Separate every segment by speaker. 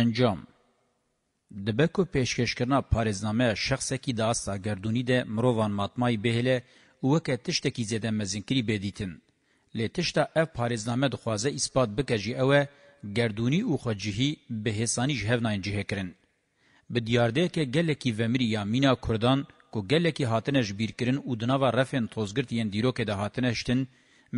Speaker 1: انجام د بکو پیشکشکرنا پاریزنامه شخصکی د استا گردونی ده مروان ماتمای بهله وکه تشتکی زده مزینکری بدیتن له تشتا اف پاریزنامه د خوازه اثبات بکجی اوه گردونی او خجهی به حسانی جهوناین جهه کرن به دیارده که گلکی ومری یا مینا کردان کو گلکی هاتنه جبیر کرن او دناوا رفن توزگرت یین دیرو که ده هاتنه شتن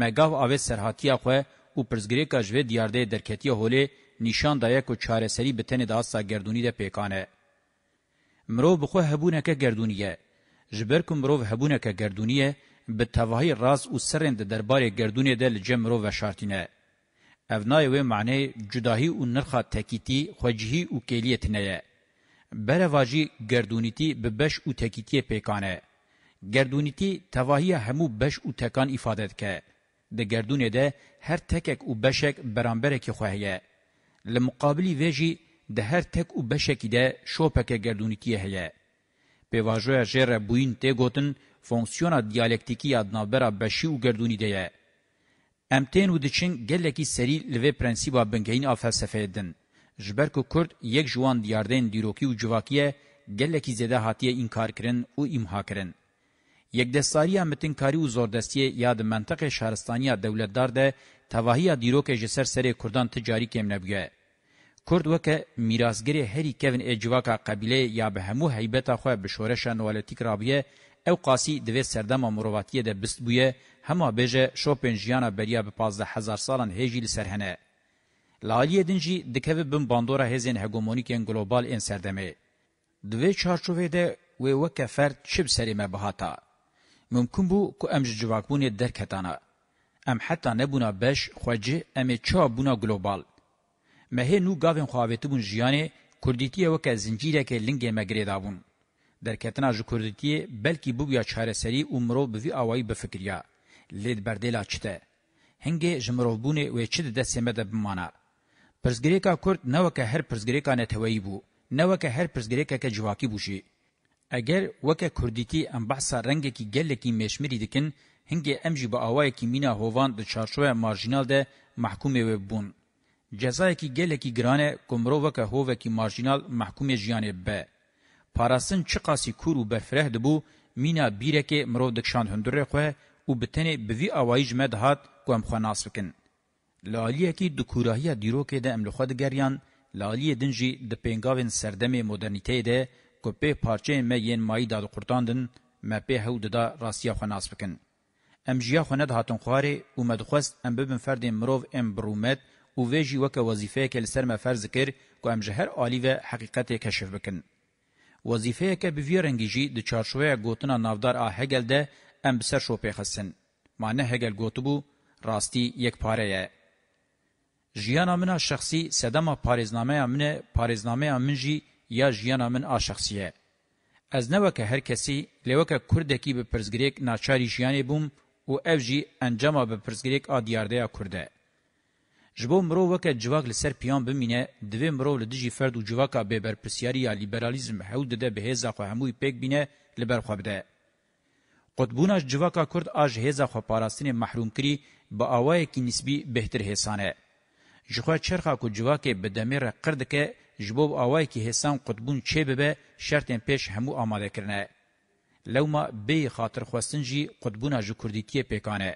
Speaker 1: مگاو اوه سرحاتیا خو او پرزګری کا ژوند دیارده درکتی هوله نشان دایه کو چارسری بتنه ده اسا گردونی ده پیکانه مرو بخو هبونه که گردونیه جبر کوم مرو هبونه که گردونیه به توهی راز او سرند دربار گردونی ده لجمرو و شارتینه افنای و معنی جداهی او نرخه تکیتی خوجهی او کلیت نه برواجی گردونیتی به بش او تکیتی پیکانه گردونیتی تواهی همو بش او تکان ifade که د گردونی ده هر تکک او بشک برانبر کی خوهیه لمقابلی ویجی ده هر تک و بشکی ده شوپک گردونیتیه هیه. پیواجوه جر بوین تی گوتن فونکسیونا دیالکتیکی ادنابرا بشی و گردونی ده امتین و دچین گلکی سری لوی پرنسیبا بنگهین آ فلسفه دن. جبر کو کرد یک جوان دیاردین دیروکی و جواکیه گلکی زده هاتیه انکار کرن و امها کرن. یک دستاری متنکاری و زوردستی یاد منطقه شهرستانی دولتدار ده تواهی دیروک جسر سر کردان تجاری کم نبگه. کرد وکه میراسگری هری کون اجواکا قبیله یا به همو حیبتا خواه بشورش نوالتیک رابیه او قاسی دوی سردم مرواتیه ده بست بویه هما بیجه شوپن جیانا بریا به پازده هزار سالان هیجی لسرهنه. لالیه دنجی دکوه بم باندورا هزین هگومونیکین گلوبال این سردمه. دوی چارچوه ده وی وکه فرد چب سریمه بهاتا. ممکن بو که امج جواکبونی درکتانه. ام حتی نبونا بش خوجه ام چا بونا گلوبال. مهه نو گاوین خواهویتبون جیانه کردیتیه وکه زنجیره که لنگه مگره دابون. در کتنا جو کردیتیه بلکی بویا چهره سری امرو بوی آوائی بفکریا. لید بردیلا چته. هنگه جمروبونه و چه ده سمده بمانه. پرزګریکا کورد نو که هر پرزګریکا نتوی بو نو که هر پرزګریکا که جواکی بوشي اگر وکه کوردیتی ام بحثا رنگ کی گله کی مشمری دکن هنگه امجی با آوائکی مینا هوان ده چارچوه مارجینال ده محکومه و بون. جزایی که گله که گرانه کمرو وکه هووکی مارجینال محکومه جیانه به. پاراستن چه قاسی کورو برفره ده بو مینا بیره که مرو دکشان هندره خواه او بتنه بوی آوائیج مدهات کوم خناس وکن. لالیه کی د کوراهیا دیرو کې د املخو د ګریان لالیه دنجی د پنګاوین سردمه مدرنټی ده کوپې پارچې مې ین مای د قرتاندن مې په هو د راسیا خناس وکن. ام جیا خوند هاتون خواره او مدخواست ام ببن فرد مروف ام برومت او ویجی وک وظیفه کل سر مفرز کر کو ام جهر آلی و حقیقت کشف بکن. وظیفه که بوی رنگیجی د چارشوه گوتنا نافدار آ هگل ده ام بسر شو پیخستن. معنی هگل گوتو بو راستی یک پاره یه. جیانا من شخصی سدما پارزنامه من پارزنامه من جی یا جیانا من آ شخصیه. از نوکه هر کسی لوکه کردکی به پرزگریک ناچاری جیانه بوم، و اف جی انجام به پرزګریک ا دیارده کورده جبو مرو وک جواک لسر پیان بمینه دوی مرو له دجی فرد او جواکا به بر پرسیاری یا لیبرالیزم حود ده به هزا خو هموی پک بینه لبر خو بده قطبونش جواکا کرد اج هزا خو پاراستین محروم کری با اوای کی نسبی بهتر هسانه جخوا چرخه کو جواکه به دمر قرد که جبو اوای کی هسان قطبون چه به شرط پیش همو آماده کرنه لوما بی خاطر خواستن جی قطبونا جو کردیتی پیکانه.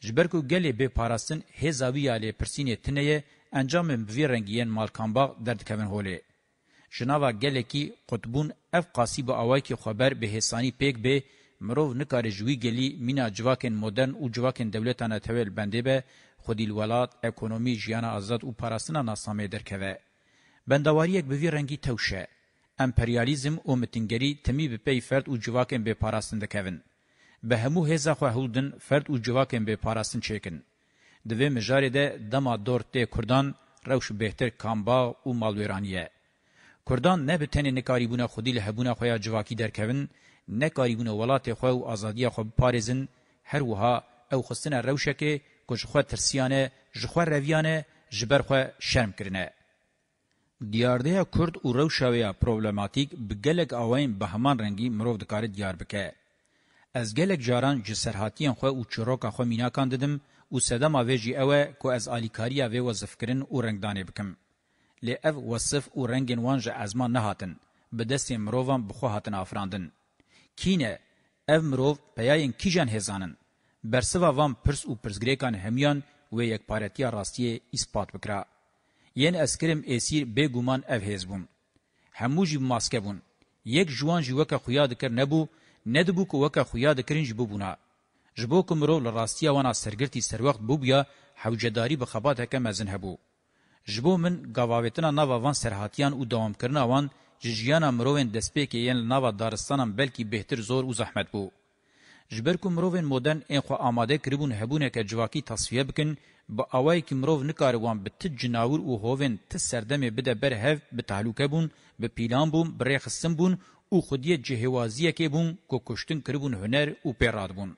Speaker 1: جبرکو گلی بی پاراستن هزاویا لی پرسینی تنه انجام بوی رنگیین مالکانباغ دردکوین هوله. جناوا گلکی قطبون اف قاسی با اوای کی خبر به حسانی پیک به مرو نکار جوی گلی مینا جواکن مدرن او جواکن دولتانه تول بنده به خودی الولات اکونومی جیانا آزاد او پاراستنا ناسامه درکوه. بندواریک به وی رنگی توشه. امپریالیزم او متنګری تمی به پی فرد او جواکن به پاراستن دکوین به همو هزا خو هولدن فرد او جواکن به پاراستن چیکن د و مجاری ده دما دورت ده کردان روش بهتر کامبا او مالورانیه کردان نه به تن نکاریبونه خودی له بونه خو جواکی درکوین نکاریبونه ولات خو او ازادی خو پاریزن هر وها او خصنه روشه کې کوج خو ترسیانه جخو رویانه جبر خو شرم کرنه دیاردهیا کورد او روشاویا پروبلماتیک بگلک آوین به همان رنگی مروف دکاری دیار بکه. از گلک جاران جسرحاتیان خواه او چروکا خواه میناکان ددم او سدم آویجی اوه که از آلیکاریا وی وزفکرن او رنگدانه بکم. لی او وصف او رنگین وانج ازمان نهاتن، به دست مروفان بخواه هاتن آفراندن. کینه او مروف پیاین کیجان هزانن. برسوا وان پرس او پرسگریکان همیان و یک پارتیا راستیه اثبات بکره. ین اسکریم اسیر به ګومان اف هیزبون همو جی ماسکه بون یک جوان جی وکه خویا دکر نبو ندبو کو وکه خویا دکرین جبو بونا جبو کومرو لراستیا وانا سرګرتی سر وخت بوبیا حوجداری به خبات هکه مزن هبو جبو من گاواوتنا ناوا وان سرحاتیان او دوام کرنا وان ججیانا مروین دسپیک یین ناوا دارستانم بلکی بهتر زور او زحمت بو جبر کوم روین مودرن ان خو آماده کربون هبونه ک جواکی تصفیه بکن با اوای کی مرو نکاروان بت جناور او هوون ت سردم بده بر هف به تعلقه بون به پیلان بون بر خصم بون او خودی جهوازیه کی بون کو کشتن کربون هنر او پیراد بون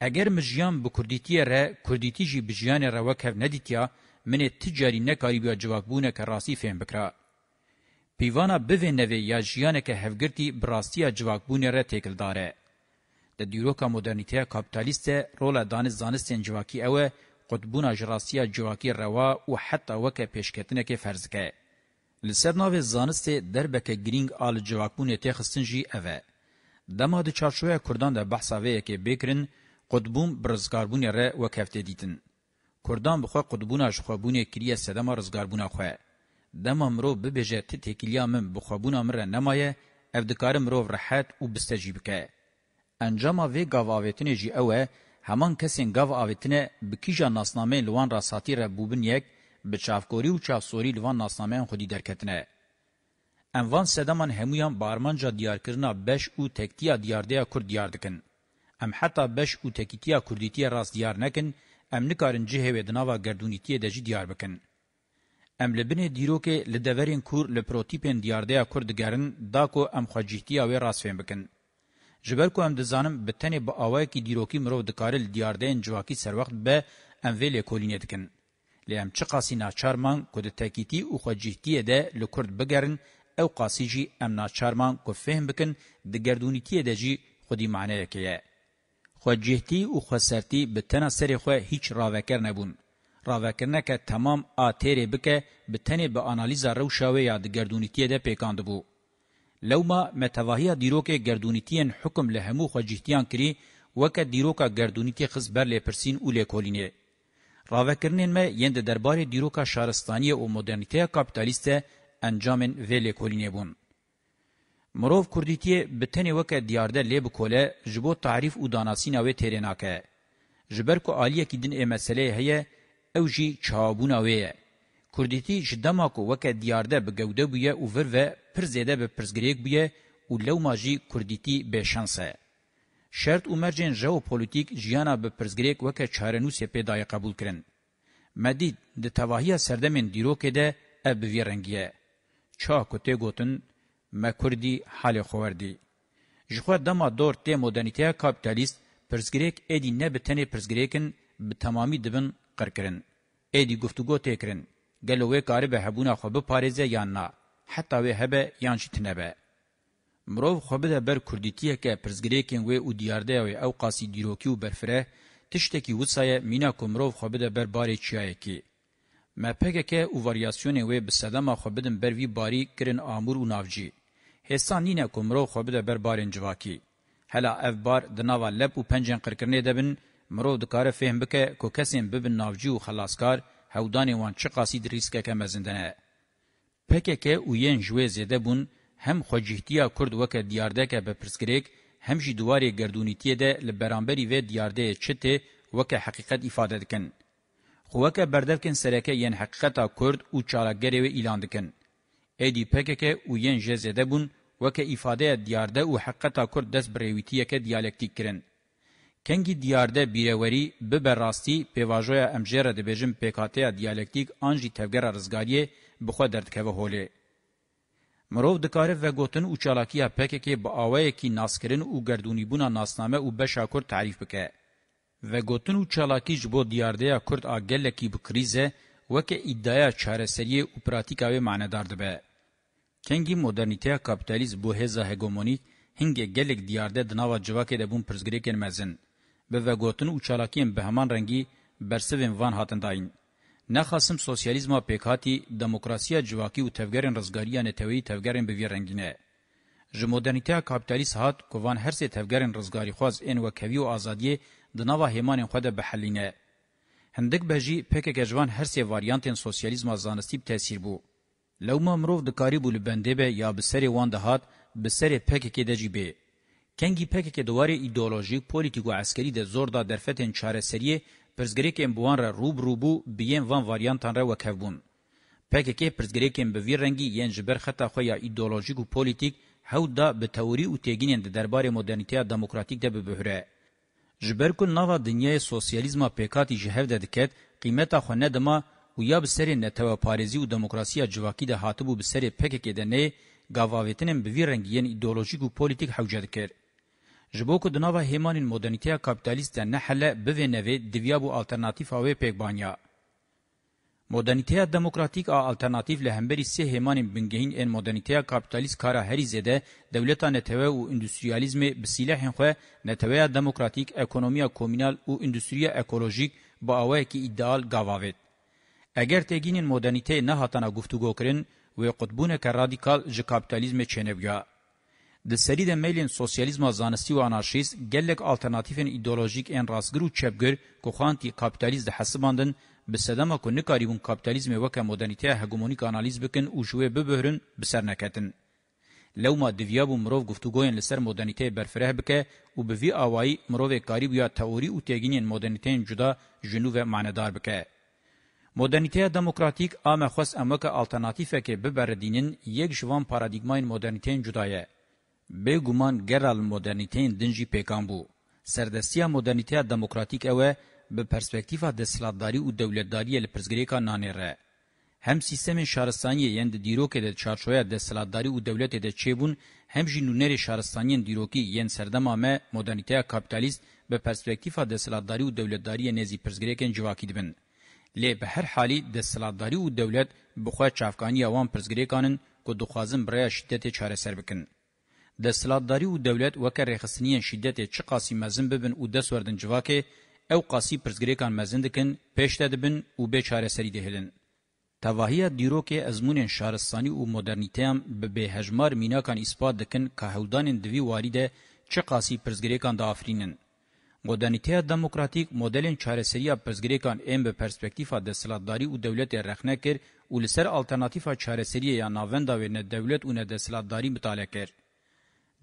Speaker 1: اگر مجیان به کوردیتی را کوردیتی جی بجیان را وکف ندیتیا من تجاری نکاری بیا جواک بونه ک راسی فهم بکرا پیوانا بوینوی یا جیانه که هفگرتی براستیا جواک بونه را تکل داره د دیروکا مدرنیته کاپیتالیست رولا دانش زانستین جواکی اوه قطبونه جراسیه جواکی روا او حتی وکه پیشکتنه که فرض که. لسرناو زانست در بکه گرینگ آل جواکونه تی خستنجی اوه. دما د چارشوی کردان د بحثاوی که بکرن قطبون برزگاربونه ره وکفته دیتن. کردان بخوا قطبونه جخوابونه کریه سدما رزگاربونه خواه. دما مرو ببیجه تی تکیلیا من بخوابونه مره نمایه او دکارم رو رحت و بستجیب که. انجام وی گاو آویتنه جی اوه همان کسین گاو آویتنه بکیجا ناسنامه لوان را ساتی را بوبن یک به چافکوری و چافسوری لوان ناسنامه خودی درکتنه. انوان سدامان همویان بارمانجا دیارکرنا بش او تکتیا دیاردیا کرد دیار دکن. ام حتا بش او تکتیا کردیتیا راست دیار نکن، ام نکارن جهه ودناوا گردونیتیا دجی دیار بکن. ام لبنه دیروکه لدورین کور لپروتیپین دیاردیا کرد گرن دا کو ام خواجیتیا وی راست فهم بکن. جبر کو ام دزانم به تنه با اوای کی دیروکی مرو د کارل دیاردین جواکی سر وخت به ام ویل کولینه دکن لیم چه قاسی ناچارمان کو د تاکیتی او خجیتی ده لکرد بگرن او قاسی جی ام ناچارمان کو فهم بکن د گردونیتی ده جی خودی معنی رکیه خجیتی او خسرتی به تنه سر خو هیچ راوکر نبون راوکرنه که تمام آتیره بکه به تنه به انالیز روشاوی یا د گردونیتی ده پیکاند بو لوما متواهیا دیروک گردونیتین حکم له همو خوجیتیان کری وک دیروکا گردونیتی خزبر له پرسین اوله کولینه راوکرنین ما یند دربار دیروکا شارستانی او مدرنیته کاپیتالیست انجامن ویله کولینه بون مروف کردیتی بتنی وک دیارده لب کوله جبو تعریف او داناسینا و تریناکه جبر کو عالیه کی دین ا مسئله هه او جی چابونا وې کردیتی جدما کو وک دیارده بګوده بویا او ور و پر زیده به پرزگریگ بویه و لو ماجی کردیتی به شانسه. شرط عمرجن جو پولیتیک جیانا به پرزگریگ وکه چارنوسی پیدای قبول کرن. مدید ده تواهی سردمین دیروکه ده اب ویرنگیه. چا کته گوتن مکردی حال خوردی. جخوا دما دور تی مدرنیتیا کابیتالیست پرزگریگ ایدی نه به تنه پرزگریگن به تمامی دبن قرکرن. ایدی گفتگو تکرن. گلوه کاری به هبونا خوب پارزه یا نه. حتی وی هبه یان چی تنبه. مروف خو بده بر کردیتیه که پرزگریکن وی او دیارده وی او قاسی دیروکی و برفره تشتکی وسایه مینا کو مروف خو بده بر باری چیایه که. مپکه که او وریاسیون وی بسدما خو بدن بر وی باری کرن آمور و نافجی. هستانی نه کو مروف خو بده بر بارین جواکی. هلا اف بار دناوا لب و پنجن قرکرنه دبن مرو دکاره فهم بکه کو کسیم ببن نافجی و خلاصکار هودانی وان چه قاسی دریسکه که مزندنه. PKK û yên ji zêde bûn hem xwecihtiya Kurd weke diyardeke bepirskirik, hem jî duwarê gerdûnîtiyê de li beramberî vê diyardeyê çitê weke heqîqet îfade dikin. Xu weke berdevkên sereke yên heqîqeta Kurd û çalagerê wê îlan dikin. Êdî PKK û yên jê zêde bûn weke îfadeya diyarde û heqîqeta Kurd dest bi rêwîtiyeke diyalektîk kirin. Kengî diyarde birêwerî bi berastî pêvajoya em jê re dibêjin pêkatiya diyalektîk an jî tevgera rizgariyê بخوا دردکوه هوله. مروف دکاره و گوتن او چالاکیا پکه که با آوه کی ناسکرین او گردونی بونا ناسنامه او بشا کرد تعریف بکه. و گوتن او چالاکی جبو دیارده کرد آگل کی بکریزه وکه ادعای چارسری او پراتیکاوی معنیدار دبه. کنگی مدرنیته کپیتالیز بو هزا هگومونیک هنگه گلک دیارده دناوا جواکه ده بون پرزگریکن مزن. به و گوتن او چالاکیم به همان رنگی برسوین وان هاتن داین. نخاسم سوسیالیزما پیکاتی دموکراسیا جواکی او تفګرن رزګاریانه توی تفګرن به وی رنگینه ژ مدرنټیا کاپټالیست هات کووان هر سه تفګرن رزګاری خواز ان و کوي او ازادي د نوا همان خو د بحلینه هندک بهجی پک گجوان هر سه واریانتن سوسیالیزما زانستی تاثیر بو لو ما مروف د کاریبو لبنده به یا بسری وان د هات بسری پک کې دجی به کنګي پک کې دواره ایدئولوژیک پولیټیکو عسکري د زور د درفتن چاره سریه پرزګریکم بوان را روبرو بو بیم وان وریانتان را وکهبون پکې پرزګریکم به وی رنګي یان جبر خطا خو یا ایدئولوژیک او پولیټیک هودا به تئوری او تګینین د دربار مدرنټیا دموکراتیک د بهره جبر کو نوا دنیای سوسیالیزم پکاتی جهو ددکت قیمت خو نه دما او یا به سری نه تو پاریزی او دموکراسیا جواکی د هاتبو به سری پکې دنه گاواویتنم به وی رنګ یان ایدئولوژیک او پولیټیک حوجه دکر جبو کو دناوه همان مدرنیته کاپیتالیست نه حل به نوی دیویابو الټرناتیو او پیګبانیا مدرنیته دموکراتیک او الټرناتیو له همبري سه همان بنګهین ان مدرنیته کاپیتالیست کارا هری زده دولتانه تو او انډستریالیزم بسیله خو نه تو دموکراتیک اکونومیا کومینال او انډستریا اکولوژیک با اوای کی ایدال گاواوت اگر تگینین مدرنیته نه هاتنه گفتگو کرین و قطبونه که رادیکال ژ کاپیتالیزم چنویا Di serî de meylên sosyalîzma zanistî û anarşîst, gelek alternatîfên îdeolojîk ên rastgir û çepgir ku xantî kapitalîst dihesibandin, bi sedema ku nikarîbûn kapitalizmê weke modernîteya hegemonîk analîz bikin û ji wê bibihrin bi ser neketin. Lewma divya bû mirov guftûgoyên li ser modernîteyê berfireh bike û bi vî awayî mirovê karî bûya teorî û têgînên modernîteyên cuda ji nû ve manedar bike. مدرنیته دموکراتیک ام خوس امکه الټرناتیفه کې به بردینن یک ژوان پارادایګماین مدرنیتین جدایه بێگومان گەرال مۆدەرنیتەین دنجی پێکان بوو. سەردەستیا مۆدەرنیتەیە دەموکراتیک ئەوە بە پەرسپێکتیفا دەسڵاتداری و دەولەتداریە لە پرزگرێکا نانێڕە. هەم سیستەمین شارستانیە یەن دە دیرۆکێ دە چارچۆیە دەسڵاتداری و دەولەتێ دە چێبوون هەم ژی نوونەری شارستانیەن دیرۆکی یەن سەردەمامە مۆدەرنیتەیە کاپیتالیست بە پەرسپێکتیفا دەسڵاتداری و دەولەتداریە نێزی پرزگرێکن جواکی دبن. لێ بە هەر حالی دەسڵاتداری و دەولەت بخوا چافکانی ئەوان پرزگرێکانن کو دخوازم برای شدەتێ چارەسەر بکن. د سلطداري او دولت وکه رخصنیان شدت چ قاسی مزن ببن او د سوردن جواکه او قاسی پرزګریکان مزن دکن پېشته دبن او به چاره سری دهلن تواهیه دیرو کې ازمون شهرستاني او مدرنیتهم به هجمار میناکان اثبات دکن که هودان دوی واریده چ قاسی پرزګریکان د آفرینن مدرنیته دموکراتیک مدلن چارەسریه پرزګریکان ام به پرسپکتیفا د سلطداري او دولت رخنه کړ او لسر الټرناتیفا چارەسریه یا ناوند او نه دولت او نه د سلطداري مطالعه کړ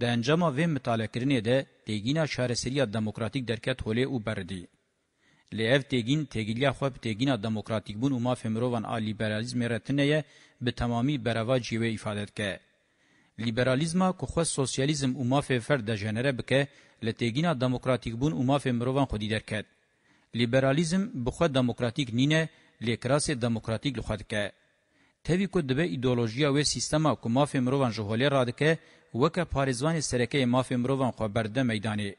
Speaker 1: د انجام و مطالعه کړنې ده تګینا شارسریه دموکراتیک درکت هولې او بردی لیف تگین تگیلیا خو په تگینا دموکراتیک بون او ما فمروان ا لیبرالیزم رتنه به تمامی بروا جیوه ifade ک لیبرالیزم کو خو سوسیالیزم او ما فرد جنره بک لتگینا دموکراتیک بون او ما فمروان خو درکت لیبرالیزم بخو دموکراتیک نینه لیکراس دموکراتیک لخد ک توی کو دبه ایدئولوژیا و سیستما کو ما فمروان جهولی رادکه وکه پارزوان سرکه ماف امروان خو برده میدانه.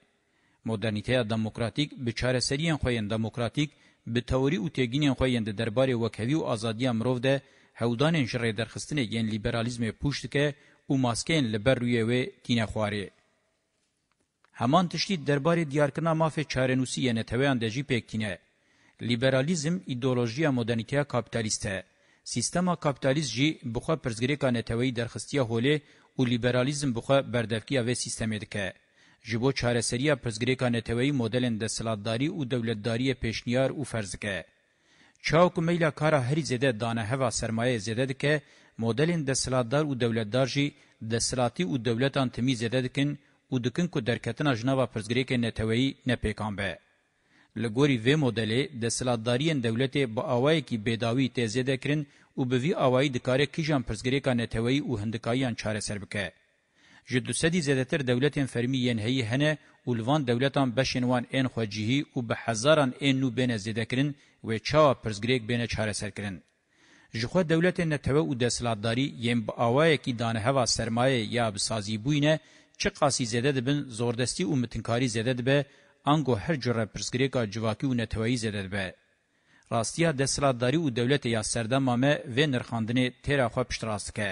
Speaker 1: مدرنیته دموکراتیک به چاره سریان خوین دموکراتیک به توری او تگینین خوین د دربار وکوی او ازادی امرو ده هودان شری درخستن یین لیبرالیزم پوشت که او ماسکین لبر روی و تینه خواره. همان تشتی دربار دیارکنا ماف چارنوسی یین تویان ده جی پکتینه. لیبرالیزم ایدولوژیا مدرنیته کاپیتالیسته. سیستما کاپیتالیست جی بخوا پرزګری کانه توی درخستیا هوله او لیبرالیزم بخوا بردفکی او سیستم دکه جبو چارەسەریە پزگرێکا نەتەوەی مۆدلن دەسەڵاتداری و دەولەتداریە پێشنیار و فەرزکە. چاوک مەیلا کارا هەری زێدە دانەهەوا سەرمایە زێدە دکە مۆدلن دەسەڵاتدار و دەولەتدار ژی دەسەڵاتی و دەولەتان تمی زێدە دکن و دکن کو دەرکەتنا ژناوا پزگرێکە نەتەوەی نەپێکان بە. لە گۆری وێ مۆدلێ دەسەڵاتداریەن دەولەتێ بە ئاوایەکی بێداوی تێزێدەکرن او به وی اوای د کاري کیجان پرزګریکا نتوی او هندکایان چاره سر بکه جدو سدی زیدتر دولتین فرمی ینهی هنه او لوان دولتان بشنوان این خوجیهی او به هزاران این نو بین زیده کرن و چاوا پرزگریک بین چاره سر کرن. جخوا دولتین نتوه او دسلاتداری یم با آوائه کی دانهوا سرمایه یا بسازی بوینه چه قاسی زیده دبن زوردستی او متنکاری زیده دبه انگو هر جره پرزگریکا جواکی او نتوهی زیده دبه. راستیا دسلاداری او دولت یا سردما مه و نرخاندنی تیرا خو پشتراستکه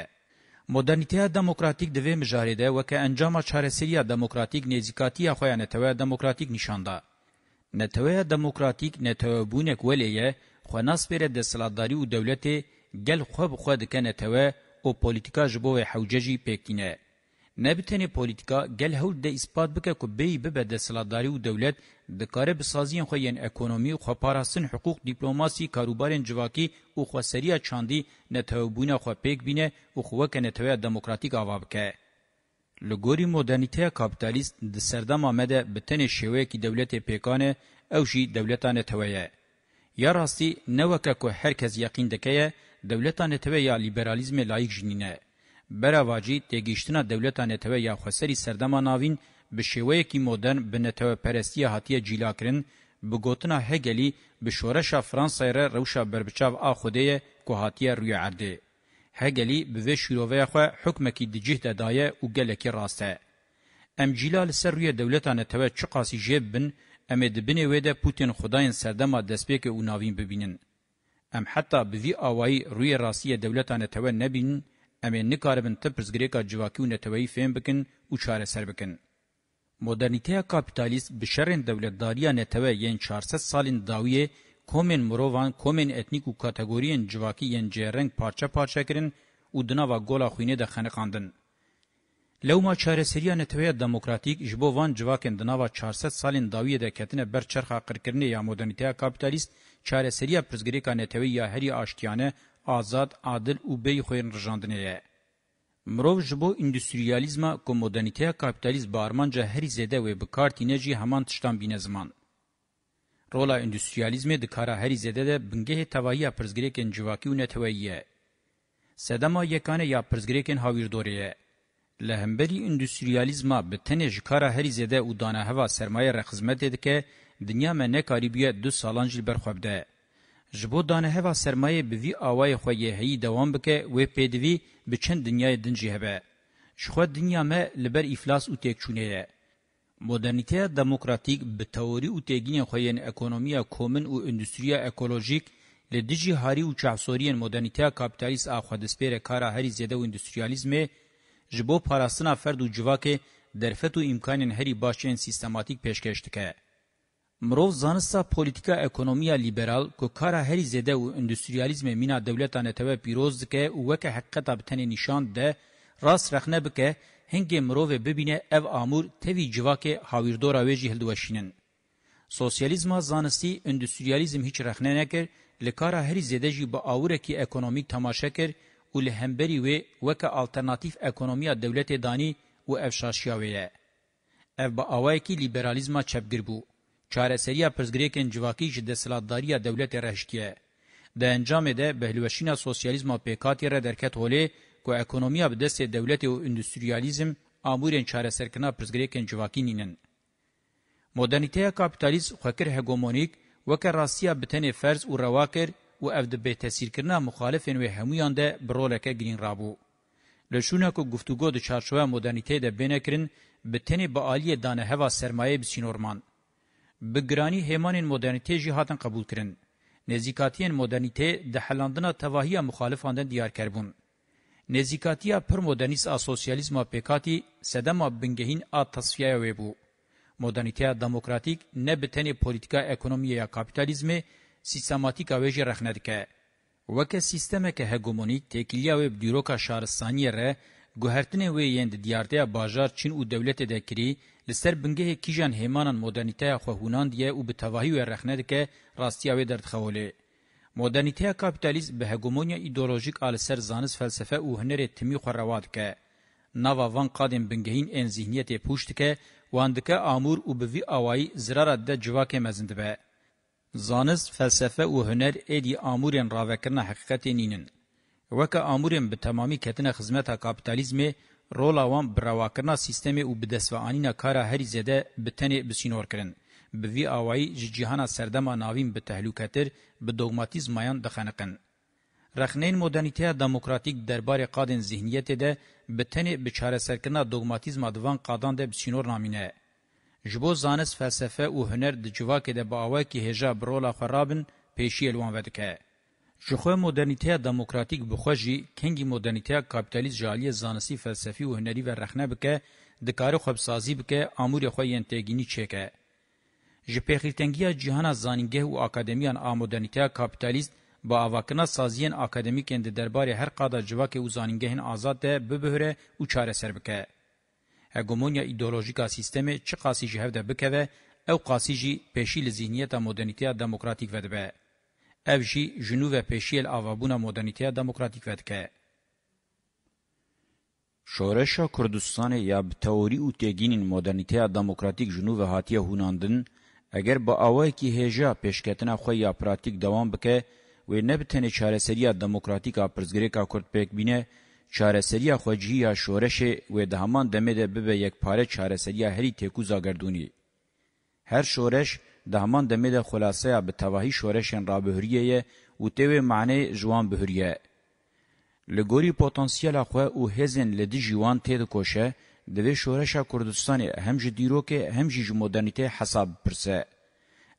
Speaker 1: مدرنیته دموکراتیک دوی مجاهده وک انجام چارسری دموکراتیک نزیکاتی خو یانه تو دموکراتیک نشانده نتوه دموکراتیک نتوه بونک ولیه خو ناس پر دسلاداری او دولت گل خو بخو دکنه تو او پولیتیکا جبو حوججی پکینه نبتنی پولیتیکا گل هول د اثبات بک کو بی به دسلاداری او دولت د کار بسازین خو یین اکونومی خو پاراستن حقوق دیپلوماسی کاروبارن جواکی او خو سریه چاندی نه توبونه خو پک بینه او خو کنه توه دموکراتیک اوابکه لګوري مدرنټی کاپټالیست د سردم آمده به تن شوی کی دولت پیکانه او شی دولتانه تویه یا راستی نو که هر کس یقین دکې دولتانه توی یا لیبرالیزم لایق جنینه برواجی تګیشتنا دولتانه توی یا خسری سردم ناوین به شێوەیەکی مۆدەرن بنەتەوە پەرستیە هاتیە جیلاکرن به گوتنا هگلی به شورشا فرانسای ره روشا بربچاو آ خوده که هاتیه روی عرده. هگلی به وی شیروه خواه حکمکی دجیه دادایه و گلکی راسته. ام جیلال سر روی دولتانه توه چه قاسی جیب بن ام دبنه ویده پوتین خداین سردما دستبیک او ناوین ببینن. ام حتی به وی آوائی روی راسی دولتانه توه نبینن ام نکاربن تپرزگریکا جواکی و نتوهی فهم بکن و چاره سر بکن. مدرنیته کاپیتالیست به شرن دولتداریه نتوه یین 400 سالین داویه کومن مرووان کومن اتنیک و کاتگورین جواکی یین جرنگ پارچه پارچه کرن او دناوا گولا خوینه ده خنقاندن. لو ما چارەسرییا نتویا دموکراتیک ji bo van civakên di nava 400 salên dawiyê de ketine ber çerxa qirkirinê ya modernîteya kapîtalîst, çarêseriya pirzgirêka netewî ya herî aştiyane, azad, adil û bêyî xwên rijandinê ye. مرو جبو اندستریالیزما کو مدرنیته کاپیتالیزم بارمانجا هری زده و به کارتینه جی همان تشتان بینه زمان رولا اندستریالیزم د کارا هری زده ده بنگه توایی پرزګریکن جواکی و نتویه سدما یکانه یا پرزګریکن هاویردوریه لهمبری اندستریالیزما به تنه کارا هری زده او دانه هوا سرمایه را خدمت ده که دنیا مې نه کاریبیه دو سالان جل برخوبده ji bo daneheva sermayê bi vî awayê xwe yê heyî dewam bike wê pêdivî bi çend dinyayê din jî hebe ji xwe dinya me li ber îflas û têkçûnê ye modernîteya demokratîk bi teorî û têgînên xwe yên ekonomiya komin û endûstriya ekolojîk li dijî harî û çaxsoriyên modernîteya kapîtalîst a xwe destpêre kara herî zêde û endûstriyalîzmê ji bo parastina ferd û civakê derfet û îmkanên herî başiyên sîstematîk pêşkêş dike Mrov zanista politika ekonomiya liberal ku kara herî zêde û endüstriyalîzmê mîna dewletan teve pîroz dike û weke heqeta bi tenê nîşan de rast rexne bike hingê mirovê bibîne ev amûr tevî civakê hawirdora wê jî hildiweşînin. Sosyalizma zanistî endüstriyalîzm hiç rexne nekir, li kara herî zêde jî bi awurekî ekonomîk temaşe kir û li hemberî wê weke alternatîf ekonomiya dewletê danî û ev şaşiya wê ye. Ev bi awayekî liberalizma çepgir bû. چارەسەریە پرزګریکن جواکی چې د سلطداري دولت رهشتیه د انجام ده بهلوشینا سوسیالیزم پیکاتی را درکت هولی کو اکونومیا به دست دولت او انډستریالیزم امورن چارەسەرکنا پرزګریکن جواکی نینن مدرنیته کاپیتالیز خوکر هګومونیک وکه روسیا بتنه فرض او رواکر او اف د به تاثیر کنا مخالفین و همویان ده برولکه گرین رابو لشونه کو گفتگو د چارچوبه مدرنیته ده بینکرین بتنه به عالی دانه هوا سرمایه بسینورمان بگرانی همان مدرنیته جی هاتن قبول کرن. نزیکاتین مدرنیته ده حلاندنا تواهی مخالفاندن دیار کربون. نزیکاتیا پر مدرنیس آ سوسیالیزم پیکاتی سدما بنگهین آ تصفیه وی بو. مدرنیته دموکراتیک نه بتنی پولیتیکا اکونومی یا کاپیتالیزم سیستماتیک اوی جی رخندکه. وکه سیستمک هگمونیک تکیلیا و دیروکا شارستانی ره گوهرتنه وی یند دیارتیا باجار چین او دولت دکری لسر بنگه کیجان هیمانان مدرنیته خو هوناندیه او به تواهی و رخنه دکه راستیا و درد خوله مدرنیته کاپیتالیزم به هګومونیا ایدئولوژیک ال سر زانس فلسفه او هنر تمی خو رواد که نوا وان قادم بنگهین ان ذهنیت پوشت که واندکه امور او به وی اوای زرار د جواکه مزند به زانس فلسفه او هنر ادی امورن راوکرنه حقیقت نینن وکه امورن به تمامی کتنه خدمت کاپیتالیزم رولا وان براواکرنا سیستم او بدسوانینا کارا هری زده بتنی بسینور کرن به وی اوای جهانا سردما ناوین به تهلوکتر به دوگماتیزمایان دخنقن رخنین مدرنیته دموکراتیک دربار قادن ذهنیت ده به تنی به چاره سرکنا دوگماتیزم دوان قادان ده بسینور نامینه جبو زانس فلسفه او هنر د جواکه ده با اوای کی هجا برولا خرابن پیشی الوان ودکه Ji xwe modernîteya demokratîk bi xwe jî kengî modernîteya kapîtalîst ji aliyê zanistî, felsefî û hunerî ve rexne bike, dikare xwepsazî bike, amûrê xwe yên têgînî çêke. Ji pêxîrtengiya cîhana zanîngeh û akademiyan a modernîteya kapîtalîst, ba avakina saziyên akademîkên di derbarê her qada civakê û zanîngehên azad de bibihre û çareser bike. Hegemonya îdeolojîka sîstemê çi qasî ji hev de bikeve, ew qasî jî pêşî li zîhniyeta modernîteya demokratîk vedibe. ev jî jinû ve pêşiyel avabûna modernîteya demokratîk vedike. Şoreşa Kurdistanê ya bi teorî û têgînên modernîteya demokratîk jinû ve hatiye hûnandin, eger bi awayekî hêja pêşketina xwe ya pratik devam bike, wê ne bi tenê çareseriya demokratîka pirzgirêka Kurd pêk bîne, çareseriya xwe cihî ya şoreşê wê di heman demê de bibe yekpare çareseriya herî têkûza gerdûnî. Her şoreş, ده همان دمید خلاصه به تواهی شورشین را بهریه و تیوی معنی جوان بهریه. لگوری پوتانسیل خواه او هزین لدی جوان تید کوشه دوی شورشا کردستانی هم جی دیروکه هم جی جمودانیته حساب پرسه.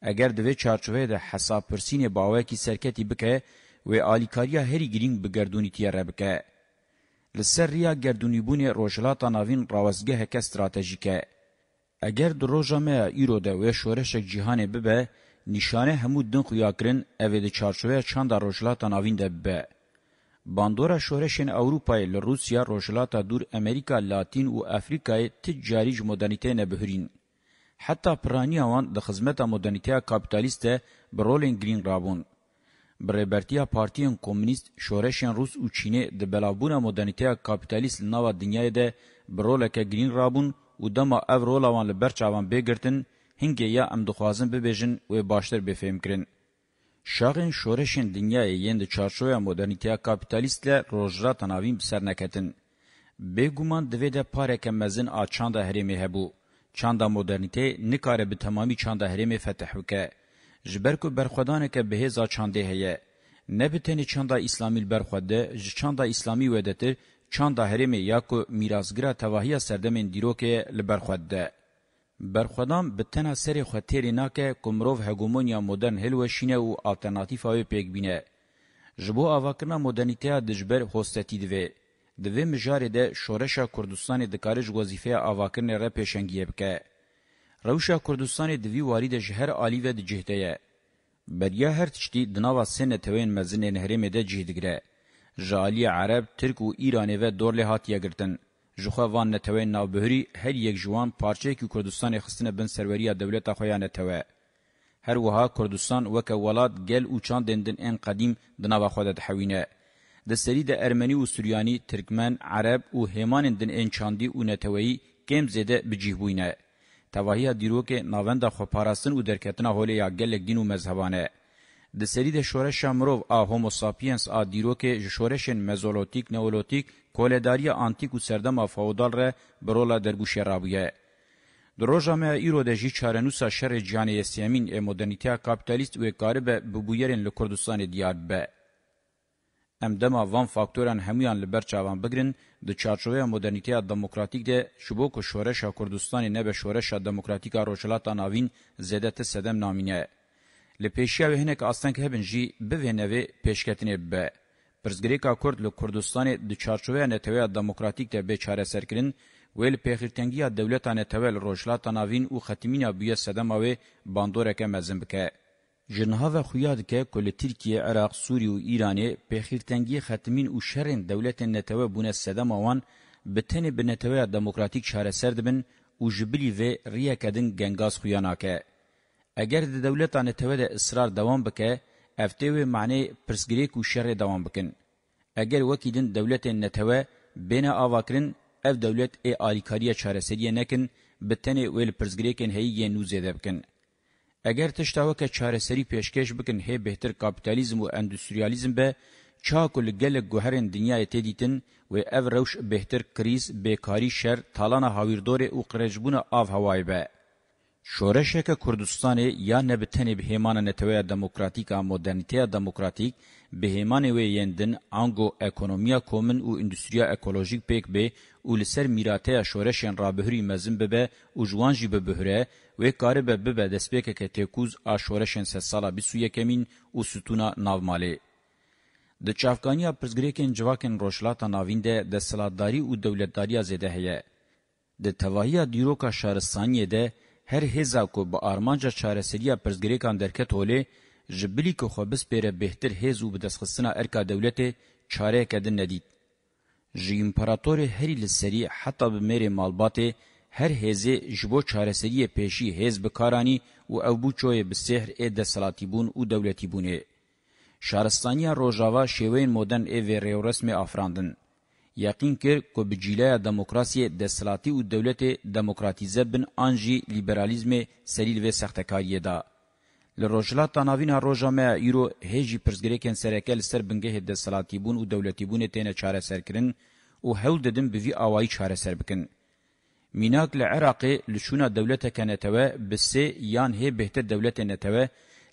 Speaker 1: اگر دوی چارچوه ده حساب پرسین باوه کی سرکتی بکه و آلیکاریا هری گرینگ بگردونی تیره بکه. لسر ریا گردونی بونی روشلاتا ناوین راوزگه که استراتیجیکه. اگر در روژا میا ایرو ده و شورشک جیهانه ببه، نشانه همو دن خویا کرن اوه ده چارچوه چاندا روشلاتا ناوین ده ببه. باندورا شورشن اوروپای ل روسیا روشلاتا دور امریکا لاتین او افریقای تجاری مدرنیته نه بهرین. حتی پرانیاوان د خدمت مدرنیته کاپیتالیست برولین گرین رابون. بربرتیا پارتین کمونیست شورشن روس او چینه د بلابونه مدرنیته کاپیتالیست نوا دنیای ده برولکه گرین رابون و دما اف رولا وان لبر چاوان بگرتن هنگه یا ام دخوازن ببیجن و باشتر بفهم کرن. شاغین شورشین دنیای یند چارچویا مدرنیتیا کاپیتالیست له روجرا تناوین بسر نکتن. بگومان دوی ده پارک مزن آ چاند هرمی هبو. چاند مدرنیتی نکاره به تمامی چاند هرمی فتح وکه. جبرکو برخودانه که بهزا چانده هیه. نه بتنی چاندا اسلامی برخوده ژ چاندا اسلامی ودته çanda heremi ya ku mirazgira tevahiya serdemên dîrokê li ber xwe de. Berxwedan bi tena serê xwe têrê nake ku mirov hegemonya modern hilweşîne û alternatîfa wê pêk bîne. Ji bo avakirina modernîteya dijber hostetî divê. Di vê mijarê de şoreşa Kurdistanê dikare ji wezîfeya avakirinê re pêşengiyê bike. Rewşa Kurdistanê di vî warî de ji her alî ve di cih de ye. Beriya her tiştî di nava sê netewên mezinên herêmê de cih digire. جالی عرب ترک و ایرانه و دورله هاتیه گرتن جوخه وان نتوی نابهری هر یک جوان پارچه کی کردستان خستنه بن سروریه دولت خویانه توه هر وها کردستان وک ولات گل او چان دندن ان قدیم دنا و خود تحوینه د سری د ارمنی او سوریانی ترکمن عرب او همان دن ان چاندی او نتوی کم زده بجیه بوینه تواهی دیرو که ناوند خو پاراستن او درکتنه هولی یا گلک دین او مذهبانه د سری د شورش امرو ا هومو ساپینس ا دیرو کې شورشن مزولوتیک نولوتیک کولداری انتیک او سردم ا فودال ر برولا دربوش رابیه دروژامه ایرو د جی چارنوسا شر جانی سیمین ا مدرنیته کاپیتالیست او کارب بوبویرن له کردستان دیار به امدما وان فاکتورن همیان لبر چاوان بگرن د چارچوبه مدرنیته دموکراتیک ده شبو کو شورش کردستان نه به شورش دموکراتیک روشلات ناوین زیدت صدم نامینه لپیشیاوی هنک آستنک هبن جی بوینوی پیشکتینی به. پرزگریکا کرد لکردستانی دی چارچوه نتوه دموکراتیک ده بیچاره سرکرین ویل پیخیرتنگی دولتان تول روشلاتا ناوین او ختمین بوی سدماوی باندورک مزن بکه. جنها و خویاد که کل ترکیه، عراق، سوری و ایرانی پیخیرتنگی ختمین او شرین دولت نتوه بونه سدماوان بتنی به نتوه دموکراتیک چاره سردبن او جبلی و ریکدن گنگاز خویاناکه. اگر د دولتانه ته د اصرار دوام بکې افتوی معنی پرسګری کو شر دوام بکن اگر وکیدن دولت نتوه بین اواکرین اف دولت ای الیکاریه چارسری نکن بتنی ویل پرسګری کن هی نو زده بکن اگر تشتاوکه چارسری پیشکش بکن هی بهتر کاپیتالیزم او اندستریالیزم به چا کل گل گوهرن دنیای تدیتن و او روش بهتر کریز بیکاری شر تالانه هاویردور او قرجبونه آف هوای به. Şoreşeke Kurdistanê ya nebitenê bi hêmana neteweya demokratîk a modernîteya demokratîk bi hêmanê wê yên din ango ekonomiya komin û endûstriya ekolojîk pêk bê û li ser mîrateya şoreşên rabihirî mezin bibe û jiwan jî bibihre wê karibe bibe destpêkeke têkûz a şoreşên sed sala bîst û yekemîn û stûna navmalê. Di çavkaniya pirsgirêkên civakên Rojhilata Navîn de desthilatdarî û dewletdariya zêde heye. Di tevahiya dîroka şaristaniyê de هر هزا کو با آرمانجا چارسریه پرزګریکان درکت هولې جبلی کو خو بس پیره بهتر هزو به دسخصنا ارکا دولت چاره کدن ندید جی امپراتور هری لسری حتی به مری مالبات هر هزه جبو چارسری پیشی هز بکارانی و او بو چوی به سحر ا د سلاتیبون او دولتیبونه شارستانی روجاوا شیوین مودن ای وی رسم افراندن یقین کر کو بجیله دموکراسی دستلاتی و دولت دموکراتیزه بن آنجی لیبرالیزم سلیل و سختکاریه دا. لروجلا تناوین روجامه یرو هجی پرزګریکن سرهکل سر بنګه دستلاتی بون او دولتی بون تنه چاره سرکرین او هول ددن بوی اوای چاره سر بکن. میناک لعراقی لشونه دولت کنتوه بسه یان هی بهته دولت نتوه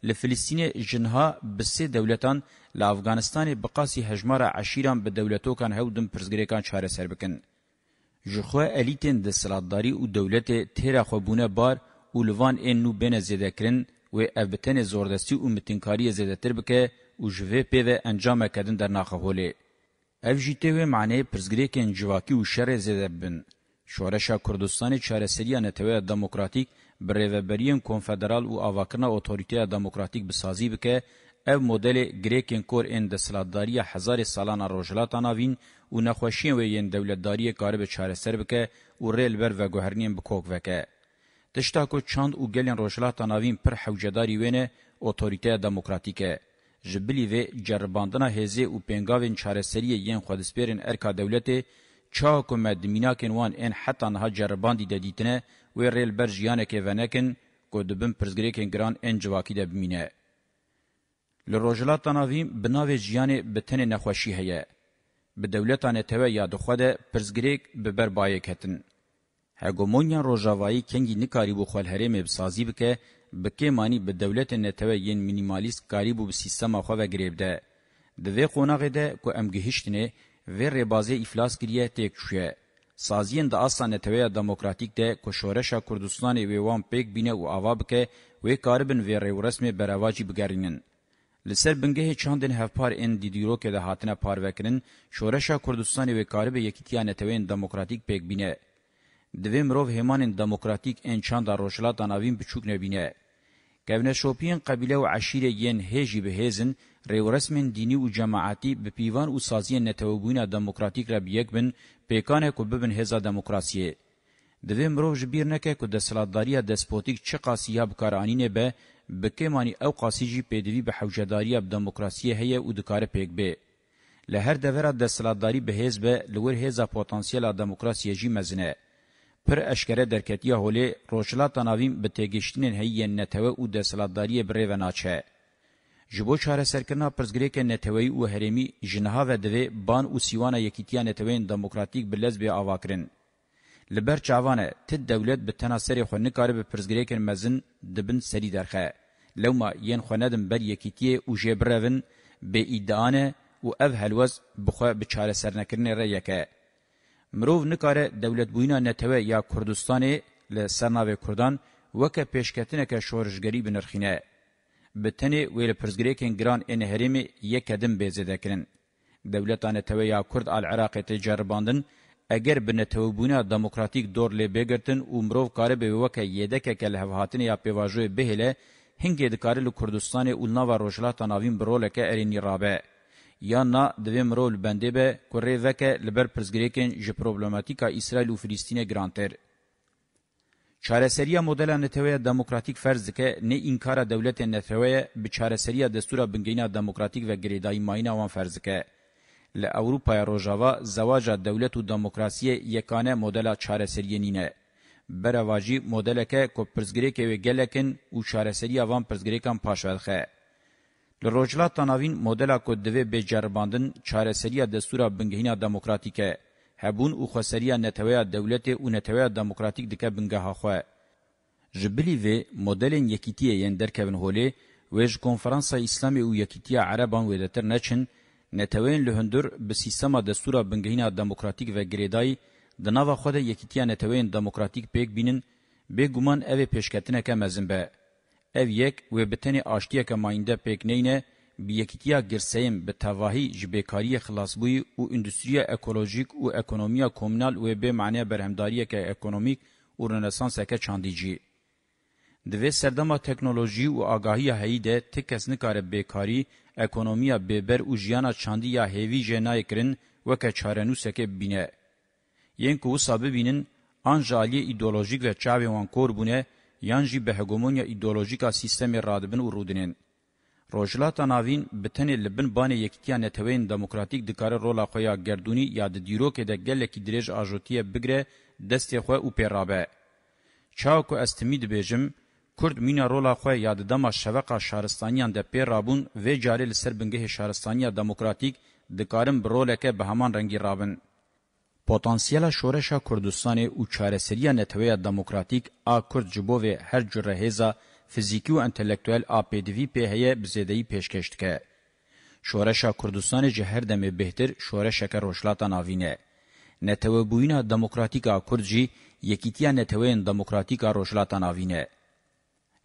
Speaker 1: لفلسطین جنها بسه دولتان لافغانستان بقاسی هجمارا عشیران به دولتو کان هودن پرزگریکان چاره سر بکن. جخوا الیتن د سلاداری او دولت تیرا خوبونه بار او لوان این نو بین زیده کرن و افبتن زوردستی او متنکاری زیده تر بکه او جوه پیوه انجام کدن در ناخه هوله. اف جیته و معنی پرزگریکن جواکی و شر زیده بن. شورش کردستان چاره سریان توی دموکراتیک بریوبرین کنفدرال او اواکنا اتوریته دموکراتیک بسازی بکه او مدل گریکن کور اند سلاداری هزار سالانه روجلاتانا وین او نخوشین و یین دولتداری کارب چاره سر بکه او ریل بر و گوهرنین بکوک وکه تشتا کو چاند او گلین روجلاتانا وین پر حوجداری وینه اتوریته دموکراتیکه جبلی و جرباندنا هزه او پنگاوین چاره سری یین خودسپیرن ارکا دولته چا کوم د میناکن وان ان حتی نه جرباندی د دیتنه وی ریل بر جیانکه ونکن کو دبن پرزګریکن ګران انجواکی ده بمینه لروجلات تناویم بناوی جیان بتن نخوشی هيا به دولتانه ته یا دخوده پرزګریک به بربایه کتن هګومونیا روجاوایی کنګی نکاری بو خل هریم بسازی بکه بکه معنی به دولت نه ته یین مینیمالیست کاری بو سیستم خو و گریبده د وی قونغه ده کو امګهشتنه و ربازه افلاس کریه تک شوه سازیین د اسانه تویا دموکراتیک ده کو شورشا کوردستان وی وان پک بینه او اواب کې وی کاربن وی ریو رسمي برواجی بګرینن لسر بنگه چاندن هفپار ان دیدیرو که ده هاتنه پار وکنن شورشا کردستان و کارب یکیتیانه توین دموکراتیک پیک بینه. دوی مروف همان دموکراتیک ان چاند روشلات آناوین بچوک نبینه. گونه شوپین قبیله و عشیره ین هیجی بهیزن ریو رسمن دینی و جماعتی به پیوان و سازی نتوبوین دموکراتیک را بیگ بن پیکانه که ببن هزا دموکراسیه. دوی مرو جبیر نکه که دستلاتداری دسپوتیک چه قاسیه بکارانینه به بکمانی او قاسیجی پیدوی به حوجداری دموکراسیه هیه و دکاره پیگ به. له هر دورا دستلاتداری به هز به لور هزا پوتانسیل دموکراسیه جی مزنه. پر اشکره درکتیه هولی روشلات ناویم به تگشتین هیه نتوه و دستلاتداری بره و ناچه. جبو چاره سرکنا پرزګریکه نتوی او هریمی جنها و دوی بان او سیوانه یکیتیا نتوین دموکراتیک بلز به اواکرین لبر چاوانه تد دولت به تناسری خو نه کار به پرزګریکه مزن دبن سری درخه لوما ین خوندم بر یکیتیه او جبرون به ایدانه او اف هلوز بخو به چاره سرنکرین ریکه مرو نه کار دولت بوینا نتوی یا کردستان له سرناوی کردان وکه پیشکتنه که شورشګری بنرخینه بتنی ویل پرزګریکن ګران ان هریمی یکدم بزدکرین دولتانه توی یا کورد ال عراق تجرباندن اگر بنه توبونه دموکراتیک دور لی بگرتن عمرو کار به وکه یدک کل هواتن یا پیواژو بهله هنګ د کار له کردستان اولنا و روجلا تناوین برولکه ارین رابه یا نا دویم رول بنده به کوری وکه لبر پرزګریکن ژ پرابلماتیکا اسرائیل او فلسطین ګرانتر چارەسەریە مۆدەلا نەتەوەیە دموکراتیک فەرز دکە nê încara dewletê neteweyê bi çarêseriya destûra bingehîna demokratîk ve girêdayî mayîna wan fەrz dike li Ewropaya rojava zewaca dewlet û demokrasiyê yekane modela çareseriyê nîne berevajî modeleke ku pirsgirêkê wê gelekin û çareseriya van pirsgirêkan paşvedxe li rojhilata navîn modela ku divê bêceribandin çareseriya destûra bingehîna demokratîk e هبون او خسریه نتویا دولت او نتویا دموکراتیک دکه بنگه خو جبلی و مدلن یکیتیه یان درکون هولی وج کنفرانس اسلامی او یکیتیه عربان ودتر نچن نتوین لهندر به سیستم دستور بنگهینا دموکراتیک و گریدای د نوو خود یکیتیه نتوین دموکراتیک پک بینن به ګومان اوی پیشکتنه که مزنبه. او یک و بتنی آشتیه که ماینده پک نینه بیکیکیا گرسیم به تواهی جبیکاری خلاصبوی او اندستریا اکولوژیک او اکونومیا کومنال و به معنی برهمداری که اکونومیک او رنسانس که چاندیجی دوی سردما تکنولوژی او آگاهی هایی ده تکس نکاره بیکاری اکونومیا بیبر او جیانا چاندی یا هیوی جنای کرن وکه چارنوسه که بینه یین کو سبب بینن انجالی ایدئولوژیک و چاوی وان کوربونه یانجی به هگمونیا ایدئولوژیکا سیستم رادبن او رودنن روجلاتا ناوین بتنه لبن بانه یکتیا نتوین دموکراتیک دکاره رولا خویا گردونی یا د دیروکه ده گله کی دریج آجوتیه بگره دستی خو او پیرابه چاکو استمید بجم کرد مینا رولا خو یا د دما شوقه شارستانیان ده پیرابون و جاری لسربنگه شارستانیا دموکراتیک دکارم برولکه به همان رنگی رابن پتانسیل شورش کردستان او چارسریه نتویه دموکراتیک آ کرد جبوه هر جره هزه فیزیکی و انتلیکتوال APDV په هي بزیدهی پیشکش دکه. شورشا کردستان جهر دمه بهتر شورشا که روشلاتا ناوینه. نتوبوینا دموکراتیکا کردجی یکیتیا نتوین دموکراتیکا روشلاتا ناوینه.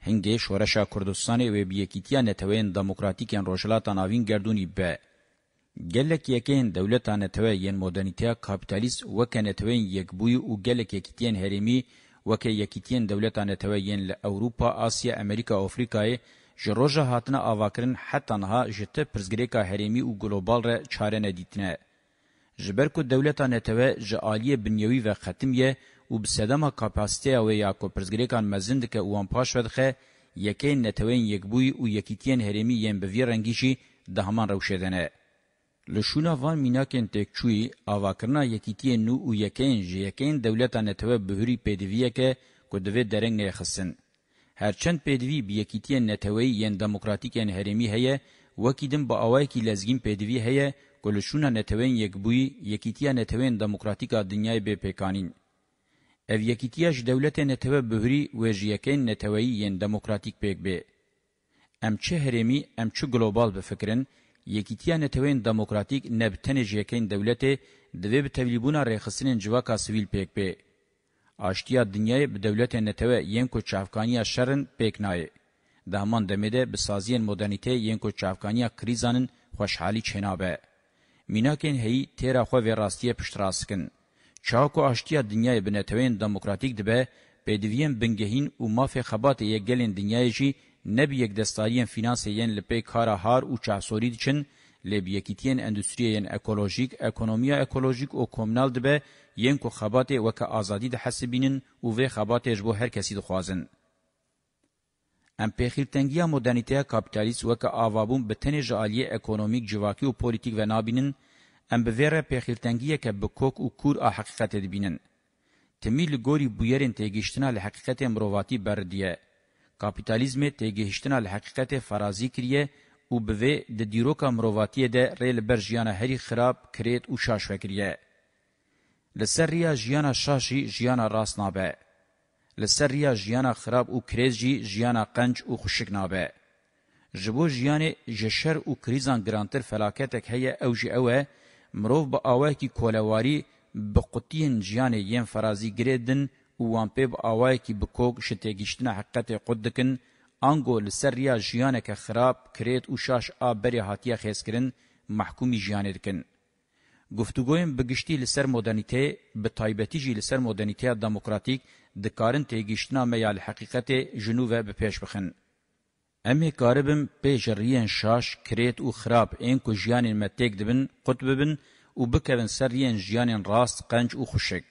Speaker 1: هنگه شورشا کردستان و بیکیتیا نتوین دموکراتیکن روشلاتا ناوین گردونی به. گلک یکین دولتان نتوه ین مدرنیتیا کابیتالیست وکن نتوین یکبوی و گلک یکیتین هرمی نتوین وکه یکیتین دولتانتوه ین ل اوروپا آسیا امریکا و افریقای جروجه هاتنه آواکرن حتی نها جته پرزگریکا هرمی و گلوبال را چاره ندیتنه. جبر کو دولتانتوه جعالی بنیوی و ختمیه و بسدما کپاسیته او یا کو پرزګریکان مزند ک اوان پاش ودخه یکین نتوین یکبوی او یکیتین هرمی یم به ویرنګی شي د همان روشدنه Li şûna van mînakên têkçûyî, avakirina yekîtiyên nû û yekeyên ji yekeyên dewletan neteweb bihurî pêdiviyeke ku divê dereng nêxistin. Herçend pêdivî bi yekîtiyên neteweyî yên demokratîkên herêmî heye, wekî din bi awayekî lezgîn pêdivî heye ku li şûna netewên yekbûyî, yekîtiya netewên demokratîk a dinyayê bêpêkanîn. Ev yekîtiya ji dewletê neteweb bihurî wê ji yekeyên neteweyî yên demokratîk pêk bê. Em çi herêmî, em çi global bifikirin, یکیتیان توین دموکراتیک نبتن جیکین دولته دوی به تولیبونا ریخسین جواکا سویل پیک پی. آشتیا دنیای به دولت نتوه ینکو چافکانیا شرن پیک نایه. ده همان دمیده به سازین مدرنیته ینکو چافکانیا کریزانن خوشحالی چنابه. میناکین هی تیرا خو و راستیه پشتراسکن. چاکو آشتیا دنیای به نتوین دموکراتیک دبه بدویین بنگهین و مافی خبات یه گلین دنیای جی نبی یک دستایین فینانسیین لپی کارا هار او چاسوری دچن لبیکیتین اندستریین اکولوژیک اکونومیا اکولوژیک او کومنال دبه ین کو خبات وک ازادی د حسبینن او و خبات جبو هر کسی دخوازن ام پیخیلتنگیا مدرنیته کاپیتالیست وک آوابون بتنی جالی اکونومیک جواکی او پولیتیک و نابینن ام بویره پیخیلتنگیا که بکوک او کور ا حقیقت دبینن تمیل گوری بویرن تگیشتنا لحقیقت مروواتی بردیه کاپیتالیزم ته گهشتنه له حقیقت فرازی کړی او به د دیروکا مروواتی ده ریل برجیانه هری خراب کریت او شاش وکړي لسریا جیانا شاشی جیانا راس نابه لسریا جیانا خراب او کریزجی جیانا قنج او خوشک نابه جبو جیان جشر او کریزان گرانتر فلاکتک هيا او جی اوه مروف با اوه کی کولواری بقوتین جیان یم فرازی گریدن وان پیب آوائی کی بکوک شتگیشتن حقیقت قد دکن انگو لسر ریا جیانک خراب کرید و شاش آب بری حاتیه خیز کرن محکومی جیانه دکن. گفتگویم بگشتی لسر مدرنیته به تایبتی جی لسر مدرنیته دموکراتیک دکارن تگیشتنا میال حقیقت جنو و بپیش بخن. امی کاربم پیش ریان شاش کرید و خراب این که جیانین متیک دبن قطب ببن و بکوین سر ریان جیانین راست قنج و خوشک.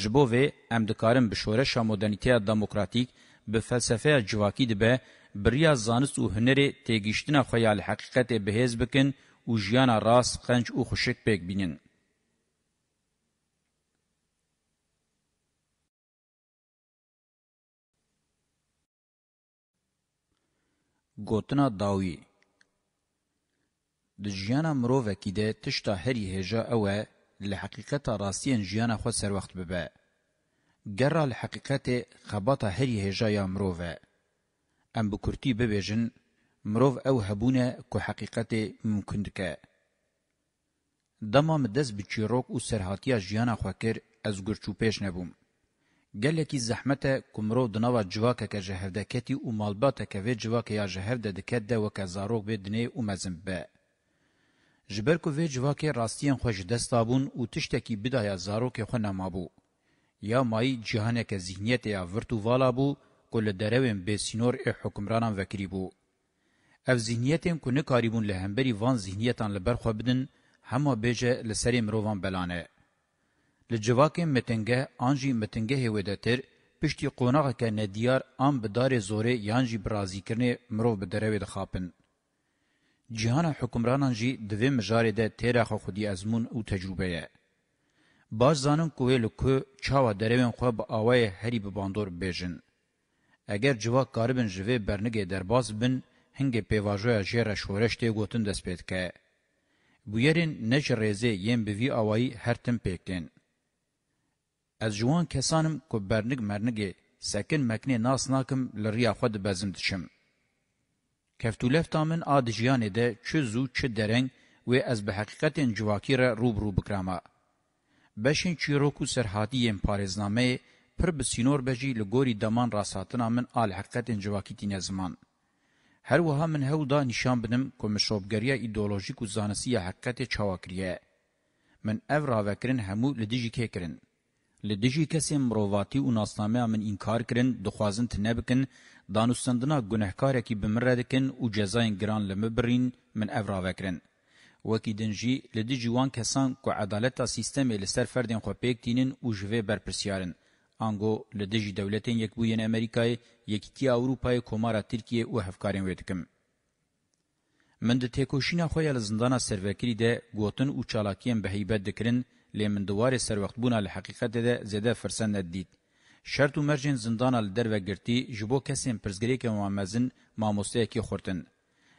Speaker 1: جبو وی ام دکارم به شورش مدرنیته دموکراتیک به فلسفه جواکی دبه بریا زانست او هنری تیگیشتنا خیال حقیقت بهز بکن او جیانا راس خنج او خوشک پک بینن گوتنا داوی د جیانا مروه کې د تشته هری هجا اوه لحقیقت راستین جیان خود سر وقت ببه. گره لحقیقت خباتا هری هجایا مرووه. ام بکرتی ببیجن مروو او هبونه که حقیقت ممکن دکه. دما مدس بچیروک او سرحاتیا جیان خوکر از گرچو پیش نبوم. گلکی زحمت کومرو د نوو جواکه که جهردکتی او مالباته که وی جواکه یا جهرد دکد وک زاروغ به دنی او مزمبه ji ber ku vê civakê rastiyên xwe ji destabûn û tiştekî bidaya zarokê xwe nemabû. Ya mayî cihaneke zihniyetê ya virtû vala bû ku li derewên bêsînor ê hukmranan vekirî bû. Ev zihniyetên ku nikarîbûn li hemberî van zihniyetan li ber xwe bidin, hema bêje li serê mirovan belane. Li civakên mitingeh an jî mitingehê wê de tir, piştî qonaxeke nediyar an bi darê zorê yan jî bi razîkirinê mirov bi derewê dixapin. cihana hukmranan jî divê mijarê de têraxa xwedî ezmûn û tecrûbe ye. Baz zanin ku wê li ku çawa derewên xwe bi awayê herî bi bandor bibêjin. Eger civak karibin ji vê bernigê derbas bin, hingê pêvajoya jê reşoreş tê gotin dest pê dike. Bûyerên ne ji rêzê yên bi vî awayî her tim pêktin. Ez ji wan kesanim ku bernig mernigê sekin mekinê nas nakim li rêya xwe dibezim diçim. Kevtûlefta min a dijiyanê de çi zû çi dereng wê ez bi heqîqetên civakî re rûbirû bikrama. Beşên çîrok û serhatiyên parêznameyê pir bi sînor bejî li gorî daman rasatina min a li heqîqetên civakî tîne ziman. Her wiha min hewl da nîşan binim ku mişobgeriya îdeolojîk û zanisiya heqîqetê çawa kiriye. Min ev ravekirin hemû li dijî kê kirin. Li dijî kesên mirovatî û nasnameya min înkar kirin, dixwazin tune bikin, دانوستندنا گنهکارکی بمره دکن او جزاین گران لمبرین من افرا وکرن. وکی دنجی لدی جوان کسان که عدالتا سیستم لسر فردین خو پیک دینن او جوه برپرسیارن. آنگو لدی جی دولتین یک بوین امریکای یکیتی اوروپای کمارا ترکیه او هفکارین ویدکم. من د تکوشینا خو یل زندانا سروکری ده گوتن او چالاکیم به هیبت دکرین لیمن دوار سر وخت بونه له حقیقت ده زده فرصت ندید. شرط و مرجن زندان ال در وگرتی جبو کسیم پرزگری که مامزن ماموسته کی خورتن.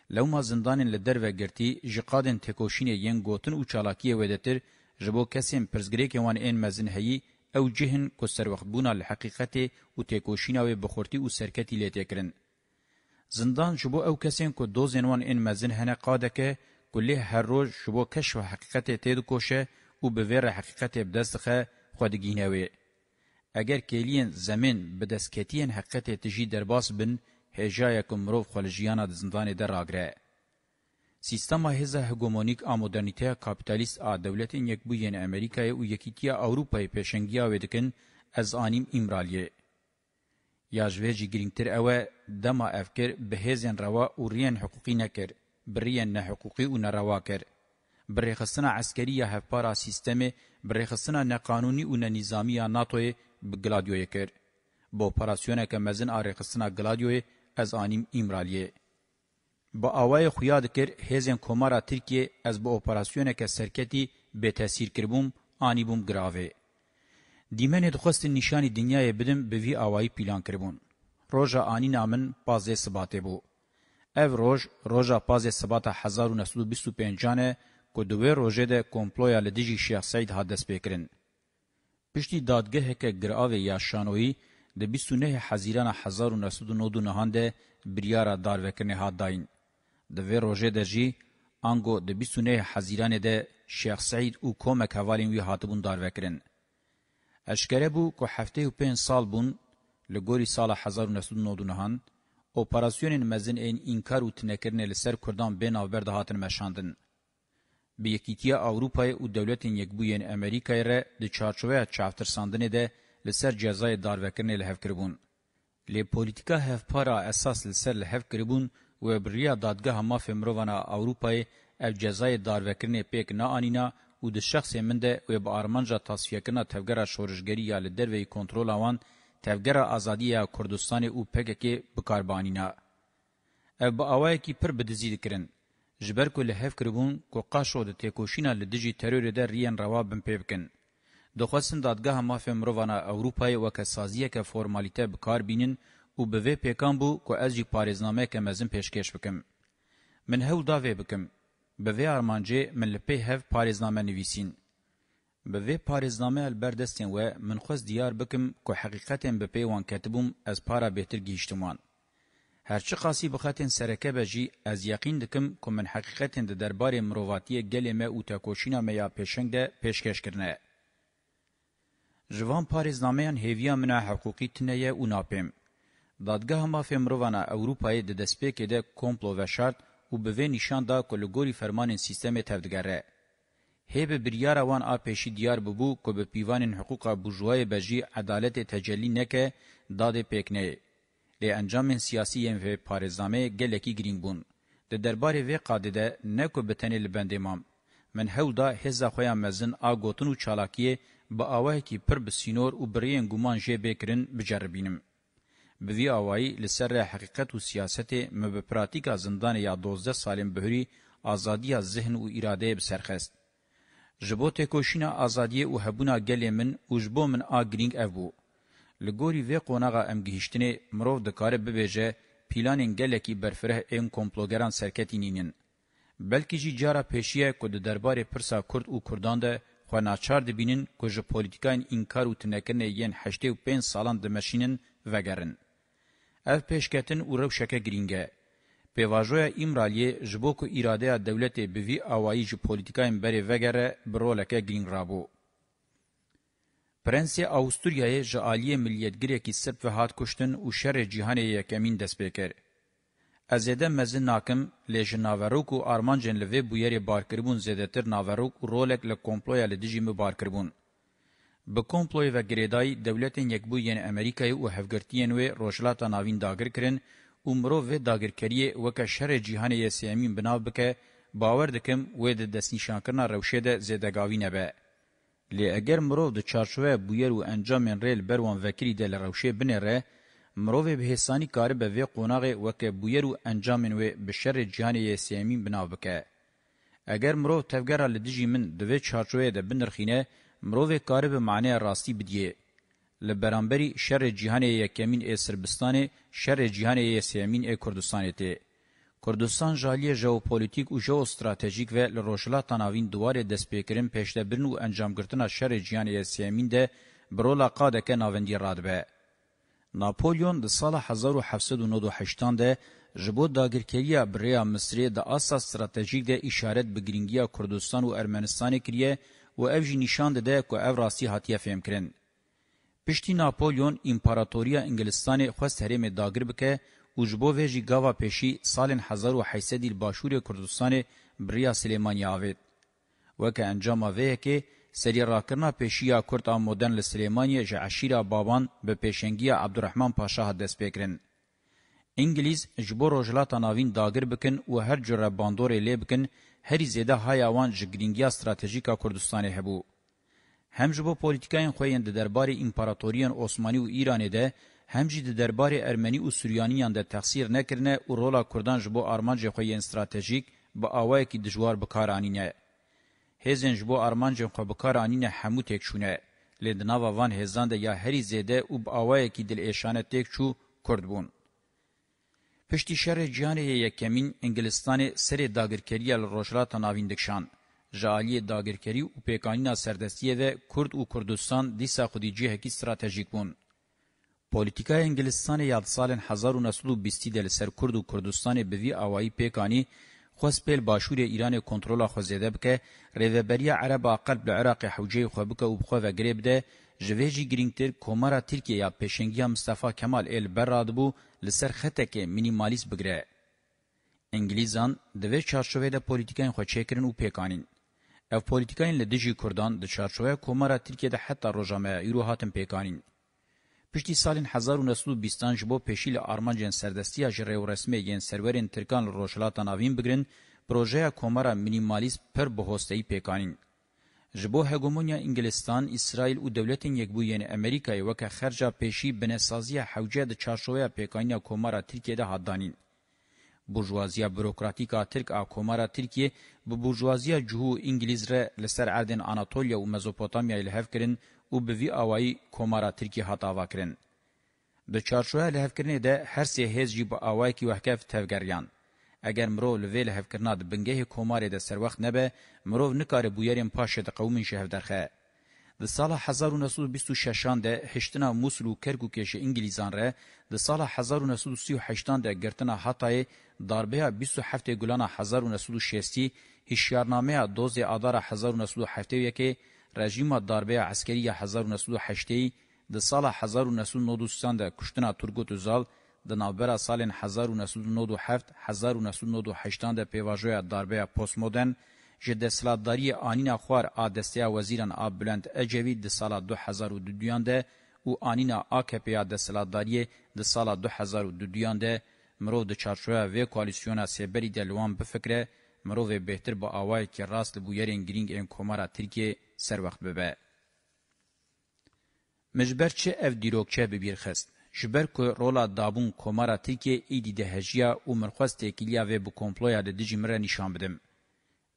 Speaker 1: لو ما زندان ال در وگرتی جقادن تکوشین ین گوتن و چالاکی ودتر جبو کسیم پرزگری که وان این مزن هیی او جهن کو سر وخت بونه الحقیقت او تکوشینا و بخورتی او سرکتی لیتکرن زندان شبو او کسین کو دوزن وان ان مزن هنه قادکه کلی هر روز شبو کشف حقیقت تید کوشه او به ور حقیقت بدستخه خودگینوی اگر کلیین زمین به دسکتین حقیقت تجی درباس بن هجای کمروف خلجیانا د زندان در راگره. سیستما هزا هگومونیک آمودرنیته کابیتالیست آ دولتین یک بوین امریکای و یکیتیا اوروپای پیشنگیا ودکن از آنیم امرالیه. یاجویجی گرینگتر اوه دما افکر به هزین روا و رین حقوقی نکر، برین نه حقوقی و نروا کر. برخصنا عسکری یا هفپارا سیستم برخصنا نقانونی و ننظامی ناتوی بگلادیوی کر. با پراسیونه که مزن آره قصنا گلادیوی از آنیم ایمرالیه. با آوای خویاد کر هزین کمارا ترکیه از با اپراسیونه که سرکتی به تاثیر کربوم آنی بوم گراوه. دیمن دخست نشانی دنیای بدم به وی آوای پیلان کربون. روژا آنی نامن پازه سباته بو. اف روژ روژا پازه سباته 1925 جانه که دوه روژه ده کمپلویا لدیجی شیخ سید حدث بکرن. پشتی دادگه که گرآوه یا شانوی ده 29 حزیران 1999 ده بریارا داروکرنه ها داین. ده وی روژه ده جی انگو ده 29 حزیران ده شیخ سعید او کومک هوالین وی هاتبون داروکرن. اشکره بو که هفته و پین سال بون لگوری سال 1999 اپراسیونین مزن این انکار و تنکرنه لسر کردان بین آورده هاتن مشاندن. به یکیتیا اوروپای او دولتین یکبوین امریکای را د چارچوه چافترساندنه ده لسر جزای داروکرنه لحف کربون. لی پولیتیکا هفپارا اساس لسر لحف کربون و بریا دادگاه ما فمروانا اوروپای او جزای داروکرنه پیک نا آنینا او د شخص منده و به آرمانجا تصفیه کنا تفگره شورشگری یا لدروی کنترول آوان تفگره آزادی کردستان او پیک که بکاربانینا. او با آوائی که پر بدزید کرن. ji ber ku li hev kiribûn ku qaşo di têkoşîna li dijî terorê de riyên rewa bin pê bikin. Dixwastin dadgeha mafê mirovana Ewropayê weke saziyeke formalîte bikar bînin û bi vê pêkan bû ku ez jî parêznameyeke mezin pêşkêş bikim. Min hewl da vê bikim. Bi vê armancê min li pê hev parêzname nivîsîn. Bi vê parêzname el berdestên we min xwest diyar bikim ku heqîqetên bi pê wan ketibûm ez para bêtir gihîştim wan. هرچی قاسی بخاتن سرکه بجی از یقین دکم کمن حقیقتن ده دربار مرواتی گلمه او تاکوشینا میا پیشنگ ده پیشکش کرنه. جوان پاریز نامیان هیویا منا حقوقی تنیه او ناپیم. دادگاه مافی مروانا اوروپای ده دسپیک ده کمپلو و شرط او به نشان دا کلگوری فرمان سیستم تفدگره. هیب بریار وان آ پیشی دیار ببو که به پیوان حقوق بجوای بجی عدالت تجلی نکه داد پیکنه. لی انجام سیاسیین و پارزنامه گلکی گرینگ بون. ده درباره وی قادده نکو بتنی لبنده مام. من هول دا هزا خویا مزن آگوتن و چالاکیه با آوه کی پر بسینور و برین گمان جه بکرن بجربینم. بوی آوائی لسر حقیقت و سیاست مبپراتیک زندان یا 12 سالم بهری آزادی ذهن و اراده بسرخست. جبو تکوشینا آزادی و هبونا گلی من و جبو من آگرینگ او بو. لګوري وې قونغه امګهشتنی مرو د کار به بهجه پلانین ګلکی برفره ان کومپلوګران سرکتینینن بلکې جی جاره پېشیه کو د دربار پرسا کورد او کوردان ده خو ناچار د بینن کو ژ پولیټیکاین انکار او تنکنه یین 85 سالان د ماشینن وګرن اف پېشکتن او رو شکه ګرینګه په واژویا امرالی ژبو کو اراده دولت به وی اوایي ژ پولیټیکاین بری وګره برولکه ګرین رابو Prensê Awisturyayê ji aliyê milliyetgirekî Sirp ve hat kuştin û şerê cîhanê yekemîn destpêkir. Ez êde mezin nakim lê ji naverok û armancên li vê bûyerê barkiribûn zêdetir naverok û rolek li komploya li dijî mi barkiribûn. Bi komploy ve girêdayî dewletên yekbûyên Amerîkayê û hevgirtiyên wê rojlata navîn dagir kirin û mirov vê dagirkeriyê weke şerê cîhanê yê sêmîn binav bike, bawer dikim wê di destnîşankirina rewşê de zêdegavî nebe. لی اگر مرو د چارچوه بویر و انجامن ریل بروان وکری دل روشه بنره مرو به هسانی کار به وی قوناغه وک بویر و انجامن و بشر جهانی سیمین بناو بکه اگر مرو تفګر ل دجی من د وی چارچوه ده بنرخینه مرو کار به معنی راستی بدیه لبرانبری شر جهانی یکمین ای سربستان شر جهانی سیمین ای کردستان ته Kurdistan jaliye jeopolitîk û jeostratejîk ve li rojhilata navîn duwarê destpêkirin, pêştebîrin û encamgirtina şerê jiyanê ya Siyemîn de bi rola qadeke navendî radibe. Napolyon di sala 1798 de ji bo dagirkeriya birêya Misrê di asa stratejîk de îşaret bi giringiya Kurdistan û Ermenistanê kiriye û ev jî nîşan dide ku ev rastî hatiye fêmkirin. Piştî Napolyon, İmparatoriya Ingilistanê xwest herêmê dagir bike اوجبو ویجی گاوا پیشی سالن 1800 دیل باشور کردستان بریا سلیمانی آوید. وکه انجام ویه که سری راکرنا پیشیا کرد آمودن لسلیمانی جه عشیرا بابان به پیشنگی عبدالرحمن پاشا دست بکرن. انگلیز جبو روجلاتا ناوین داگر بکن و هر جره باندور لی بکن هری زیده های آوان جگرینگی استراتیجیکا کردستانی هبو. هم جبو پولیتیکاین خویند درباری امپراتوریان عثمانی و ایرانی ده هم جی دربارې ارمنی او سوریانیان د تخسیر نکرنه او رولا کردان جبو آرمان جه خوی استراتژیک با اوای کی دجوار بکار انینه هزن جبو آرمان جه خو بکار انینه همو تک شونه لندنا وان هزان د یا هری زده او با اوای کی دل ایشانه تک شو کردبون پشتی شهر جیانه یکمین انگلستان سر داگرکری روشلات ناویندکشان جالی داگرکری او پیکانینا سردستی و کرد او کردستان دیسا خودی جهه کی استراتژیک بون پولیتیکای انګلستان یاد سالن 1920 د لسر کورد او کوردستان به وی اوای پیکانی خوسپل باشور ایران کنترل خو زده بک ریوبری عرب قلب العراق حوجی خو بک او بخو غریب ده جویجی گرینگتر کومارا ترکیه یا پیشنگی مصطفی کمال ال براد بو لسر خطک مینیمالیست بگره انګلیزان د وی چارشوې د پولیټیکاین خو چیکرین او پیکانین اف پولیټیکاین له دجی کوردان د چارشوې کومارا ترکیه د حتی روجامه ایرو هاتم پیکانین پشتی سالین 1920 جبو پیشیل آرمانجن سردستیا جره و رسمی ین سرورین ترکان روشلاتا ناوین بگرن پروژه کومارا مینیمالیست پر بهوستهی پیکانین. جبو هگومونیا انگلستان، اسرائیل و دولتین یکبو یین امریکای وکا خرجا پیشی بنسازی حوجه ده چارشویا پیکانیا کومارا ترکیه ده حدانین. بورژوازیا بروکراتیکا ترک ا کومارا ترکیه به بورژوازیا جهو انګلیز ر لسر اردن اناتولیا او مزوپوتامیا الهف کرن او به وی اوای کومارا ترکی هاتا واکرین د چارشوه له هفکرنې ده هر سه هیڅ جی په اوای کې وحکف تفګریان اگر مرو لوی له هفکرنا د بنګه کومارې ده سر وخت نه به مرو نکاره بویرین پاشه د قومین شهر درخه د سال 1926 د هشتنا موسلو کرکو کې شه انګلیزان ر د سال 1938 د ګرتنا هاتای ضربه 27 ګلانه 1960 هشیارنامه 12 آذر 1971 کې رژیم داربه عسکری 1908 د سال 1993 د کشتنه تورګوت زال د نوبره سال 1997 1998 د پیواژوی داربه پوسټ مدرن چې د سلاداری انینا خور ا دستیا وزیران ا بلند اجوی د سال 2002 یانده او انینا AKP د سلاداری د سال 2002 یانده مرو د چارچوه و کوالیسیون سیبری د لوان په فکر مرو به بهتر با اوای کی راست بو یرین گرینگ ان کومارا ترکیه سر وقت ببه. مجبر چه او دیروکچه ببیر خست. جبر که رولا دابون کمارا تیکی ایدی ده هجیا و مرخواست اکیلیا و بکمپلویا ده دیجی مره نشان بدم.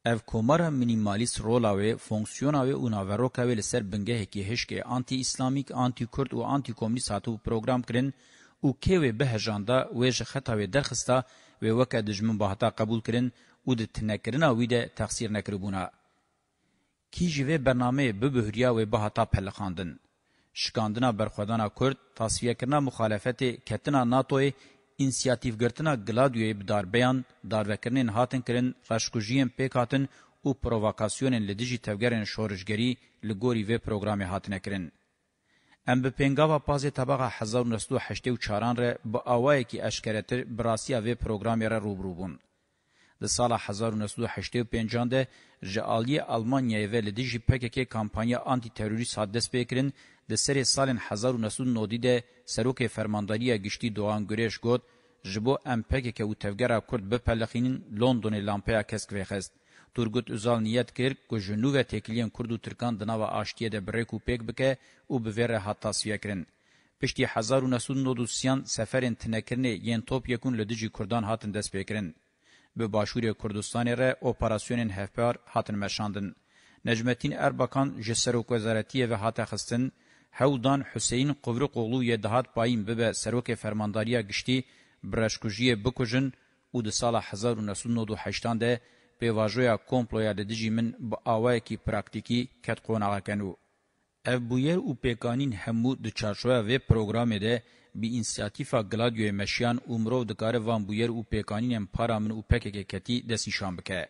Speaker 1: او کمارا مینیمالیس رولا و فونکسیونا و اوناوروکا و لسر بنگه هکی هشک آنتی اسلامیک، آنتی کرد و آنتی کمونیس هاتو پروگرام کرن او کیوی به هجانده و جخطا و درخستا و وکا دجمن باحتا قبول کرن او ده تنکرنا وی ده تقصیر نکربونا. Kî ji vê bernameyê bi bihuriya wê bihata peleqandin. Şikandina berxwedana Kurd, tasfiyekirina muxalefetê ketina NATOyê, însiyatîvgirtina Gladioyê bi darbeyan, darvekirinên hatin kirin, reşkujiyên pêk hatin û provokasyonên li dijî tevgerên şorijgerî li gorî vê programê hatine kirin. Em bi pêngava pazê tebaxa 1984 re bi awayekî eşkeretir birasiya vê programê re rûbirû bûn. د سال 1985 ده جالی آلمانیا و لدیجی پکک کمپانیا آنتی تروریست حدس بکرین د سری سال 1990 ده سروک فرمانداری گشتی دوان گریش گوت جبو ام پکک او تفگر کرد به پلخینین لندن لامپیا کسک وخست تورګوت ازال نیت کړ کو جنو و تکلین کورد او ترکان د نوو آشتیه د بریکو پک بکه او به ور حتا سیکرین پشتي 1990 سیان سفرن تنکرنه یین توپ یکون لدیجی کوردان هاتن دس بکرین به باشور کردستان را اپراسیون هفپار هاتن مشاندن. نجمتین اربکان جسروک وزارتی و هات خستن، هودان حسین قورق اوغلو یه دهات پایین به سروک فرمانداریا گشتی برشکوژی بکوژن او د سال 1998 ده په واژویا کومپلویا د دجیمن با اوای کی پراکټیکی کټ قوناغه کنو. اب بویر او پیکانین همو د چارشوه و پروګرام ده bi inisiatifa Gladio Meşiyan u mirov dikare van bûyer û pêkanînên para min û pekeke ketî destnîşan bike.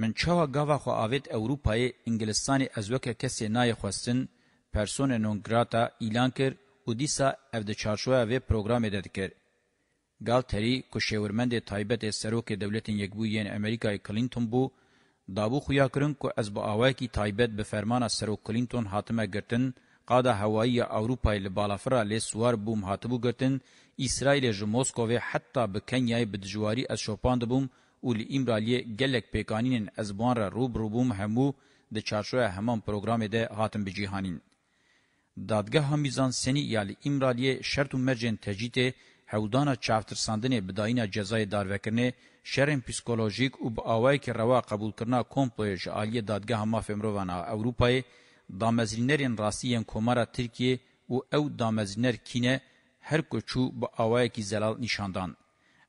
Speaker 1: Min çawa gava xwe avêt Ewropayê Ingilistanê ez weke kesê nayê xwestin, persone non grata îlan kir û dîsa ev di çarşoya vê programê de dikir. Gal Terry ku şêwirmendê taybetê serokê dewletên Yekbûyên Amerîkayê Clinton bû, dabû xuya kirin ku ez bi awayekî taybet bi fermana Serok Clinton hatime girtin, قادا هوایی اوروپای لبالافرا لسوار بوم هاتبو گرتن اسرائیل جو موسکووی حتی به کنیای بدجواری از شوپاند بوم او لی امرالیه گلک پیکانین از بوان را روب روبوم همو د چارشوی همان پروگرام ده هاتم بجیهانین. دادگاه همیزان سنی یالی امرالیه شرط و مرجن تجیده هودانا چافترساندنه بداینا جزای داروکرنه شرم پسیکولوژیک او به آوائی که روا قبول کرنا کمپلوی جعالی دادگاه هما فمرووانا اوروپای damezlinerên rastiyên komara Tirkiye û ew damezliner kîne her koçû bi awayekî zelal nîşandan.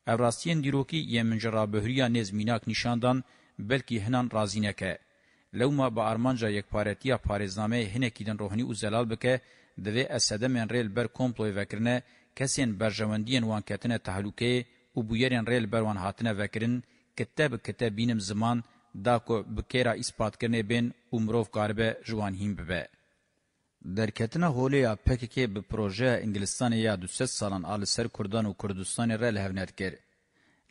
Speaker 1: Ev rastiyên dîrokî yê mincera bihriya nêz mînak nîşandan belkî hinan razîneke. Lewma bi armanca yekparetiya parêznameyê hinekî din rohinî û zelal bike, divê ez sedemên rêl ber komployê vekirine, kesên berjewendiyên wan ketine tehlûkeyê û bûyerên rêl ber wan hatine vekirin, kite bi kite bînim ziman دا کو بکیرا اثبات کرنے بین عمروف کاربه جوان هیم ببه. درکتنا هولیا پککی به پروژه انگلستان یا دو ست سالان آل سر کردان و کردستان را لحونت کر.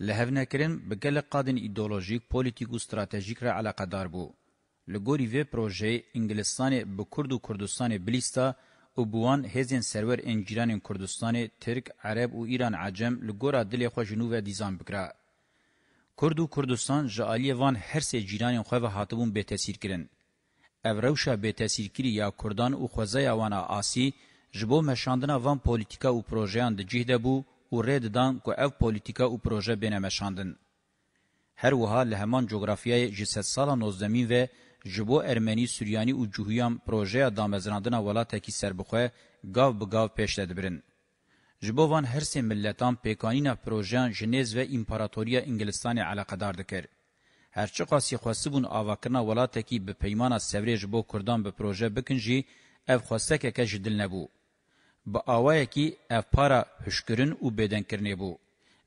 Speaker 1: لحونت کرن بگل قادن ایدولوژیک، پولیتیک و ستراتیجیک را علاقه دار بو. لگوری وی پروژه انگلستان به کرد و کردستان بلیستا او بوان هزین سرور انجیران کردستان ترک، عرب و ایران عجم لگورا دل خوش نو و دیزان بکره. کرد و کردستان جا آلی وان هر سه جیران خواه هاتبون به تاثیر کرن. او روشا به تاثیر کری یا کردان و خوزای وانا آسی جبو مشاندنا وان پولیتیکا و پروژیان ده جهده بو و رید دان که او پولیتیکا و پروژه بین مشاندن. هر وها لهمان جغرافیای جسد سالا نوزدمین و جبو ارمنی سوریانی و جوهیان پروژه دامزراندنا ولاتا کی سربخواه گاو بگاو پیش دبرن. جبوان هر سه ملتان پیکانینا پروژان جنیز و امپراتوریا انگلستان علاقدار دکر. هرچی قاسی خواسته بون آواکرنا ولاته کی به پیمانا سوری جبو کردان به پروژه بکنجی اف خواسته که که جدل نبو. با آوائه کی اف پارا هشکرن و بدن کرنه بو.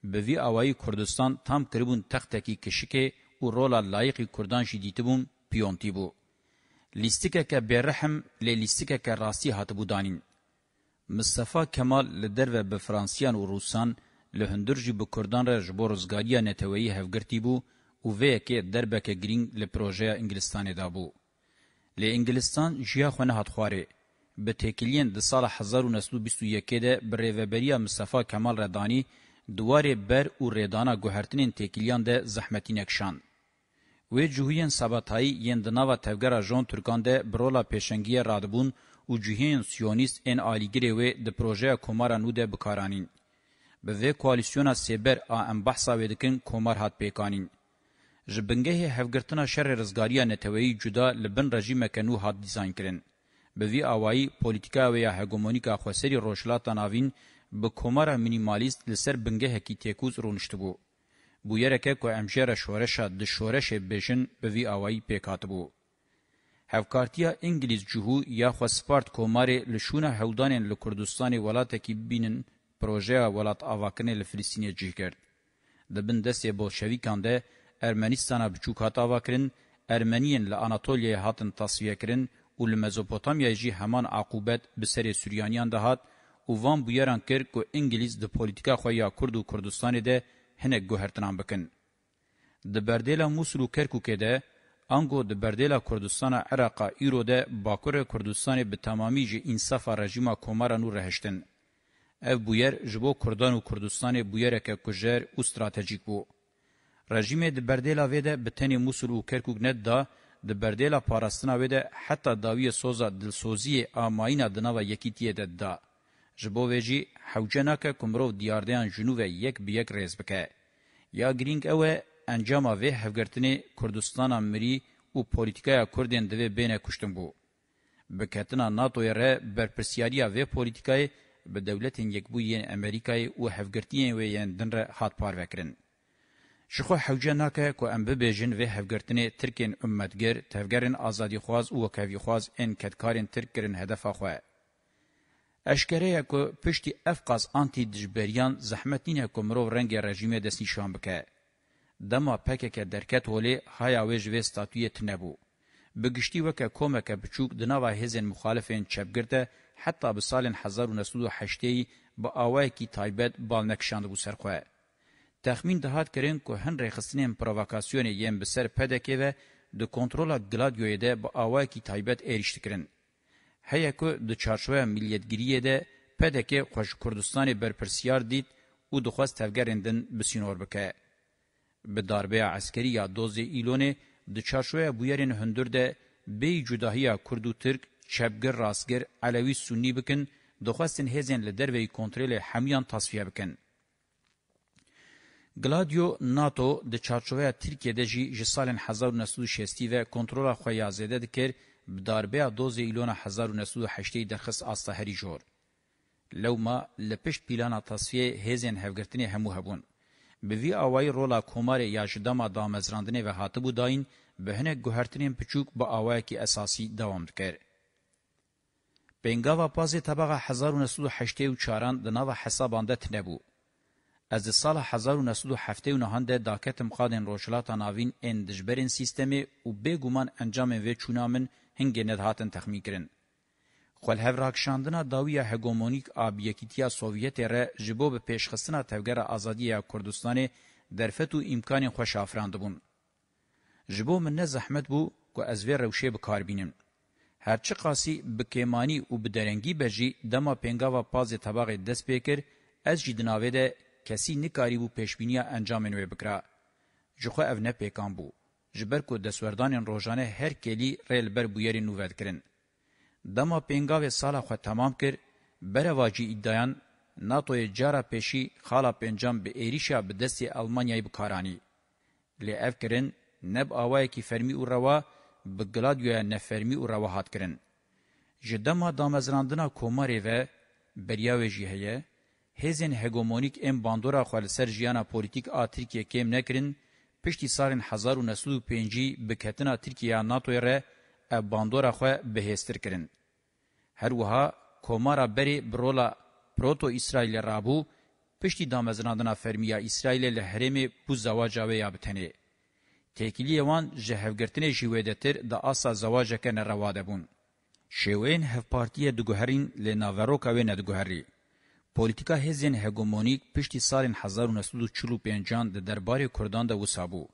Speaker 1: به وی آوائی کردستان تام کربون تخته کی کشکه و رولا لایقی کردان جدیت بون پیونتی بو. لیستیکه که برحم لی لیستیکه که راستی هات بودانین. مصطفى کمال لدرو به فرانسیان و روسان له هندر جی به کردان را جبو روزګاریا نتوی هفګرتی بو او وی کې دربکه گرینګ له پروژه انګلستان دا بو له انګلستان جیا خو نه هات خواره به تکلین د سال 1921 د بریوبریا مصطفى کمال ردانی دوار بر او ردانا گوهرتنین تکلیان ده زحمتینک شان. وی جوهین سباتایی یندناوا تفگر جون ترکان ده برولا پیشنگی رادبون او جهین سیونیست ان آلیگری و د پروژه کومارا نو ده بکارانین. به وی کوالیسیونا سیبر آم بحثا ویدکن کومار هات پیکانین. جبنگه هفگرتنا شر رزگاریا نتوهی جدا لبن رژیم کنو هات دیزاین کرن. به وی آوائی پولیتیکا و یا هگومونیکا خوسری روشلاتا ناوین به کومارا مینیمالیست لسر بنگه کی تیکوز رونشته بو. بو یرکه که امجر شورشا د شورش بیشن به وی آوائی پیکات بو. هفکارتیا انگلیز جهو یا خو سپارت کوماری لشونه هودانین لکردستان ولاته کی بینن پروژه ولات اواکنه لفلسطینی جه کرد. دبن دسته بولشویکان ده ارمنیستانا بچوک هات اواکرن، ارمنیین لاناتولیا هاتن تصفیه کرن و لمزوپوتامیا جی همان عقوبت بسر سوریانیان ده هات و وان بویران کر که انگلیز ده پولیتیکا خویا کرد و کردستان ده هنک گوهرتنان بکن. ده بردیلا موسول و کرکوکه ده انگو د بردیلا کردستان عراق ایرو ده باکور کردستان به تمامی جه انصاف رژیم کومار نور رهشتن اف بویر جبو کردان و کردستان بویر که کجر و استراتژیک بو رژیم د بردیلا ویده به تنی موسول و کرکوک ند ده د بردیلا پاراستنا ویده حتی داوی سوزا دلسوزی آماینا دناو یکیتیه ده ده جبو ویجی حوجناک کمرو دیاردهان جنوب یک بیک ریز بکه یا گرینگ اوه انجام وی هفگرتنی کردستان امری او پولیتیکای کردین دوی بین کشتن بو. بکتنا ناتو یره برپرسیاریا وی پولیتیکای به دولتین یک بوین امریکای او هفگرتین ویین دن را حات پار وکرن. شخو حوجه ناکه که ام ببیجن وی هفگرتنی ترکین امتگر تفگرن آزادی خواز او وکاوی خواز این کدکارین ترکرن هدفا خواه. اشکره که پشتی افقاز آنتی دجبریان زحمتین که مرو رنگ رژیم دست نشان بکه. دما پکه درکت هولی هایا وژ و استاتویت نبو بگشتی وک کومک بچوک دنا و هزن مخالفین چبگرته حتی به سال 1908 با اوای کی تایبت بالنکشاند بو سرخوا تخمین دهات کرین کو هن رخصنین پرووکاسیون یم به سر پدکه و د کنټرولا ګلادیوی ده با اوای کی تایبت ایرشتکرین هيا کو د چارشوه ملیتګریه ده پدکه خوش کردستان برپرسیار دید او دخواست تفګرندن بسینور بکه به داربه عسکری یا دوز ایلونه د چاشوه بویرین هندر ده به جداهیا کرد و ترک چپگر راستگر علوی سنی بکن دخواستن هزین لدروی کنترل حمیان تصفیه بکن. گلادیو ناتو د چارچوبه ترکیه د جی جسال 1960 و کنترل خو یا زده د کر بداربه دوز ایلون 1980 درخص آستهری جور لو ما لپشت پیلانا تصفیه هزین هفگرتنی همو هبون به وی آوای رولا کمار یا جدما دامزراندنه و هاتبو داین به هنه گوهرتنین پچوک با آوای کی اساسی دوام دکر. بنگاوا پازی طبقه 1984 د ناو حسابانده تنبو. از سال 1979 ده داکت مقادن روشلاتا ناوین اندجبرین سیستمی و بگومان انجام وی چونامن هنگه ندهاتن تخمی کرن. خل هفراکشاندنا داویا هگمونیک آب یکیتیا سوویت ره جبو به پیشخستنا تفگر آزادی کردستان درفت و امکان خوش آفراند بون. جبو من نه زحمت بو که از وی روشه بکار بینن. هرچه قاسی بکیمانی و بدرنگی بجی دما پنگاوا پاز طباق دست پیکر از جیدناوه ده کسی نکاری بو پیشبینیا انجام نوی بکرا. جخو او نه پیکان بو. جبر که دسوردان روژانه هر کلی ریل بر بویر نوود کرن. دما پنگاوه سالا خو تمام کر بره واجی ادعایان ناتو جارا پیشی خالا پنجام به ایریشا به دست آلمانیای بکارانی. لی اف کرن نب آوائی که فرمی او روا به گلادیویا نفرمی او روا هات کرن. جدما دامزراندنا کوماری و بریاوی جیهیه هزین هگومونیک ام باندورا خوال سر جیانا پولیتیک آ ترکیه کم نکرن پشتی سارن 1905 بکتنا ترکیه ناتوی ره باندورا خو بهستر کرن هر وها کومارا بری برولا پروتو اسرائیل رابو پشتی دامزنادنا فرمیا اسرائیل له هرم بو زواجا و یابتنی تکیلی وان جهوگرتنی جیودتر د اسا زواجا کن رواده بون شوین هف پارتیه دگوهرین لناوروکا و ندگوهری پولیتیکا هزین هگومونیک پشتی سالین 1945 د دربار کردان د وسابو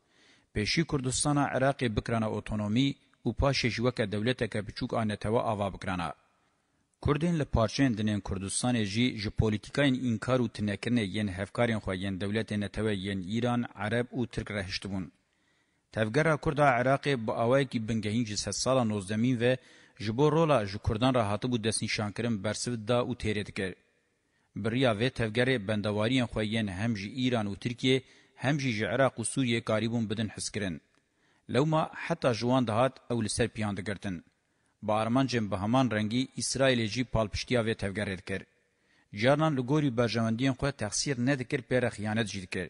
Speaker 1: پېشي کوردستان عراق بکرانه اوتونومي او پاشه جوکه دولتکه بچوک آنتوا آوا بکرانا. کردین لپارچین دنین کردستان جی جی پولیتیکاین انکار و تنکرنه ین هفکارین خواه ین دولت نتوه ین ایران، عرب و ترک رهشتبون. تفگره کرده عراق با آوائی که بنگهین جی ست سالا نوزدمین و جبو رولا جو کردان را حاطب و دستین شانکرم برسوید دا و تیرید کرد. بریا و تفگره بندواریین خواه ین هم جی ایران و ترکیه هم جی جی عراق و سوریه کاریبون بدن حس کرن. لوما حتی جوان دهات او لسر پیانده گرتن. با ارمانجم به همان رنگی اسرائیل جی پالپشتیا و تفگرد کر. جانان لگوری برجمندین خواه تقصیر ندکر پیر خیانت جید کر.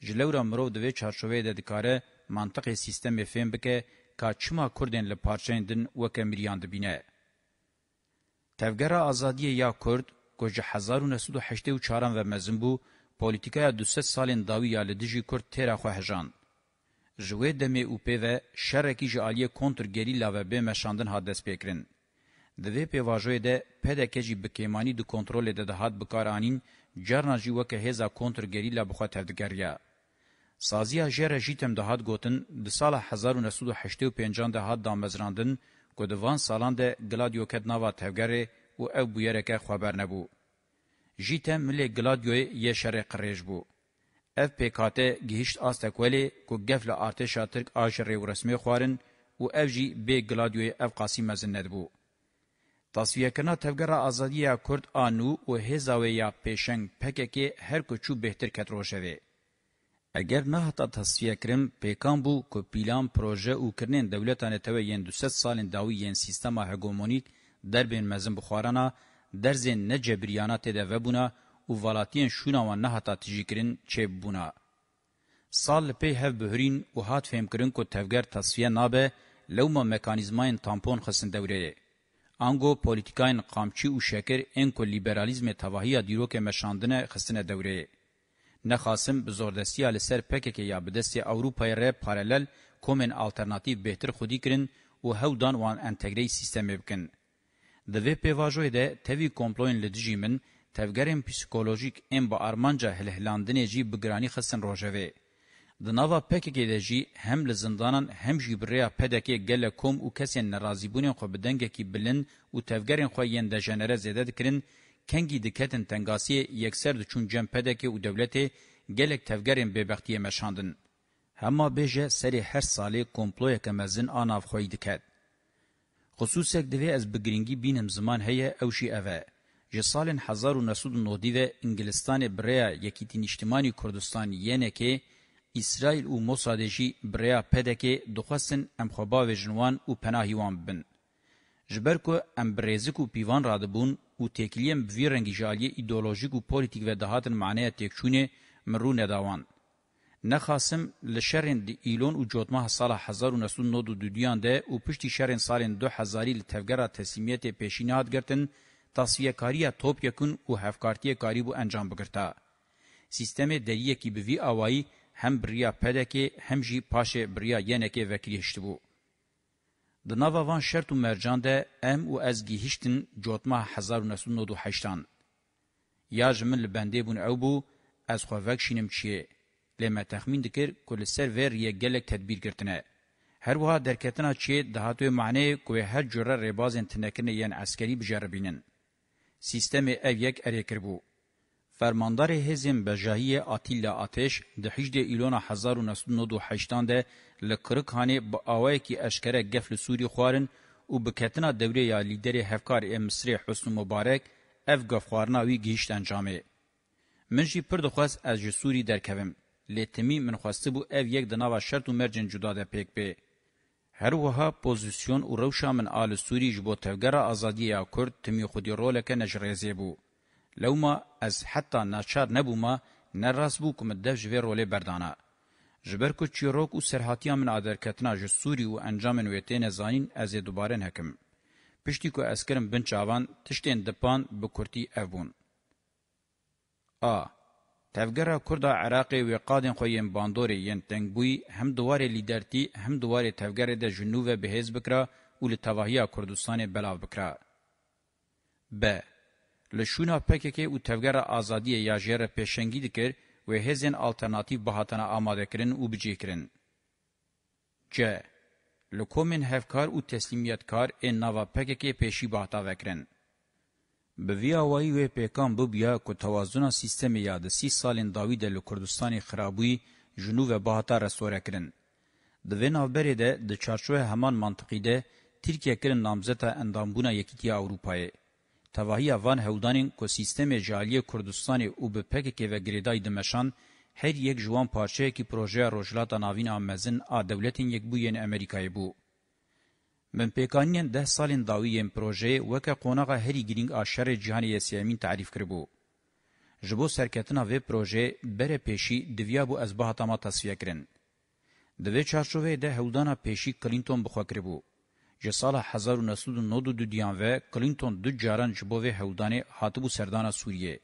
Speaker 1: جلورا مرو دوی چارشوه ده دکاره منطق سیستم فهم بکه که چما کردن لپارچین دن وکه مریان دبینه. تفگر آزادی یا کرد کج 1984 و مزن بو پولیتیکای 200 سالین داوی یا لدجی کرد تیرا خو هجان جوه دمه او پی و شرکی جالی کنتر گریلا و به مشاندن حدس پیکرن. دوی پی واجوه ده پدکجی بکیمانی دو کنترول ده دهات بکارانین جرنا جی وکه هزا کنتر گریلا بخوا تفدگریا. سازیا جره جیتم دهات گوتن ده سال 1985 دهات دامزراندن که دوان سالان ده گلادیو کدناوا تفگره و او بویرکه خبر نبو. جیتم ملی گلادیوی یه شره قریج بو. اف PKK گهشت آستکولی کو گفل ارتشا ترک آجر و رسمی خوارن و اف جی بی گلادیو اف قاسم مزن ندبو. تصفیه کنا تفگر آزادی کرد آنو و هزاوی یا پیشنگ پککی هر کچو بهتر کترو شوه. اگر نه تا تصفیه کرم پیکان بو که پیلان پروژه او کرنین دولتان توی ین دو ست سالین داوی ین سیستما هگومونیک در بین مزن بخوارانا درزین نجبریانا تده وبونا او والاتین شونا و نه هتا تجیکرین چه بونا. سال پی هف بهرین و هات فهم کرن کو تفگر تصفیه نابه لوما مکانیزماین تامپون خسن دوره. انگو پولیتیکاین قامچی او شکر انکو لیبرالیزم تواهی دیروک مشاندنه خسن دوره. نخاسم بزردستی ال سر پکک یا بدستی اوروپای ر پارالل کومن الټرناتیو بهتر خودی کرن او هودان وان انټګری سیستم بکن د وی پی واژو ده توی کومپلوین لدیجیمن تفگرین پسیکولوژیک ام با ارمانجا هلهلاندنه جی بگرانی خستن روژوه. دناوا پککی ده جی هم لزندانان هم جی بریا پدکی گل کم و کسین نرازی بونین خو بدنگه کی بلن و تفگرین خو ین ده جنره زیده دکرین کنگی دکتن تنگاسی یکسر د چون جم پدکی و دولت گلک تفگرین ببختی مشاندن. هما بیجه سری هر سالی کمپلوی کمزن آناف خوی دکت. خصوصک دوی از بگرینگی بینم زمان هیه اوشی اوه. ji salên 1909 ve Ingilistanê birêya Yekîtîn Niştimanî Kurdistan yenekê İsrail û Mosadê jî birêya pedekê dixwestin em xwebavê jinwan û penahî wan bibin. Ji ber ku em bi rêzik û pîvan radibûn û têkiliyên bi vî rengî ji aliyê îdeolojîk û polîtîk ve dahatin maneya têkçûnê min rû nedawan. نخاسم لشرین دی ایلون او جوتما سال 1992 دیان ده او پشتی شرین سالین 2000 لتفگرا تسلیمیت پیشینهات گرتن تصفیه کاری توپ یکون او هفکارتی کاری بو انجام بگرتا. سیستم دریه کی بوی آوائی هم بریا پدکه هم جی پاش بریا ینکه وکلیشت بو. دناوا وان شرط و مرجان ده ام و از گیهشتن جوتما 1998 یا جمل بنده بون او بو از خواهوک شینم چیه. لما تخمین دکر کل سر ور یه گلک تدبیر کرتنه. هر وها درکتنا چی دهاتو معنی که هر جره ریبازین تنکنه یعن عسکری بجربینن. سیستم اف یک اریکر بو. فرماندار هزم بجاهی آتیلا آتش ده هجد ایلون 1928 ده لکرک هانه با آوائی که اشکره گفل سوری خوارن و بکتنا دوره یا لیدر هفکار مصری حسن مبارک اف گفخوارناوی گیشت انجامه. من جی پر دخواست از جسوری درکویم. لیتمی من خواسته بو اف یک دناوه شرط و مرجن جدا ده پیک به. پی. هر وها پوزیسیون او روشا من آل سوری جبو تفگرا آزادیا کرد تمی خودی رولک نجریزی بو. لوما از حتی ناچار نبوما نراس بو کم دفج وی رولی بردانا. جبر کو چیروک او سرحاتیا من آدرکتنا جه سوری و انجام نویتین زانین از دوبارن حکم. پشتی کو اسکرم بن چاوان تشتین دپان بکرتی اوون. آه تفګره کوردا عراق وقادن خو یم باندوري یم تنګبوي هم دواره لیدرتي هم دواره تفګره د جنوب به حزب کرا او له توهیا کوردستان بلاو بکرا ب لشونا پککه او تفګره ازادي یا جره پېشنګی دکر و هزن الټرناتیو بهاتنه آماده کرن او بجیکرن ج لکومن هفکار او تسلیمیت کار ان نوا پککه پېشی بهاتا وکرن به ویا وای وی پیکان بو بیا کو توازن سیستم یاد سی سالین داوید له کردستان خرابوی جنو و بهاتا رسوره کرن د ویناو بری ده د چارچوه همان منطقی ده ترکیه کرن نامزتا اندامبونا یکیتیا اوروپای تواهی وان هودانین کو سیستم جالی کردستان او به پکه و گریدای دمشان هر یک جوان پارچه کی پروژه روجلاتا ناوین آمزن آ دولتین یک بو یین امریکای بو من پیکانین ده سالین داویین پروژه وکه قونغه هری گرینگ آشر جهانی سیامین تعریف کربو. جبو سرکتنا و پروژه بره پیشی دویابو از بحتاما تصفیه کرن. دوی چارچوه ده هودانا پیشی کلینتون بخوا کربو. جه سال 1992 دیان و کلینتون دو جاران جبو و هودانه حاتبو سردانا سوریه.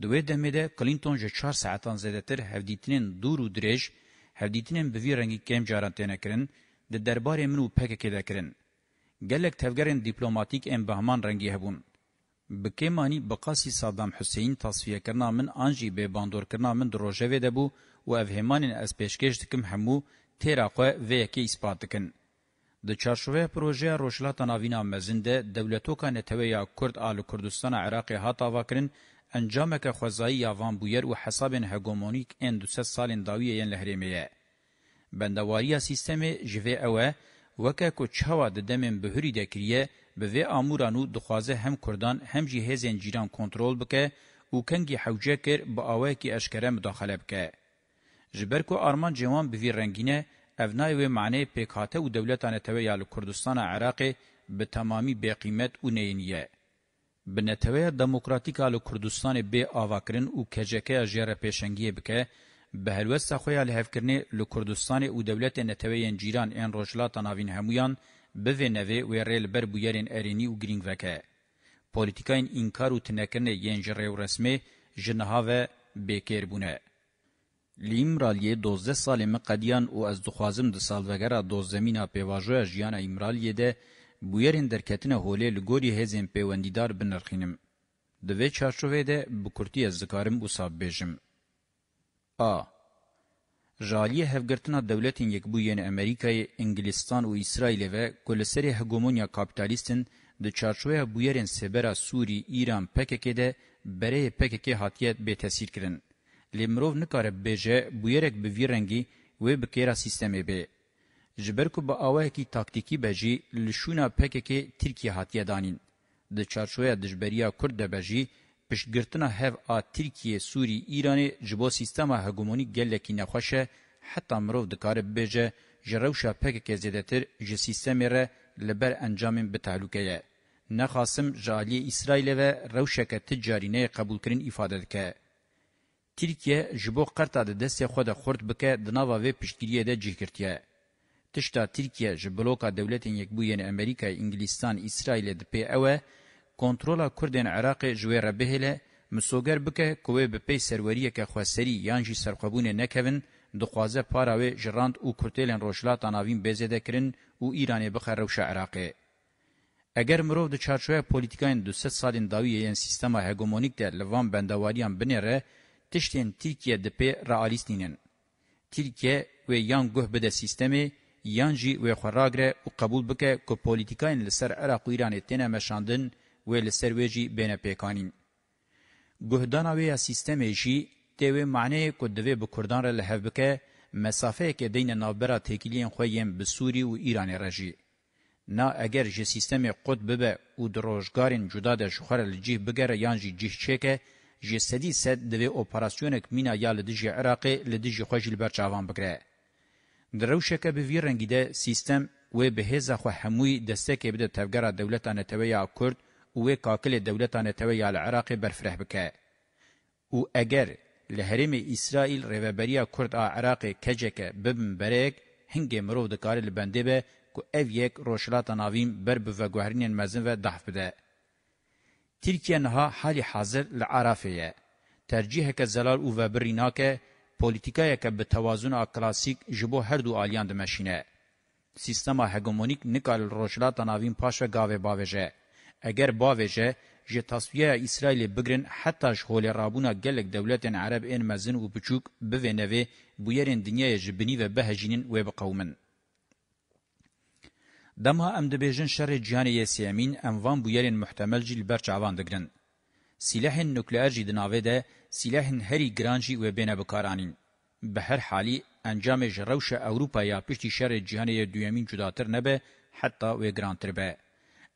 Speaker 1: دوی دمیده کلینتون جه چار ساعتان زیده تر هفدیتنین دور و درش هفدیتنین بوی رنگی کم جاران تینه کرن، د دربار امنو پکه کې دکرن گلک تفگرن دیپلوماتیک ام بهمان رنگی هبون بکمانی بقاسی صدام حسین تصفیه کرنا من انجی به باندور کرنا من دروژوی دبو و افهمان از پیشکش دکم همو تیرا خو و یکی اثبات کن د چارشوه پروژه روشلاتا ناوینا مزنده دولتوکا نتویا کرد آل کردستان عراق هاتا واکرن انجامک خوزایی یاوان بویر و حساب هگومونیک اندوسه سالین داویه ین لهریمیه بندواریا سیستم جوی اوه وکه کو چاوا د دمن بهری دکریه به و امورانو دخوازه هم کردان هم جهزن جیران کنترل بکه او کنگی حوجه کر با اوه کی اشکره مداخله بکه جبر کو ارمان جوان به وی رنگینه افنای و معنی پکاته او دولتانه توی یال کردستان عراق به تمامی به قیمت او نینیه بنتوی دموکراتیک آل کردستان به آواکرین او کجکه جره پیشنگی بکه به هلوستا خویا لهفکرنه لو کردستان او دولت نتوین جیران ان روجلاتا ناوین همویان به نوی و ریل بر بویرین ارینی او گرینگ وکه پولیتیکاین انکار او تنکرنه ینجره و رسمه جنها و بیکر بونه لیمرالیه 12 سال مقدیان او از دخوازم د سالوګرا 12 مینا پیواژو ژیان ایمرالیه ده بویرین درکتنه هوله لګوري هزم پیوندیدار بنرخینم د وی چارچوې ده بکورتی از زکارم او صاحب بجم A. Jaliye hevgirtina devletên yekbûyên Amerîkayê, Ingilîstan û Îsraîlê ve ku li serê hegemonya kapitalîstin di çarçoya bûyerên sebera Sûrî, İran, PKK de berê PKK hatiye bêtesîr kirin. Lê mirov nikare bibêje bûyerek bi vî rengî wê bi kêra sîstemê bê. Ji ber ku bi awayekî taktîkî be jî li şûna PKK Tirkiye hatiye danîn. Di çarçoya dijberiya Kurd de be jî پشتگرتنا هف ا ترکیه سوری ایران جبو سیستما هگمونی گلکی نخوشه حتی مرو دکار بجه جروشا پک که زیدتر جه سیستم ره لبر انجام به تعلقه نخاسم جالی اسرائیل و روشک تجارینه قبول کرن ifade که ترکیه جبو قرطا د دست خود خورد بکه دناوا و پشتگیریه ده جهکرتیه تشتا ترکیه جبلوکا دولتین یک بوین امریکا انگلیستان اسرائیل د پی اوه کنترولا کردین عراق جوی را بهله مسوګر بکه کوی به پی سروریه که خواسری یان جی سرخوبونه نکوین د خوازه پاراوی جراند او کورتلن روشلات اناوین بزده کرن او ایرانی بخرو شعراق اگر مرو د چارچوی پولیتیکاین د 200 سالین داوی یان سیستما هګومونیک د لوان بندوالیان بنره تشتین ترکیه د پی رئالیستینن ترکیه و یان گوه بده سیستمی یان جی و خراگره او قبول بکه کو پولیتیکاین لسر عراق و ایران تنه مشاندن و لسروی جی بین پیکانین. گهدانا وی سیستم جی تیوی معنی کدوی بکردان را لحو بکه مسافه که دین نابرا تکیلین خوییم بسوری و ایران رجی. نا اگر جه سیستم قد ببه و دروژگارین جدا ده شخور لجیه بگره یان جی جیه چکه جه سدی سد دوی اپراسیونک مینا یا لدجی عراقی لدجی خوشی لبرچاوان بگره. دروشکه به وی رنگی ده سیستم و به هزا خو هموی دسته که بده تفگره دولتانه تویا کرد او قاتل دولتان توی یا العراق برفره بکه. او اگر لهرم اسرائیل روبریا کرد عراق کجک ببن برک هنگ مرو دکار لبنده به که او یک روشلات ناویم بر بفگوهرین مزن و دحف بده. ترکیه نها حال حاضر لعرافه ترجیح که زلال او و برینا که پولیتیکای که به توازن کلاسیک جبو هر دو آلیان دمشینه. سیستما هگمونیک نکال روشلات ناویم پاش و گاوه باوجه. اگر باوجه جه تصفیه اسرائیل بگرن حتی جهول رابونا گلک دولتین عرب این مزن و بچوک بوینوه بویرین دنیای جبنی و بهجینین و بقومن. دمها ام دبیجن شر جیان یسیامین ام وان بویرین محتمل جیل برچ عوان دگرن. سلاح نکلیر جی دناوه ده سلاح هری گرانجی و بینه بکارانین. به هر حالی انجام روش اوروپا یا پشتی شر جیان دویمین جداتر نبه حتی و گرانتر به.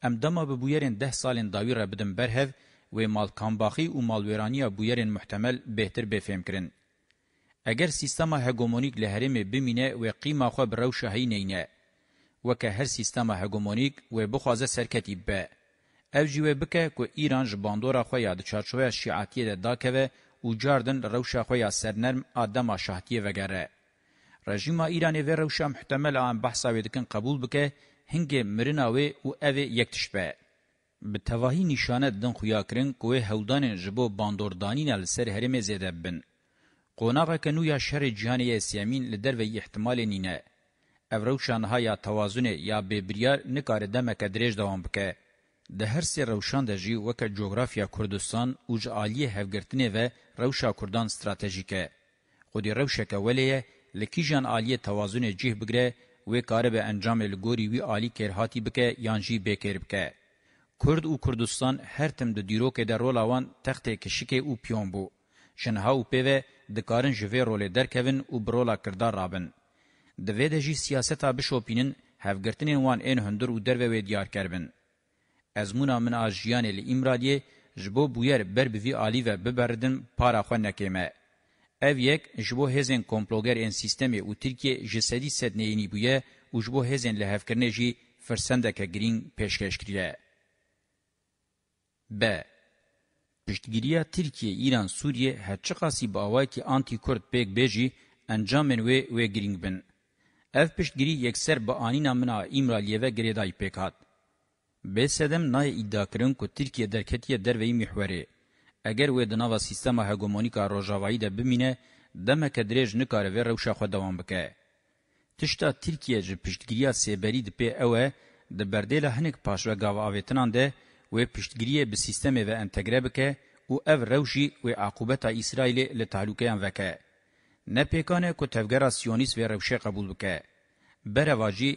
Speaker 1: ام دما به بویرین ده سالین داوی را بدن برهف و مال کامباخی و مالورانی بویرین محتمل بهتر بفهم کرن. اگر سیستما هگومونیک لحرم بمینه و قیمه خواه برو شهی نینه. وکه هر سیستما هگومونیک و بخوازه سرکتی به. او جیوه بکه که ایران جباندورا خواه یاد چارچوه شیعاتیه ده داکه و جاردن روشا خواه سرنرم آدم شهتیه وگره. رژیم ایرانی و روشا محتمل آن بحثا ویدکن قبول بکه هنگه مرنا وی او اوی یکتش به. به تواهی نشانه دن خویا کرن کوه هولدان جبو باندوردانین ال سر هرم زیده بن. قوناغه کنو یا شهر جهانی اسیامین لدر وی احتمال نینه. اوروشانها یا توازن یا ببریار نکاره دمک دریج دوام بکه. ده هر سی روشان ده جی وکه جغرافیا کردستان اوج عالی هفگرتنه و روشا کردان استراتیجیکه. خودی روشا که ولیه لکی جان عالی توازن جیه بگره وی کاره به انجام لګوري وی عالی کرهاتی بکې یانجی بکر بکې کورد او کردستان هر تم د دیرو کې د رولاوان تخته کې شکه او پیون بو شنها او پیوه د کارن جوی رول درکوین او برولا کردار رابن د وې د جی سیاستا بشوپینن هفګرتنین وان ان هندور او در وې دیار کربن ازمونا من اجیان ال امرادیه جبو بویر بر بوی عالی و ببردن پارا خو نکیمه ev yek ji bo hêzên komplogerên sîstemê û Tirkiye ji sedî sed neyînî bûye û ji bo hêzên lehevkirinê jî firsendeke girîng pêşkêş kiriye. B. Piştgiriya Tirkiye, İran, Sûriye herçi qasî bi awayekî anti-Kurd pêk bêjî encamên wê wê girîng bin. Ev piştgirî yekser bi anîna min a İmraliye ve girêdayî pêk hat. Bê sedem nayê îddia kirin ku Tirkiye derketiye derveyî mihwerê. اگر وی د نوو سیستم هګومونیکا روجاوایی ده بمینه دمه کدرج نکاره و روشا خو دوام بکه تشتا ترکیه ج پشتګریه سیبری د پی اوه د بردل هنک پاشو گاو اوتنان ده و پشتګریه به سیستم و انټګره بکه او او روشی و عقوبت اسرائیل له تعلقیان وکه نه پیکانه کو تفګرا سیونیس و روشا قبول بکه برواجی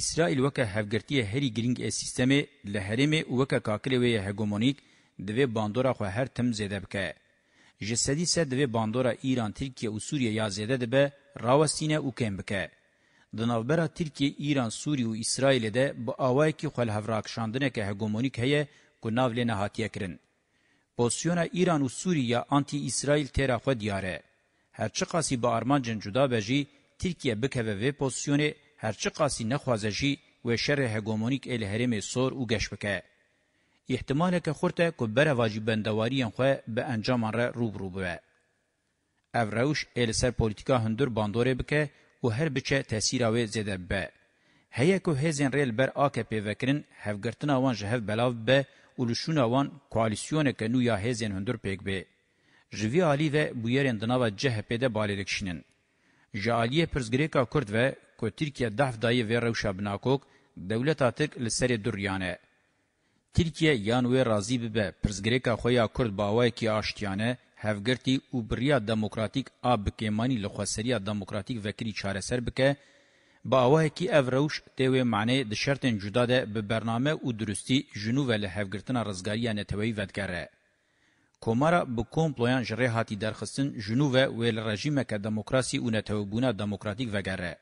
Speaker 1: اسرائیل وکه هفګرتی هری ګرینګ سیستم له هریمه وکه کاکلی و هګومونیک دوی باندورا خو هر تم زیده بکه. جسدی سه دوی باندورا ایران، ترکیه و سوریه یا زیده ده به راوستینه او کم بکه. دنوبرا ترکیه، ایران، سوریه و اسرائیل ده با آوائی که خوال هفراکشاندنه که هگومونیک هیه که ناولی نهاتیه کرن. پوزیون ایران و سوریه آنتی اسرائیل تیرا خو دیاره. هرچه قاسی با آرمانجن جدا بجی، ترکیه بکه و پوزیونه هرچه قاسی نخوازه جی و شر هگومونیک ال هرم سور او گش بکه. احتمالک خورته که بره واجی بندواریان خواه به انجامان را روبرو بوه. او روش ایل سر پولیتیکا هندور باندوره بکه و هر بچه تاثیراوی زیده ببه. هیا که هزین ریل بر آکه پیوکرین هفگرتن آوان جهف بلاو به ولشون آوان کوالیسیونه که نو یا هزین هندور پیک به. جوی آلی و بویرین دناوا جه پیده بالیرکشنین. جالی پرزگریکا کرد و که ترکیه دهف دایی و روشا بناکوک دولتا ترک لسر دوریانه. Tirkiye yan wê razî bibe pirzgirêka xwe ya Kurd bawayekî aştiyane hevgirtî û biriya demokratîk a bikêmanî li xweseriya demokratîk vekirî çareser bike, bawayekî ev rewş tê wê maneyê di şertên cuda de bi bername û durustî jinû ve li hevgirtina rizgariya neteweyî vedgere. Komara bi komployan ji rê hatî derxistin jinû ve wê li rejîmeke demokrasî û netewbûna demokratîk vegere.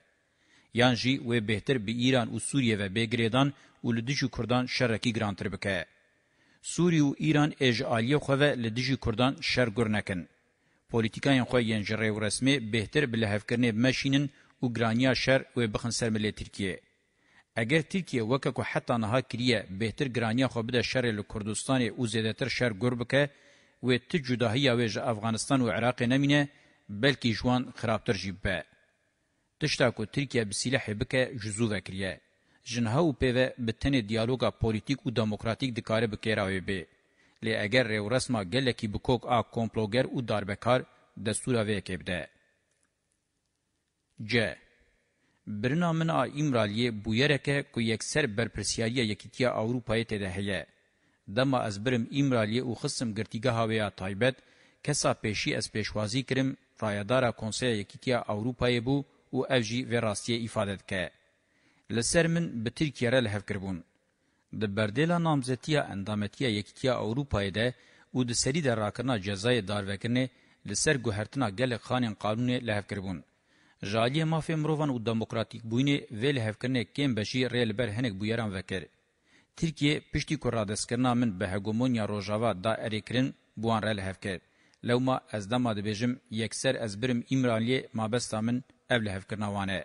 Speaker 1: Yan jî wê bêhtir bi Îran û Sûriye ve bêgirêdan و لدجو کردان شرکی گرانتر بکه. سوری و ایران ایج آلیه خواه لدجو کردان شر گرنکن. پولیتیکایان خواه ینجره و رسمه بهتر بلحف کرنه مشینن و گرانیا شر و بخن سر ملی ترکیه. اگر ترکیه وکه حتی نها کریه بهتر گرانیا خو بده شر له کردستان او زیاتر شر ګربکه و ته جداهی اوج افغانستان او عراق نمینه بلکې جوان خرابتر جيبه تشتا کو ترکیه بسلاح بکه جزو وکریه جنها او پیوه بتنه دیالوگا پولیتیک و دموکراتیک دکاره بکیراوی بی. لی اگر ریو رسما گله کی بکوک آ کمپلوگر و داربکار دستورا وی کبده. ج. برنامن آ امرالیه بویرکه که یکسر برپرسیاریه یکیتیا اوروپای تده هیه. دما از برم امرالیه او خصم گرتیگه هاویا تایبت کسا پیشی از پیشوازی کرم رایدارا کنسیه یکیتیا اوروپای بو و افجی و راستیه افادت که. لسر من به ترکیه را لحف کربون. ده بردیلا نامزتیا اندامتیا یکتیا اوروپای ده او ده سری ده راکنا جزای داروکنه لسر گوهرتنا گل خانین قانون لحف کربون. جالی مافی مروان او دموکراتیک بوینه و لحف کرنه کم بشی ریل بر هنک بویران وکر. ترکیه پشتی کرادسکرنا من به هگومونیا روژاوا دا اریکرن بوان را لحف کرد. لو ما از دما دبیجم یکسر از برم ایمرانلی مابستا من اول هفکرناوانه.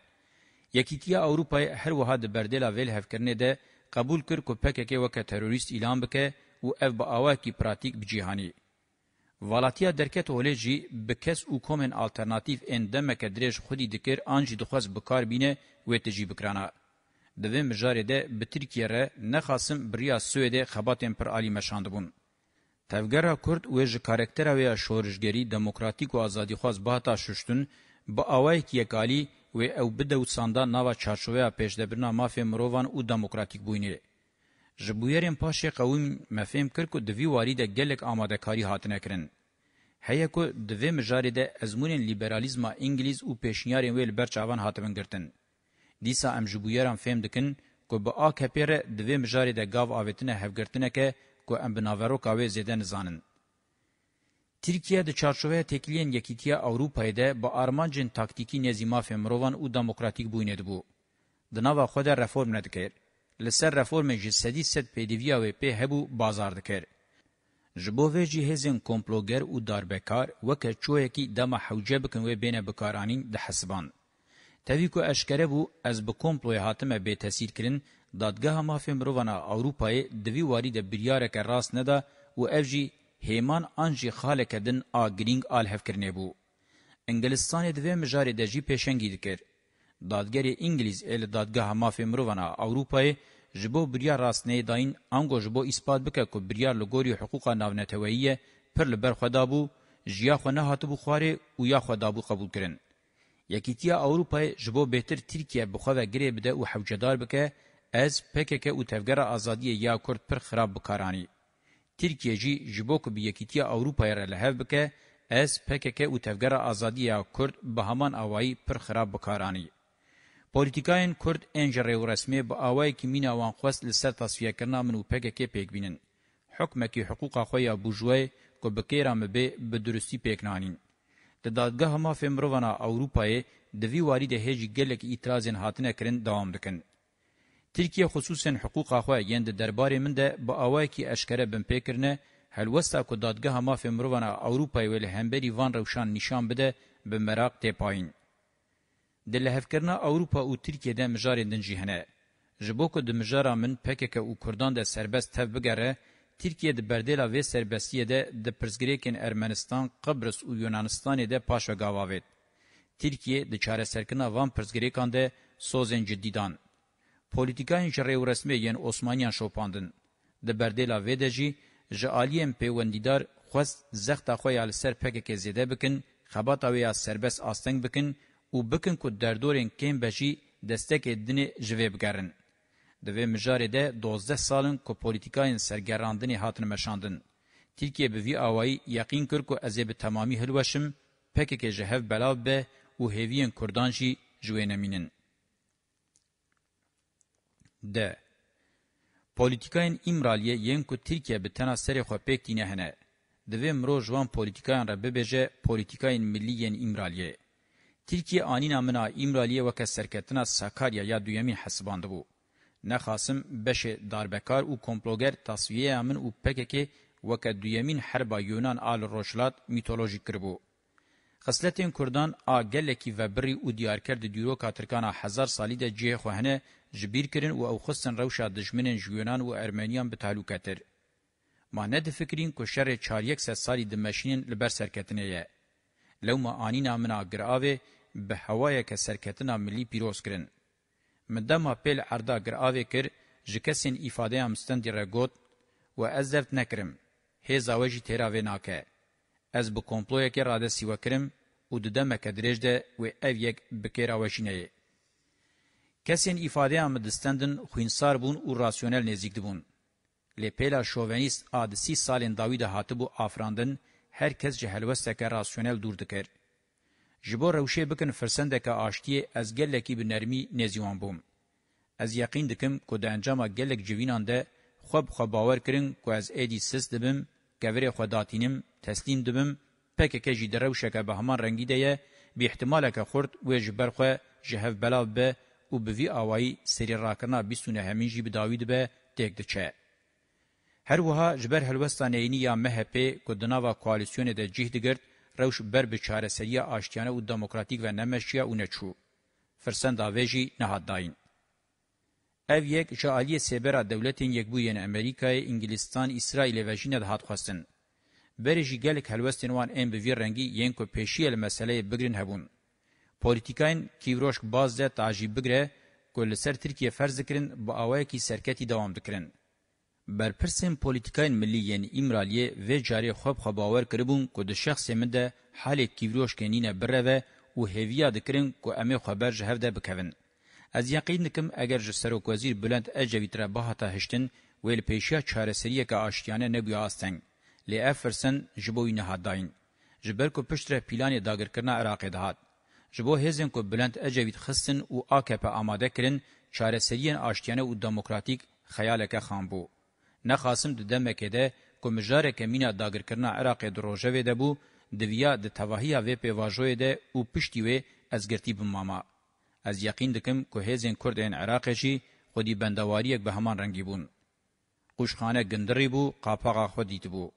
Speaker 1: یکیتیا اوروپای هر وها د بردلا ویل هفکرنه ده قبول کر کو پککه وک تروریست اعلان بکه او اف با اوا کی پراتیک بجیهانی ولاتیا درکت اولجی بکس او کومن الټرناتیو اندمک درج خودی دکر انج دخواز بکار بینه و تجی بکرانا دویم جاره ده به ترکیه ره نخاسم بریا سویده خباتن پر علی مشاندبون. تفگره کرد ویج کارکتره ویا شورشگری دموکراتیک و آزادی خواست باتا ششتون با آوائی که یکالی و او بدو ساندا ناوا چارچوبه پېژدبرنا مافیا مروان او دموکراتیک بوینره جبویرن پاشه قوم مفهم کړ کو د وی واری د ګلک آماده کاری هاتنه کړن هيا کو د وی مجاری د ازمونن لیبرالیزم انګلیز او پېشنیارن ویل برچاوان هاتمن ګرتن دیسا ام جبویرن فهم دکن کو با اکپره د وی مجاری د گاو اوتنه هفګرتنه ک کو ام بناورو کاوي زیدن زانن Tirkiye di çarşovaya tekliyên yekîtiya Avrupayê de bi armancên taktîkî nezîma fê mirovan û demokratîk bûyînê dibû. Di nava xwe de reform nedikir. Li ser reformê ji sedî sed pêdiviya wê pê hebû bazar dikir. Ji bo vê jî hêzên komploger û darbekar weke çoyekî dema hewce bikin wê bêne bikaranîn dihesiband. Tevî ku eşkere bû ez bi komploya hatime bêtesîr kirin, dadgeha mafê mirovana Avrupayê di vî warî de biryareke rast neda û ev jî هیمان انجی خالک دن آگرینگ آل هفکرنه بو. انگلستان دوی مجاری دجی پیشنگی دکر. دادگری انگلیز ال دادگاه مافی مرووانا اوروپای جبو بریا راستنه داین انگو جبو اثبات بکه که بریا لگوری حقوقا ناونتوهیه پر لبر خدا بو جیا خو نه هاتبو خواره او یا خدا بو قبول کرن. یکیتیا اوروپای جبو بهتر ترکیه بخواه گره بده او حوجدار بکه از پکک او تفگر آزادی یا کرد پر خراب بکارانی. ترکیه جی جبو که به یکیتی اوروپای را لحو بکه از پکک او تفگر آزادی کرد به همان آوائی پر خراب بکارانی. پولیتیکاین کرد انجره و رسمه به آوائی که مین اوان خواست لسر تصفیه کرنا منو پکک پیک بینن. حکمه که حقوقا خویا بوجوه که بکیرام به بدرستی پیک نانین. د دادگاه ما فمرونا اوروپای د وی واری د هیج ګلک اعتراض هاتنه کرن دوام دکن ترکیه خصوصا حقوق خو یند دربارې من ده با اوای کی اشکره بم پکرنه هلوستا کو دادګه ما فمروونه اوروپای ول همبری وان روشان نشان بده به مراق ته پاین د لهفکرنا اوروپا او ترکیه د مجار دن جهنه جبوکو د مجار من پکک او کردان د سربست تبګره ترکیه د بردلا و سربستیه ده د پرزګریکن ارمنستان قبرص او یونانستان ده پاشا گاواوید ترکیه د چاره سرکنا وان پرزګریکان ده سوزن جدیدان پولیتیکاین جره و رسمیین عثمانیان شوپاندن. ده بردیلا ویده جی جعالیم پیوندیدار خوست زخت خویال سر پکک زیده بکن، خباتا ویا سربس آستنگ بکن و بکن که دردورین کم بجی دستک دنی جوه بگرن. د وی مجارې ده 12 سالن کو پولیټیکاین سرګراندنی هاتن مشاندن ترکیه به وی اوای یقین کړ کو ازب تمامي هلوشم پکې کې جهف بلاو به او هیوین کردانجی جوینمینن د پولیتیکاین امرالیه یم کو ترکیه به تنا سری خو پک دینه هنه د ویم رو جوان پولیتیکاین را ببهجه پولیتیکاین ملیین امرالیه ترکیه آنینا منا امرالیه وک سرکتنا ساکاریا یا دویمین حسباند بو نه خاصم بش داربکار او کمپلوگر تصویه امن او پکه کې وک دویمین حرب یونان آل روشلات میتولوژیک کربو خصلتین کردان ا گلکی و بری او دیار کرد دیرو کاترکانا هزار سالی ده جه خوهنه جبیر کرن و او خصن روشا دجمنن جویونان و ارمنیان به تعلقاتر مانه ده فکرین که شر چاریک ست سالی ده مشینین لبر سرکتنه یه. لو ما آنینا منا گرآوه به هوای که سرکتنا ملی پیروز کرن. مدام پیل عردا گرآوه کر جکسین ایفاده همستن دیره گوت و از دفت نکرم. هزاوه جی تیراوه ناکه. ez bi komployekê rade sîwa kirim û di demeke dirêj de wê ev yek bikêra weşîneyê. Kesên îfadeya min distendin xwînsar bûn û rasyonel nêzik dibûn. Lê pêla şovenîst a di sî salên dawî de hatibû afrandin, her kes ji helwesteke rasyonel dûr dikir. Ji bo rewşê bikin firsendeke aştiyê ez gelekî bi nermî nêzîwan bûm. Ez yaqîn dikim ku di encama gelek civînan de xwe bi xwe bawer kirin ku ez êdî sis dibim گوری خوداتینم تسلیم دبم پک که جی درو شکه به همان رنگی دیه بی احتمال که خورد و جبر خو جهف بلاو به او بوی آوائی سری راکرنا بیستونه همین جی بداوید به تیک دچه. هر وها جبر هلوستان اینی یا مهپی کدناوا کوالیسیون ده جیه دگرد روش بر بچاره سریع آشتیانه و دموکراتیک و نمشیه اونه چو. فرسند آویجی نهاد داین. اف یک شالی سبرا دولتین یک بوین امریکای انگلستان اسرائیل و ژنید هات خواستن برژی گلک هلوستین وان ام بوی رنگی ینکو پیشیل مسئله بگرین هبون پولیتیکاین کیوروشک باز ده تعجی بگره کل سر ترکیه فرض کرن با اوای کی سرکتی دوام دکرن برپرسن پولیتیکاین ملی یعنی امرالیه و جاری خوب خباور کربون کو د شخص مده حال کیوروشک نینه بره و هویه دکرن کو امه خبر جهو ده بکوین از یقین نکم اگر جسرو کوزیر بلند اجویتره بهاتا هشتن ویل پیشیا چارسریه که آشتیانه نبیا آستن. لی افرسن جبوی نهاد داین. جبر کو پشتره پیلانی داگر کرنا عراقی دهات. جبو هزین کو بلند اجویت خستن و آکپ آماده کرن چارسریین آشتیانه و دموکراتیک خیالکه خان بو. نخاسم د دمکه ده کو مجاره کمینا داگر کرنا عراقی دروژه ویده بو دویا د تواهی و پیواجوی ده او پشتی وی ازگرتی بماما. از یقین دکم که هزین کردین عراقشی خودی بندواریک به همان رنگی بون. قوشخانه گندری بو قاپاقا خودیت بو.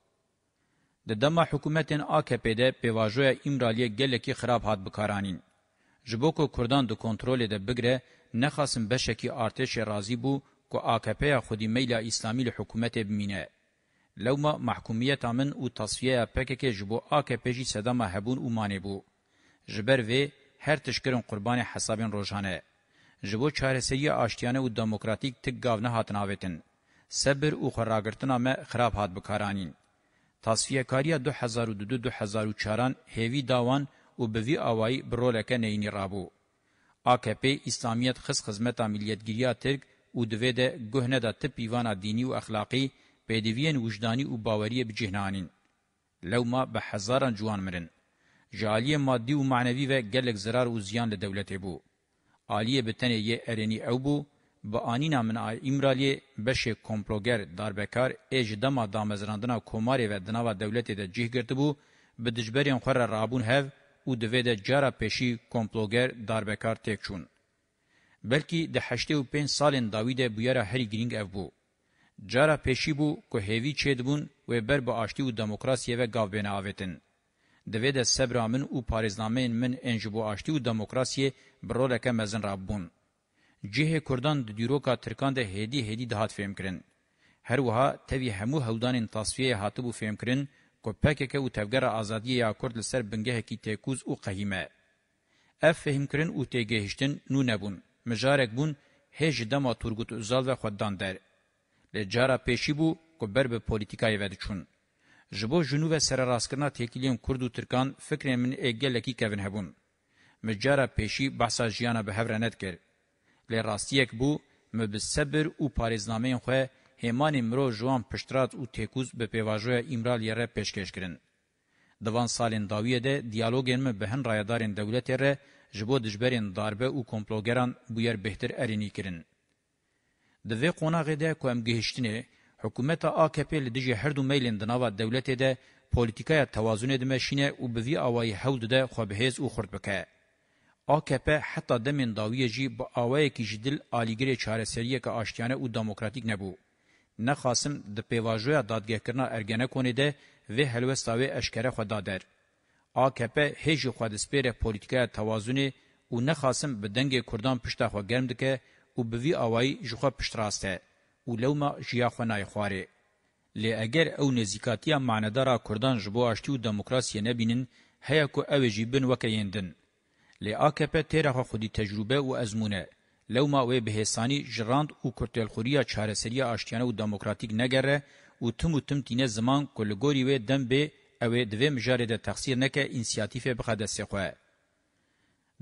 Speaker 1: د دما حکومتین AKP ده پیواژوی امرالیه گلکی خراب هات بکارانین. جبوکو کردان دو کنترول ده بگره نخاسم بشکی ارتش رازی بو که AKP خودی میلا اسلامی لحکومت بمینه. لوما محکومیت من او تصفیه پکک جبو AKP جی صدام هبون اومانه بو. جبر وی هر تشکرن قربان حسابین روزانه جبو چارسهی آشتیانه و دموکراتیک تک گاونه هاتن آویتن. صبر او خراگرتنا ما خراب هات بکارانین. تصفیه کاریا 2002-2004 هیوی داوان او بوی آوائی برولکه نینی رابو. AKP اسلامیت خص خزمتا ملیتگیریا ترک او دوی ده گهنه ده تپ ایوانا دینی و اخلاقی پیدوین وجدانی و باوری بجهنانین. لو ما به هزاران جوان مرن. جالی مادی و معنوی و گلک زرار و زیان لدولت بو. آلیه بتنه یه ارینی او بو، با آنینا من ایمرالی بشه کمپلوگر داربکار ایج دما دامزراندنا کماری و دناوا دولتی ده جیه گرده بو، به دجبرین خور رابون هف و دوی ده جارا پیشی کمپلوگر داربکار تیک چون. بلکی ده هشته و پین سالین داویده بویارا هری گرینگ او بو. جارا پیشی بو که هیوی چید بون و بر با آشتی و دموکراسی و گاو بین آویتن. د وې د صبر امن او پاریزنامین من انجبو آشتی او دموکراسي برولکه مزن رابون جهه کردان د دیروکا ترکان د هدی هدی دهات فهم کړي هر وها توی همو هودان تصفیه هاتبو فهم کړي کوپکه او تفګر ازادي یا کورد لسر بنګه کی تکوز او قهیمه اف فهم کړي او تګهشتن نو نبون مجارک بون هج دما تورګوت زال و خدان در لجاره پېشی بو کو بر به پولیټیکای ودی چون جبو جنوب سره راسکنا تکیلین کورد و ترکان فکر من اگلکی کوین هبون مجارا پیشی بحثا جیانا به هورنت کر لی راستیک بو مبسبر او پاریزنامه خو همان مرو جوان پشترات او تکوز به پیواژو امرال یره پیشکش کرن دوان سالین داویه ده دیالوگن م بهن رایدارن دولت یره جبو دجبرین داربه او کمپلوگران بو yer بهتر ارینی کرن د وی قوناغه ده کوم گهشتنه حکومت AKP li dijî her du meylên di nava dewletê de politikaya tevazunê dimeşîne û bi vî awayî hewd de xwebihêz û xurt bike. AKP heta demên dawiyê jî bi awayekî ji dil alîgirê çareseriyeke aştiyane û demokratîk nebû. Nexasim di pêvajoya dadgehkirina Ergenekonê de vê helwesta wê eşkere xwe da der. AKP hêjî xwe dispêre politikaya tevazunê û nexasim bi dengê Kurdan pişta xwe germ dike û bi vî awayî ji xwe piştrast e. و لوما جیا خنای خواره لی اگر او نزیکاتیا معنادارا کردان جبو اشتی و دموکراسی نبینن هیا کو او جیبن وکیندن لی آکپه تیره خودی تجربه و ازمونه لوما و بهسانی جراند و کورتل خوریا چارسری اشتیانه و دموکراتیک نگره و تم و تم تینه زمان کلگوری و دم به او دوی مجاره ده تقصیر نکه انسیاتیف بخدستی خواه.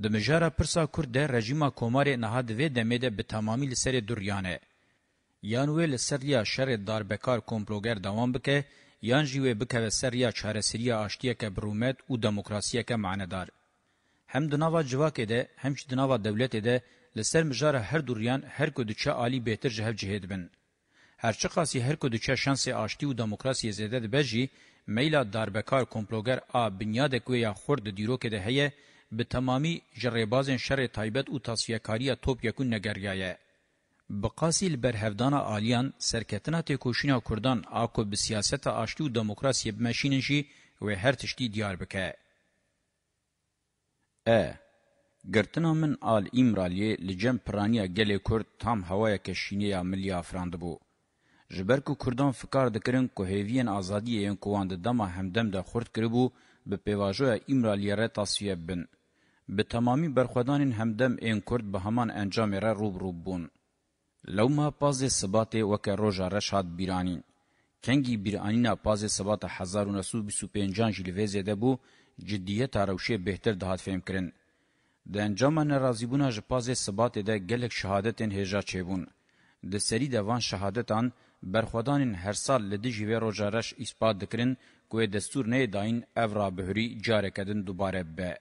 Speaker 1: د مجاره پرسا کرد ده رژیما کومار نهاد و دمه ده به تمامی لسر دوریانه. یان وی لسریا شر داربکار کومپلوګر دوام بکه یان جیوه بکه سریا چارسریه آشتیه که برومت او دموکراسیه که معنیدار. هم دناوا جواکه ده همش دناوا دولت ده لسر مجار هر دوریان هر کو دچه عالی بهتر جهب جهید بن. هرچه خاصی هر کو دچه شانس آشتی و دموکراسی زیده ده بجی میلا داربکار کمپلوگر آ بنیاد کوی یا خورد دیرو که ده هیه به تمامی جربازن شر تایبت او تصفیه کاریه توپ یکون نگریایه. بقاسی لبرهفدانا آلیان سرکتنا تکوشینا کردان آکو بسیاست آشتی و دموکراسی بمشینجی و هر تشتی دیار بکه. ا گرتنا من آل ایمرالی لجم پرانیا گلی کرد تام هوای کشینیا ملی آفراند بو. جبر کو کردان فکر دکرن کو هیوین آزادی این کواند دما همدم ده خورد کربو به پیواجویا ایمرالی را تصفیه بن. به تمامی برخوادان همدم این کرد به همان انجام را روب روب بون. لوما پاز سبات وکه روژا رشاد بیرانی. کنگی بیرانینا پاز سبات هزار و نسو بیسو پینجان جلویزه ده بو جدیت روشه بهتر دهات فهم کرن. ده انجام نرازیبونا جپاز سبات ده گلک شهادتین هجا چیبون. ده سری دوان شهادتان برخوادانین هر سال لده جیوه روژا رش اسپاد دکرن که دستور نه داین اورا بهری جارکدن دوباره به.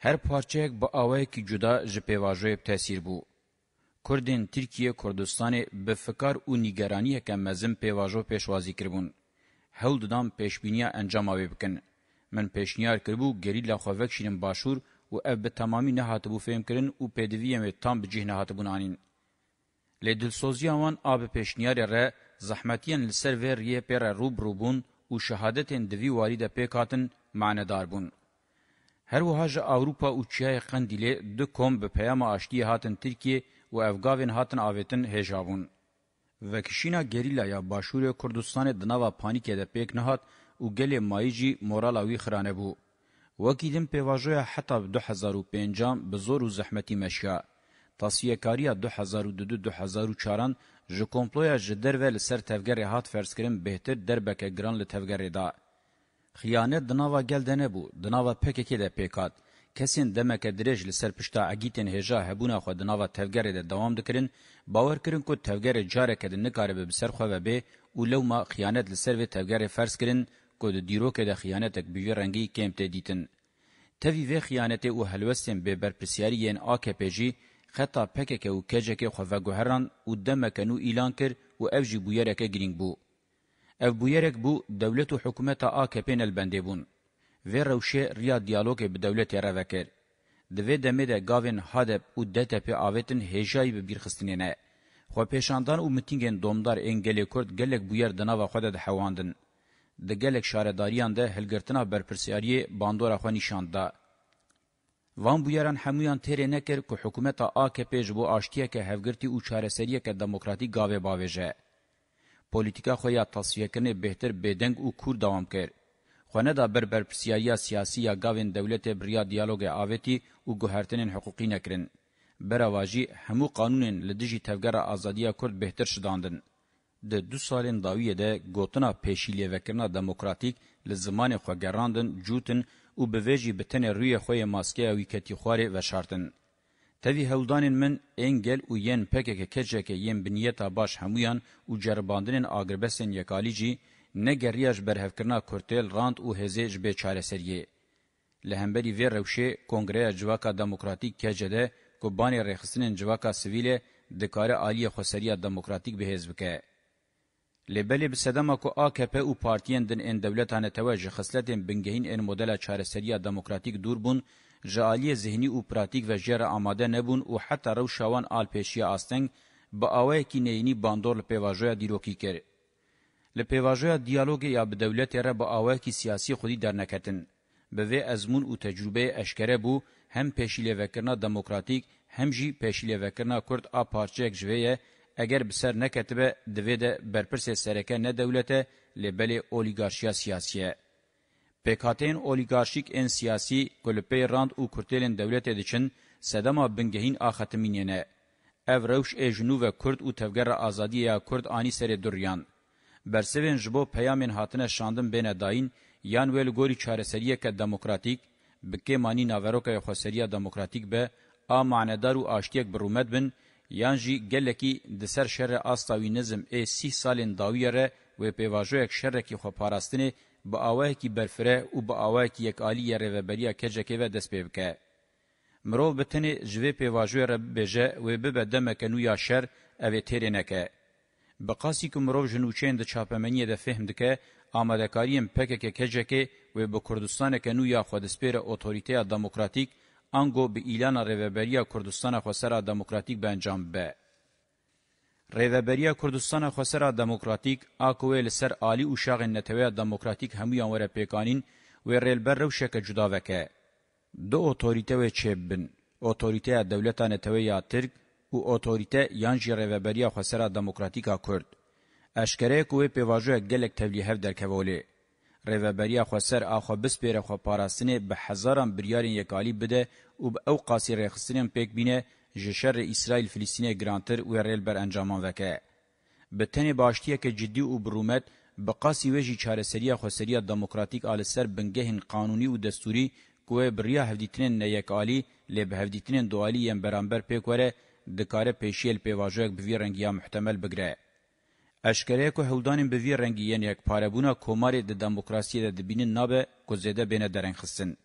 Speaker 1: هر پارچه با آوه کی جدا جپیواجوی تاثیر بو. کردین ترکیه کردستان به فکر او نیگرانی که مزم پیواجو پیشوازی کربون. هول ددام پیشبینیا انجام آوی بکن. من پیشنیار کربو گری لخوفک شیرین باشور و اب به تمامی نهاتبو فهم کرن و پیدویم تام بجه نهاتبون آنین. لدلسوزی آوان آب پیشنیار را زحمتیان لسر و ریه پر روب روبون و شهادتین دوی واری ده پیکاتن معنیدار بون. هر وهاج اوروبا او چای قندیله دو کوم به پیام آشتی هاتن ترکیه و افغاوین هاتن آویتن هجابون. وکشینا گریلا یا باشور کردستان دناوا پانیک ده پیک نهات و گل مایجی مورالاوی خرانه بو. وکیدن پیواجویا حتی 2005 بزور و زحمتی مشیا. تاسیه کاریا 2002-2004 جو کمپلویا جدر و لسر تفگر هات فرسکرین بهتر دربک گران لتفگر ده. خیانت دناوا گل دنه بو دناوا پککی ده پیکات کسین دمکه درېج لسر پشتا اگیتن هجا هبونه خو د ناوه تفګر د دوام دکرین باور کرین کو تفګر جاره کده نه کار به سر خو به او لو ما خیانت لسر و تفګر فرض کرین کو د دیرو کې د خیانت تک بیو رنگی کمته دیتن توی و خیانت او هلوستن به برپسیاری ان AKP جی خطا پکه که او کجه که خو وګهران او دمکه نو اعلان کړ او افجی بو یره کې گرینګ بو اف بو یره بو دولت او حکومت AKP نه البندې بون و روشه ریا دیالوگ به دولت را وکر. دوی دمه ده گاوین هادب و دته پی آویتن هجایی به بیرخستنه نه. خو پیشاندان او متینګن دومدار انګلی کورد ګلګ بویر د نوو خود د حواندن د ګلګ شارداریان د هلګرتنا برپرسیاری باندورا خو نشاندا وان بویران همویان تیر نه کړ کو حکومت AKP جبو آشتیه که هفګرتی او چارسریه که دموکراتیک گاوه باوجه پولیټیکا خو یا تصفیه کنه بهتر بدنګ او کور دوام کړ خونه دا بربر پرسیایی سیاسی یا گاوین دولت بریا دیالوگ آویتی و گوهرتنین حقوقی نکرن. براواجی همو قانونین لدجی تفگر آزادیا کرد بهتر شداندن. د دو سالین داویه ده گوتنا پیشیلی وکرنا دموکراتیک لزمان خوگراندن جوتن او بویجی بتن روی خوی ماسکه اوی کتی خواره و شارتن. تاوی هولدانین من انگل و ین پکک کچک ین بنیتا باش همویان و جرباندنین آگربسین یکالیجی نه گریاش برهفکرنا کورتل راند او هزه جبه چارسریه. لهمبری وی روشه کنگره جواکا دموکراتیک کجده که بانی ریخسنین جواکا سویله دکاره آلی خسریا دموکراتیک بهز بکه. لبلی بسدما کو AKP او پارتیان دن ان دولتانه توجه خصلتین بنگهین ان مدل چارسریه دموکراتیک دور بون جالی ذهنی او پراتیک و جره آماده نبون او حتی رو شوان آل پیشی آستنگ با اوه کی نینی باندور پیواژه دیروکی کرد. لپیواژویا دیالوگ یا به دولت را با آواکی سیاسی خودی درنکتن. به وی ازمون او تجربه اشکره بو هم پیشیلی وکرنا دموکراتیک هم جی پیشیلی وکرنا کرد آ پارچه جویه اگر بسر نکتبه دوی ده برپرس سرکه نه دولته لبلی اولیگارشیا سیاسیه. پکاتین اولیگارشیک ان سیاسی گلپی راند او کرتیلین دولت دیچن سدما بنگهین آختمینینه. او روش اجنو و کرد او تفگر آزادی یا کرد آنی سر دریان. برسوین جبو پیامین هاتنه شاندن بین داین یان ویل گوری چارسریه که دموکراتیک بکی مانی ناوروکه خوسریه دموکراتیک به آ معنیدار و آشتیک برومد بن یان جی گلکی دسر شر آستاوی نظم ای سی سالین داویره و پیواجویک شرکی خو پاراستنه با آوه کی برفره و با آوه کی یک آلی ریوبریا کجکی و دست پیوکه. مرو بتنی جوی پیواجوی رب بجه و ببه دمکنو یا شر اوه تیرینکه. بقاسی که مرو جنوچین ده چاپمنی ده فهم دکه آمادکاریم پکک کجکه و به کردستان که نویا خودسپیر اوتوریته دموکراتیک انگو به ایلان ریوبریا کردستان خسر دموکراتیک به انجام به. ریوبریا کردستان خسر دموکراتیک آکوه لسر آلی اوشاغ نتوه دموکراتیک همیان وره پیکانین و ریلبر روشک جداوکه. دو اوتوریته و چه بن؟ اوتوریته دولتا نتوه یا ترک، û otorîte yan jî rêveberiya xwesera demokratîk a Kurd. Eşkere ku wê pêvajiyek gelek tevlî hev derkevolê. Rêveberiya xweser a xwe bispêre xwe parastinê bi hezaran biryarên yekalî bide û bi ew qasî rêxistinên pêk bîne ji şerê İsraîl Filîstînê girantir û rêlber encaman veke. Bi tenê baştiyeke ciddî û birûmet, bi qasî wê jî çareseriya xweseriya demokratîk a li ser bingehên qanûnî û destûrî ku wê biriya hevdîtinên neyekalî lê bi hevdîtinên dualî yên beramber pêk were دکاره پیشیل پیواجوک بوی رنگیا محتمل بگره. اشکره که هلدانین بوی رنگیین یک پاربونا کماری ده دموکراسی ده دبینین نابه که زیده بینه درن خستن.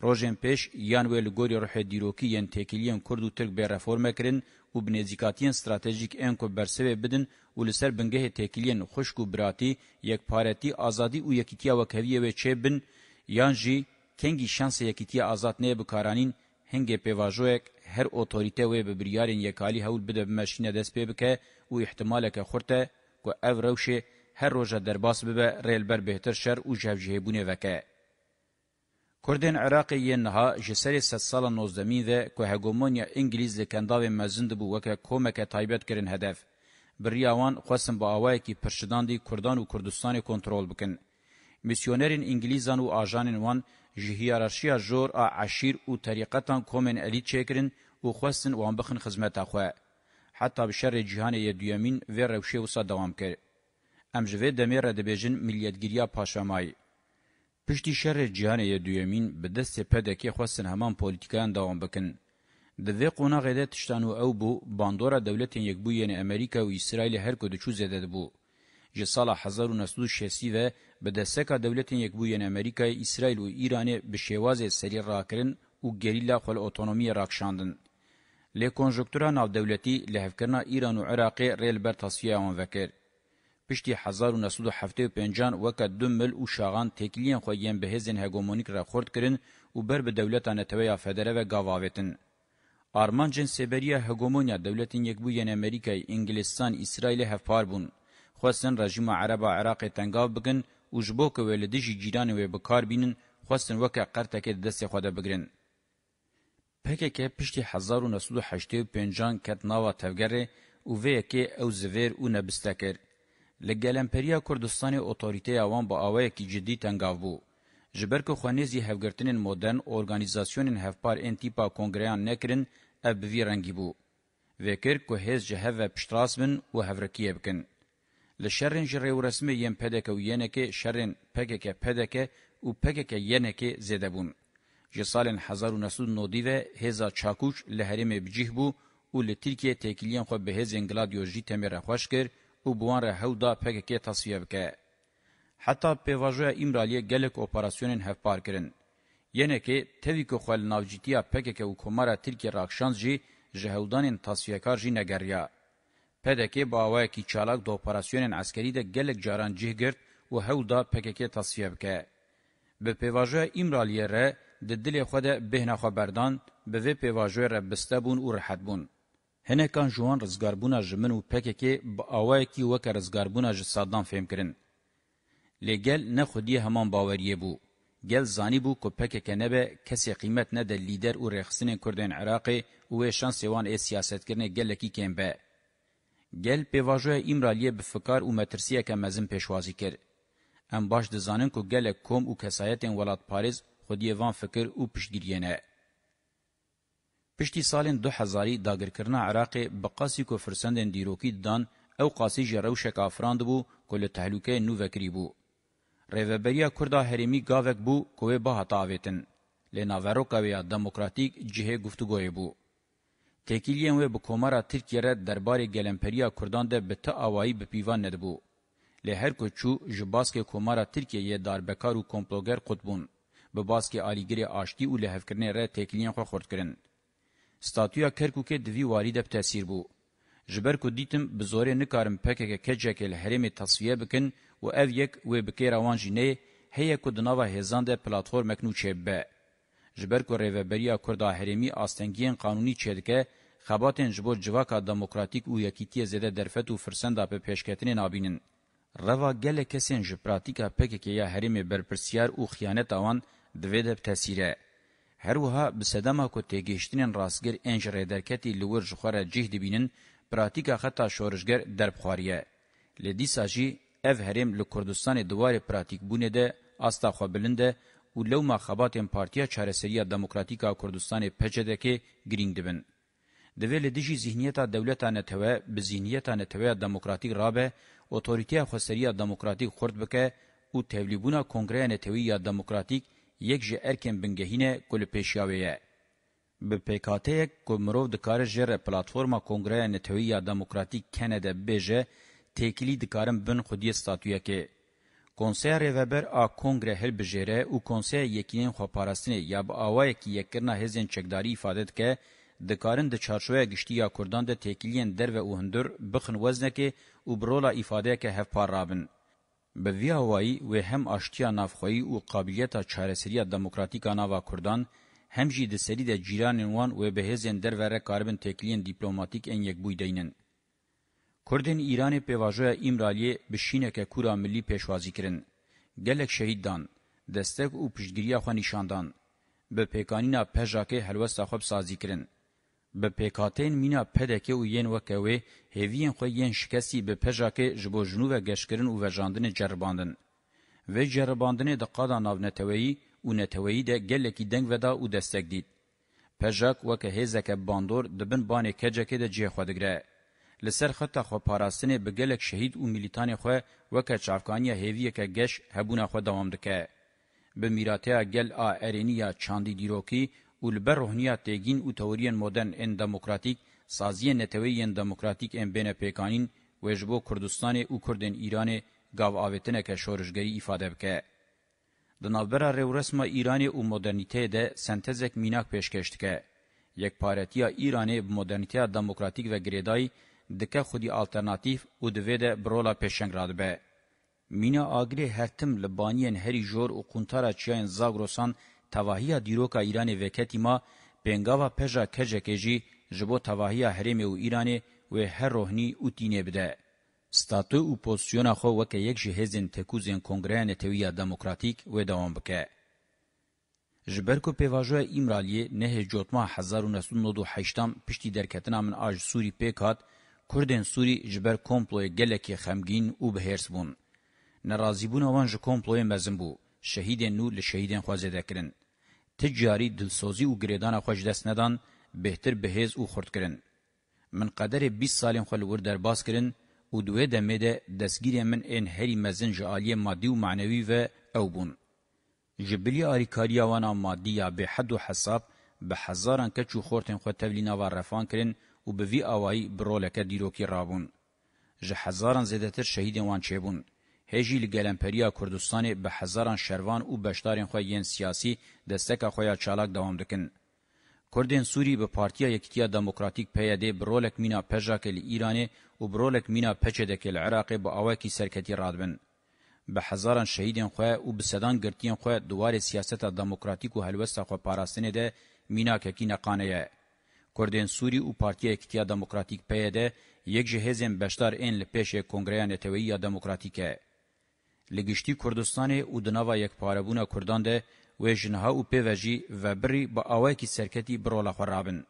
Speaker 1: روژن پیش یان ویل گوری روح دیروکی ین تکیلیین کرد و ترک به رفورمه کرن و بنزیکاتین استراتژیک این که برسوه بدن و لسر بنگه تکیلیین خشک و براتی یک پارتی آزادی و یکیتیا وکهویه و چه بن یان جی کنگی شانس یکیتیا آزاد نه بکارانین هنگه پیواجوک هر اوتوریته وی به بریارین یکالی هول بده به ماشینه دست پی بکه او احتمال که خورته که او روشه هر روژه درباس ببه ریلبر بهتر شر او جهجه بونه وکه. کردین عراقی یه نها جسری ست سال نوزدمین ده که هگومونیا انگلیز لکنداوی مزند بو وکه کومک تایبت کرن هدف. بریاوان خواستن با آوائی که پرشدان دی کردان و کردستان کنترول بکن. میسیونرین انگلیزان و آجانین وان جهیارشیا جور ا عشیر او طریقتان کومن الی چیکرین او خوستن وان بخن خدمت اخو حتی بشر جهان یدیمین و روشه وسا دوام کرد ام جوه دمیر دبیجن ملیتگیریا پاشمای پشتی شر جهان یدیمین به دست پدکی خوستن همان پولیتیکان دوام بکن د وی قونه غیده تشتانو او بو باندورا دولتین یک بو یعنی امریکا و اسرائیل هر کو د چوزه ده بو جه سال 1960 و به دستکا دولتین یکبویین امریکای اسرائیل و ایران به شیواز سری راکرین او گریلا خپل اوتونومی راکشاندن له کنجکتورا ناو دولتي له فکرنا ایران او عراق ریل بر تصفیه اون وکر پشتی 1975 وک دمل او شاغان تکلین خو یم به هزن هګومونیک را خورد کړي او بر به دولتانه تویا فدره و گاواوتن آرمان جن سیبریا هګومونیا دولتین یک بو ین امریکای انګلستان اسرائیل هفار بون خوستن رژیم عرب عراق تنگاو بکن او جبو که ویل دجی جیران وی بکار بینن خواستن وکا قرتکه دست خواده بگرن. پکه پشتی هزار و نسود و هشتی و پنجان کت ناوا تفگره او وی که او زویر او نبستکر. لگل امپریا کردستان اوتوریته اوان با آوه که جدی تنگاو بو. جبر که خوانیزی هفگرتنین مدرن ارگانیزاسیونین هفپار این تیپا کنگریان نکرن اب بوی رنگی بو. وکر که هز جهه و پشتراس بن و هفرکیه بکن. لشرن جره و رسمه یم پدکه و ینکه شرن پککه پدکه و پککه ینکه زیده بون. جسال حزار و نسود نودی و هزا چاکوش لحرم بجیه بو و لترکیه تکیلیان خو به هز انگلادیوژی تمیره خوش کر و بوان را هودا پککه تصفیه بکه. حتی پیواجوه امرالیه گلک اپراسیونین هفپار کرن. ینکه تاوی که خوال ناوجیتیا پککه و کمارا ترکی راکشانز جی جهودانین تصفیه کار جی نگریا. پدکی باوه کی چالاک دو اپراسیون عسکری ده گلک جاران جه گرد و هول دا پککی تصفیه بکه. به پیواجه ایمرالیه ره ده دل خود بهنا خبردان به وی پیواجه ره بسته بون و رحت بون. هنه کان جوان رزگاربونا جمن و پککی با آوه کی وک رزگاربونا جه سادان فهم کرن. لگل نخودی همان باوریه بو. گل زانی بو که پکک نبه کسی قیمت نده لیدر و رخصین کردن عراقی و شانس وان ای سیاست کرنه گلکی کن به. گل پیواژویا ایمرالیه به فکر او مترسیه که مزن پیشوازی کر. ام باش دزانن که گل کم او کسایتین ولاد پاریز خودی وان فکر او پشتگیریه نه. پشتی سالین دو هزاری داگرکرنا عراق بقاسی که فرسندن دیروکی دان او قاسی جروشک افراند بو که لتحلوکه نو وکری بو. ریوبریا کردا هریمی گاوک بو که به هتاویتن. لناوروکاویا دموکراتیک جهه گفتگوی بو. تکیلین و بکومارا ترکیه درباره گلمپریا کردان ده به تا اوایی به پیوان ندبو. له هر کوچو جباسکه کومارا ترکیه داربکار و کمپلوگر قطبون. به باسکه آلیگری آشتی و له هفکرنه ره تکیلین خو خورد کرن. ستاتویا کرکوکه دوی واری ده تاثیر بو. جبر کو دیتم بزوره نکارم پکه کجکه الحرم تصفیه بکن و او یک و بکی روان جنه هیا کو دناوه هزان ده پلاتفورمک نو چه به. جبر کو ریوبریا کوردا هرمی آستنگین قانونی چدکه خباتن جبو جواکا دموکراتیک او یکیتی زده درفت و فرسندا په پیشکتنین آبینن. روا گله کسین جپراتیکا پکک یا هرمی برپرسیار او خیانت آوان دویده تاثیره. هر وها بسدما کو تیگشتنین راسگر انج ریدرکتی لور جخوره جهد بینن پراتیکا خطا شورشگر دربخواریه. لدی ساجی اف هرم لکردستان دوار پراتیک بونه ده استا خو بلنده و لو ما خباتن پارتیا چارەسەریە دموکراتیکا کوردستانê peçedekê girîng dibin. Divê li dijî zihniyeta dewleta netewê bi zihniyeta netewê demokratîk rabe, otorîteya xweseriya demokratîk xurt bike û tevlîbûna kongreya netewî ya demokratîk yek ji erkên bingehîne ku li pêşiyawê ye. Bi PKTyek ku mirov dikare ji re platforma kongreya netewî ya demokratîk Kenede bêje, têkilî dikarin bin xudiyê statûyekê. کنسیر وبر ا کنگره هل بجره او کنسیر یکین خو پاراستنی یا با اوای کی یکرنا هزن چگداری ifade ک د کارن د چارشوې گشتي یا کوردان د تکیلین در و اوهندر بخن وزنه کې او برولا ifade ک هف پارابن به وی هوایی و هم اشتیا نافخوی او قابلیت چارسری دموکراتیک ناوا کوردان هم جی د سری د جیران وان و به هزن در و رکاربن تکیلین دیپلماتیک ان یک بویدینن کردین ایران پیواژویا ایمرالیه بشینکه کورا ملی پیشوازی کرن. گلک شهید دان. دستک او پشتگیری خو نشاندان. به پیکانینا پژاکه هلوستا خوب سازی کرن. به پیکاتین مینا پدکه او یین وکوی هیوین خو یین شکستی به پژاکه جبو جنوب گشکرین او وجاندن جرباندن. و جرباندن د قادا ناونتوی او نتوی ده گلکی دنگ ودا او دستک دید. پژاک وکه هزکه باندور دبن بانه کجکه ده جه خودگره. لسر خطا خو پاراستنه به گلک شهید او ملیتان خو وک چافکانی هیویه که گش هبونه خو دوام دکه به میراته گل ا ارنیا چاندی دیروکی ول بر روحنیات تگین او تورین مدرن ان دموکراتیک سازی نتوین دموکراتیک ام بین پیکانین وجبو کردستان او کردن ایران گاو آوتنه که شورشگری ifade بکه د نوبره رو رسم ایران او مدرنیته ده سنتزک میناک پیشکشت که یک پارتیا ایرانی به مدرنیته دموکراتیک و گریدای دکه خودی آلترناتیف او دویده برولا پیشنگ رادبه. مینا آگری هتم لبانین هری جور و قنطارا چیان زاگروسان تواهی دیروکا ایران وکتی ما بنگاوا پژا کجکجی جبو تواهی حریم او ایران و هر روحنی او دینه بده. ستاتو او پوزیون خو وک یک جهزن تکوزن کنگره نتویا دموکراتیک و دوام بکه. جبرکو پیواژو ایمرالی نه جوتما 1998 پشتی درکتنا من آج سوری پیکات کوردن سوری جبر کمپلوی گلکی خمگین او بهرس بون. نرازیبون اوان جو کمپلوی مزن بو. شهید نو لشهیدن خوازده کرن. تجاری دلسوزی او گریدان خوش دست ندان بهتر بهز او خورد کرن. من قدر 20 سالین خو لور در باس کرن او دوه دمه ده دستگیر من این هری مزن جالی مادی و معنوی و او بون. جبلی آریکاریا وانا مادی به حد و حساب به هزاران کچو خورتن خو تولین و رفان کرن و به وی آوایی برولکه دیروکی رابون. جه هزاران زیدتر شهید وان چه بون. هجی لگلمپریا کردستان به هزاران شروان و بشتارین خواه ین سیاسی دستک خواه چالاک دوام دکن. کردین سوری به پارتیا یکتیا دموکراتیک پیاده برولک مینا پجاک لی ایرانه و برولک مینا پچدک العراق با آواکی سرکتی رادبن. به هزاران شهیدین خواه و به صدان گرتین خواه دوار سیاست دموکراتیک و هلوست خواه پاراستنه ده مینا ککی نقانه یه. کردین سوری او پارتیا اکتیا دموکراتیک پیده یک جهزم بشتار این لپیش کنگریان اتویی دموکراتیکه. لگشتی کردستان او دناوا یک پاربونا کردان ده و جنها او پیوجی و بری با آوائی که سرکتی برولا خورابن.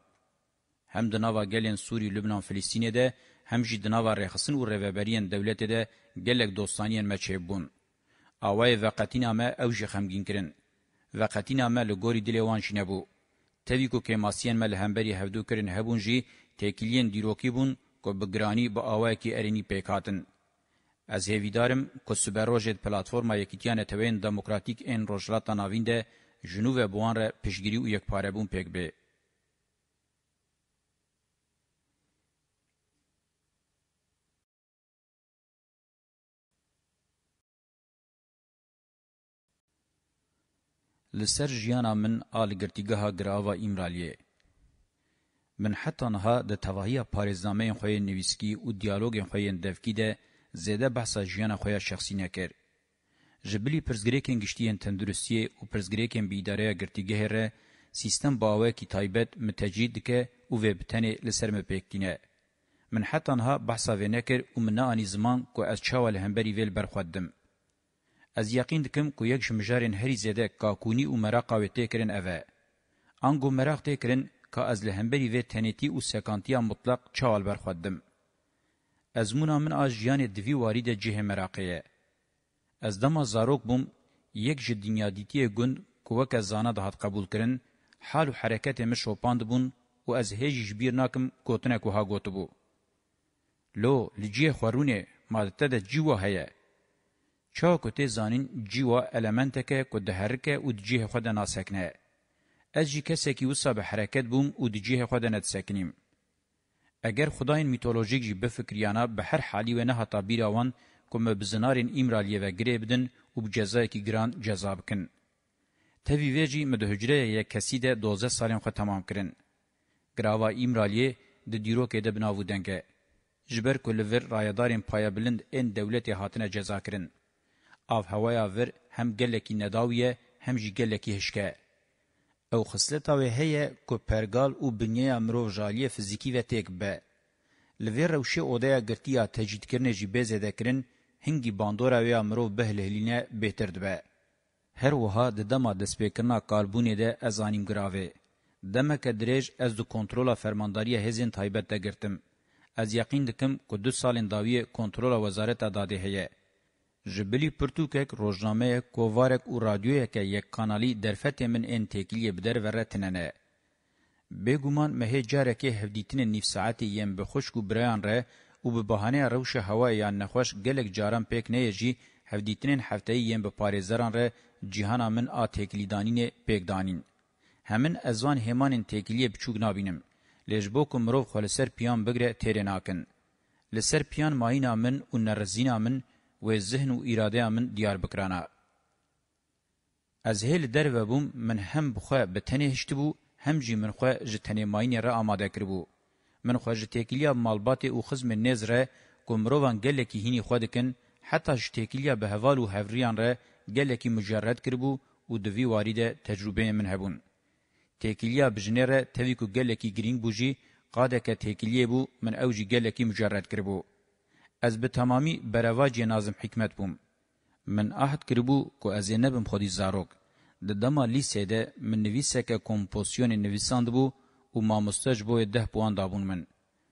Speaker 1: هم دناوا گلین سوری لبنان فلسطینی ده هم جی دناوا ریخصن و رویبرین دولت ده گلک دوستانین مچهب بون. آوائی وقتین همه او جی خمگین کرن. وقتین همه لگوری دلیوان شنه بو. تبیکو کماسیان مل همبری هفدو کرن هبون جی تکیلین دیروکی بون که بگرانی با آواکی ارینی پیکاتن. از هیویدارم که سبروژید پلاتفورما یکیتیان توین دموکراتیک این روشلاتا ناوین ده جنوب بوان را پشگیری و یک پاره بون پیک به. لسر جیانا من آل گرتیگه گراوا ایمرالیه. من حتی نها ده تواهی پارزنامه خوی نویسکی و دیالوگ خوی دفکی ده زیده بحثا جیانا خوی شخصی نکر. جبلی پرزگریکن گشتین تندرستیه و پرزگریکن بیداره گرتیگه ره سیستم باوه کی تایبت متجید که او وی بتنه لسر مپیکتینه. من حتی نها بحثا وی نکر و من نانی زمان که از چاوال همبری ویل برخوادم. از یقین دکم کو یک شمجارن هری زده کاکونی او مراقا و تکرن اوه. انگو مراق تکرن که از لهمبری و تنیتی او سکانتیا مطلق چال برخودم. از مونا من آجیان دوی وارید جه مراقیه. از دما زاروک بوم یک جه دنیا دیتی گند که وک از زانه دهات قبول کرن حال و حرکت مش روپاند بون و از هیجیش بیر ناکم گوتنه که ها گوتو بو. لو لجیه خورونه مادته ده جیوه هیه. چا کو ته زانین جیوا المنتکه کو د حرکه او د جهه خود نه سکنه از جی کسه کی وسه به حرکت بوم او د جهه خود نه سکنیم اگر خداین میتولوژیک جی بفکریانا به هر حالی و نه هتا بیراوان کوم بزنارین ایمرالیه و گریبدن او بجزای کی گران جزا بکن توی ویجی مد هجره یک کسی ده 12 سالین خو تمام کرن گراوا ایمرالیه د دیرو کې د بناودنګه جبر کولور رایدارین پایا بلند ان دولت هاتنه جزا کرن av hewaya vir hem gelekî nedawiye hem jî gelekî hişke. Ew xisleta wê heye ku pergal û binyeya mirov jaliyê fizîkî ve têk be. Li vê rewşê odeya girtiya tecîdkirinê jî bêzê dekirin, hingî bandora wê mirov bihlêhlîne bêtir dibe. Her wiha di dema destpêkirina karbûnê de ez anîm girave. Demeke dirêj ez du kontrola fermandariya hêzên taybet de girtim. Ez yaqîn dikim ku du salên dawiyê kontrola wezareta dadê heye. جبلی پرتوکک روزنامه کووارک او رادیویک یک کانالی درفت من ان تکلیه بدر ورتننه بګومان مه جارکه هفدیتن نیف ساعت یم به خوشکو بران ر او به بهانه روش هوا یا نخوش گلک جارم پک نه یجی هفدیتن هفته یم به پاریزران ر جهان من ا تکلیدانین پکدانین همن ازوان همان تکلیه بچوک نابینم لجبو کومرو خلسر پیان بگره ترناکن لسر پیان ماینا من او نرزینا من و ذهن و اراده من دیار بکرانا از هیل در و بوم من هم بخوا به تنه هشت بو هم جی من خوا جتنه ماین را آماده کر بو من خوا جتیکلیا مالبات او خزم نیز را گمروان گلکی هینی خوا دکن حتی جتیکلیا به هوال و هفریان را گلکی مجرد کر بو و دوی وارد تجربه من هبون تیکلیا بجنره توی کو گلکی گرینگ بوجی قاده که تیکلیه بو من اوجی گلکی مجرد کر بو از به تمامی برواج نازم حکمت بوم من عهد کربو کو از نبم خودی زاروک د دما لیسه ده من نویسه که کمپوزیون نویساند بو او ماموستج بو ده پوان دابون من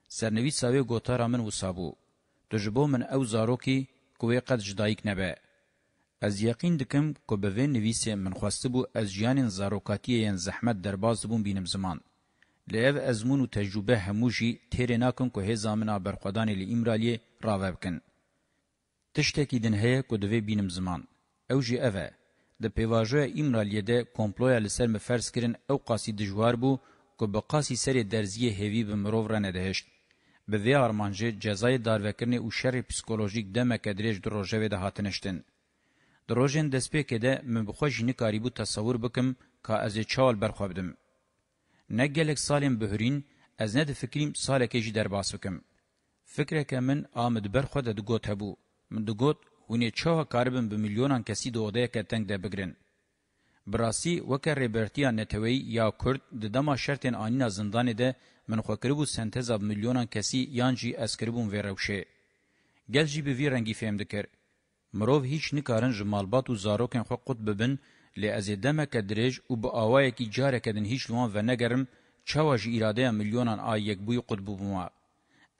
Speaker 1: سرنویسا وی گوتارا من وسابو تجبو من او زاروکی کوی قد جدایک نبه از یقین دکم کو به وین نویسه من خواسته بو از جیان زاروکاتی یان زحمت درباز بون بینم زمان لیو ازمون و تجربه هموجی تیره ناکن که هزامنا برخودان لی امرالیه راوه بکن. تشتکی دن هیا کدوی بینم زمان. او جی اوه. د پیواژویا ایمرالیه ده کمپلویا لسر مفرس کرن او قاسی دجوار بو که بقاسی سر درزیه هیوی به مروف را ندهشت. به وی آرمانجه جزای داروکرنه او شر پسیکولوژیک دمه کدریج دروژوی ده هاتنشتن. دروژن دسپی که ده من بخوا جینی کاریبو تصور بکم که از چال برخوابدم. نه گلک سالم بهرین از نه ده فکریم سالکه جی درباس بکم. فکرک من آمد بر خود دگوت هبو من دگوت ونی چه کاربن به میلیونان کسی دوده که تنگ ده بگرن براسی وکر ریبرتیا نتوی یا کرد د دما شرطن آنینا زندان ده من خو کربو سنتز اب میلیونان کسی یانجی اس کربون وروشه گل جی به وی رنگی فهم دکر مرو هیچ نکارن جمالبات و زاروکن خو قطب بن لی از دمه کدرج او با اوای کی جاره کدن هیچ لوان و نگرم چواج اراده میلیونان آ یک بوی قطب بوما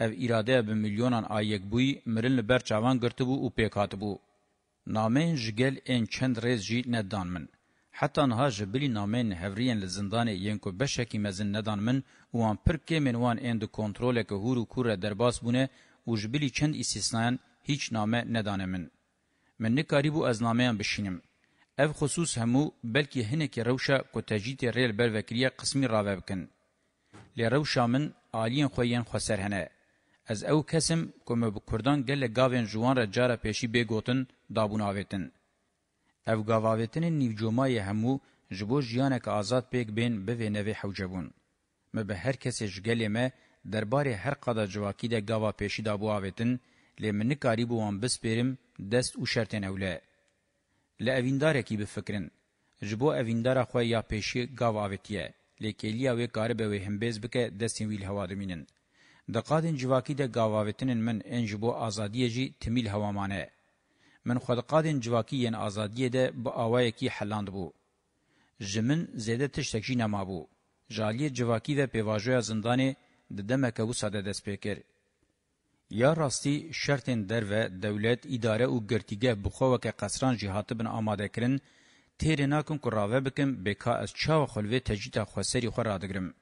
Speaker 1: ev îrade bi milyonan ayekbûyî mirin li ber çavan girtibû û pêkatibû. Namên ji gel ên çend rêz jî nedan min. Heta niha ji bilî namên hevriyên li zindanê yên ku beşekî mezin nedan min û an pir kêmên wan ên di kontroleke hûr û kûr re derbas bûne û ji bilî çend îstisnayan hîç name nedane min. Min nikarîbû ez nameyan bişînim. Ev xusûs hemû belkî hinekî rewşa ku tecîtê rêl ber vekiriye qismî rave bikin. Lê rewşa min aliyên xwe yên xweserhene. از او کسم کوم کوردان گله گاوین جوان را جاره پیشی بیگوتن دابون آویتن او گاواویتن نیوجومای همو جبو جیانک آزاد پیک بین به نوی حوجبون مه به هر کس جګلې مه دربارې هر قدا جواکی د گاوا پیشی دابو آویتن لمن قریب وان بسپرم دست او شرطن اوله لأویندار کی به فکرن جبو اویندار خو یا پیشی گاوا آویتیه لیکلیا و کار به هم بیز بک دستین ویل هوا دمینن د قادن جواکی د گاواوتنن من انجبو آزادی جی تمیل هوامانه من خود قادن جواکی ان آزادی ده با آوای کی حلاند بو جمن زیده تشتکی نما بو جالی جواکی و پیواجوی زندانه د دمکه و ساده دست پیکر یا راستی شرطن در و دولت اداره او گرتیگه بخوا که قصران جهات بن آماده کرن تیرناکن کراوه بکم بکا از چاو خلوه تجید خسری خورا دگرم.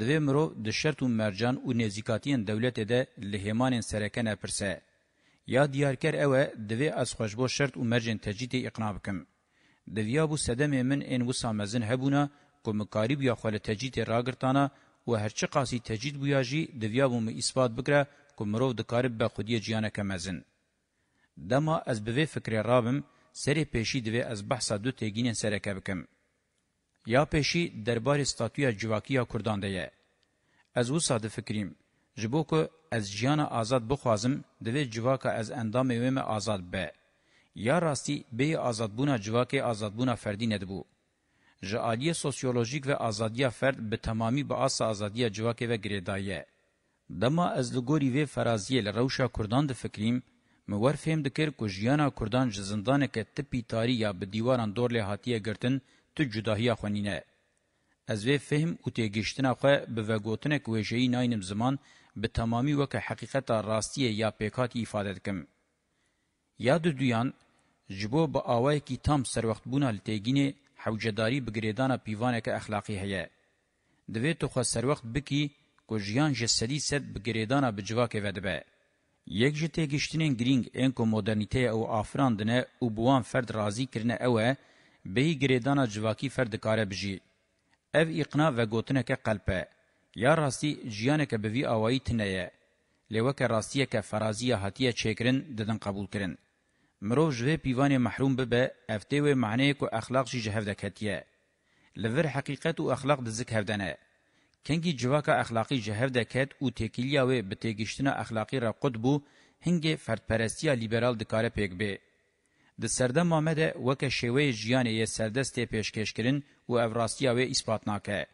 Speaker 1: دوی مرو د شرط و مرجان او نزیکاتین دولت ده لهمان سرکنه پرسه یا دیارکر اوه دوی از خوشبو شرط و مرجن تجدید اقناع بکم دوی ابو صدمه من ان وسامزن هبونه کوم قریب یا خل تجدید راګرتانه و هرچی قاسی تجدید بویاجی دوی ابو م اثبات بکره کوم رو د قریب به خودی جیانه کمزن دما از به فکر رابم سری پیشی دوی از بحث دو تگین سرکه بکم یا پېشي دربارې ستاتویا جواکیا کوردان دی از و ساده فکریم جبو کو از جیان آزاد بخوازم دوی جواکا از اندام ویم آزاد به یا راستی به آزاد بونا جواک آزاد بونا فردی ندبو جعالی سوسیولوژیک و آزادی فرد به تمامی با آسا آزادی جواک و گریدایه دما از لګوري وی فرازیه لروشا کردان د فکریم مور فهم د کر کو جیانا کردان ژوندانه کې تپی تاری یا به دیواران دور له هاتیه ګرتن تو جداهیا خونینه. از وی فهم او تیگشتنا خو به وگوتنه کوجهی ناینم زمان به تمامی وک حقیقت راستی یا پیکات ifade کم. یاد دویان جبو با اوای کی تام سر وخت بونه لتیگینه حوجداری بګریدانه پیوانه که اخلاقی هيا. دوی تو خو سر وخت بکی کو ژیان جسدی سد بګریدانه بجوا کې ودبه. یک جته گشتنین گرینگ انکو مدرنیته او افراندنه او بوان فرد راضی کرنه اوه به گریدانا جواکی فرد کاره بجی. او اقنا و گوتنک قلپه. یا راستی جیانک به وی آوائی تنیه. لیوک راستیه که فرازیه هاتیه چیکرن ددن قبول کرن. مرو جوه پیوان محروم ببه افته و معنی که اخلاق شی جهو دکتیه. لور حقیقت و اخلاق دزک هفدنه. کنگی جواکا اخلاقی جهو دکت و تکیلیاوی به تگیشتنا اخلاقی را قد بو هنگی فردپرستیا لیبرال دکاره پیک به. د سردم محمد وک شوی جیان یې سردست پیشکش کرن او افراستیا و اثبات ناکه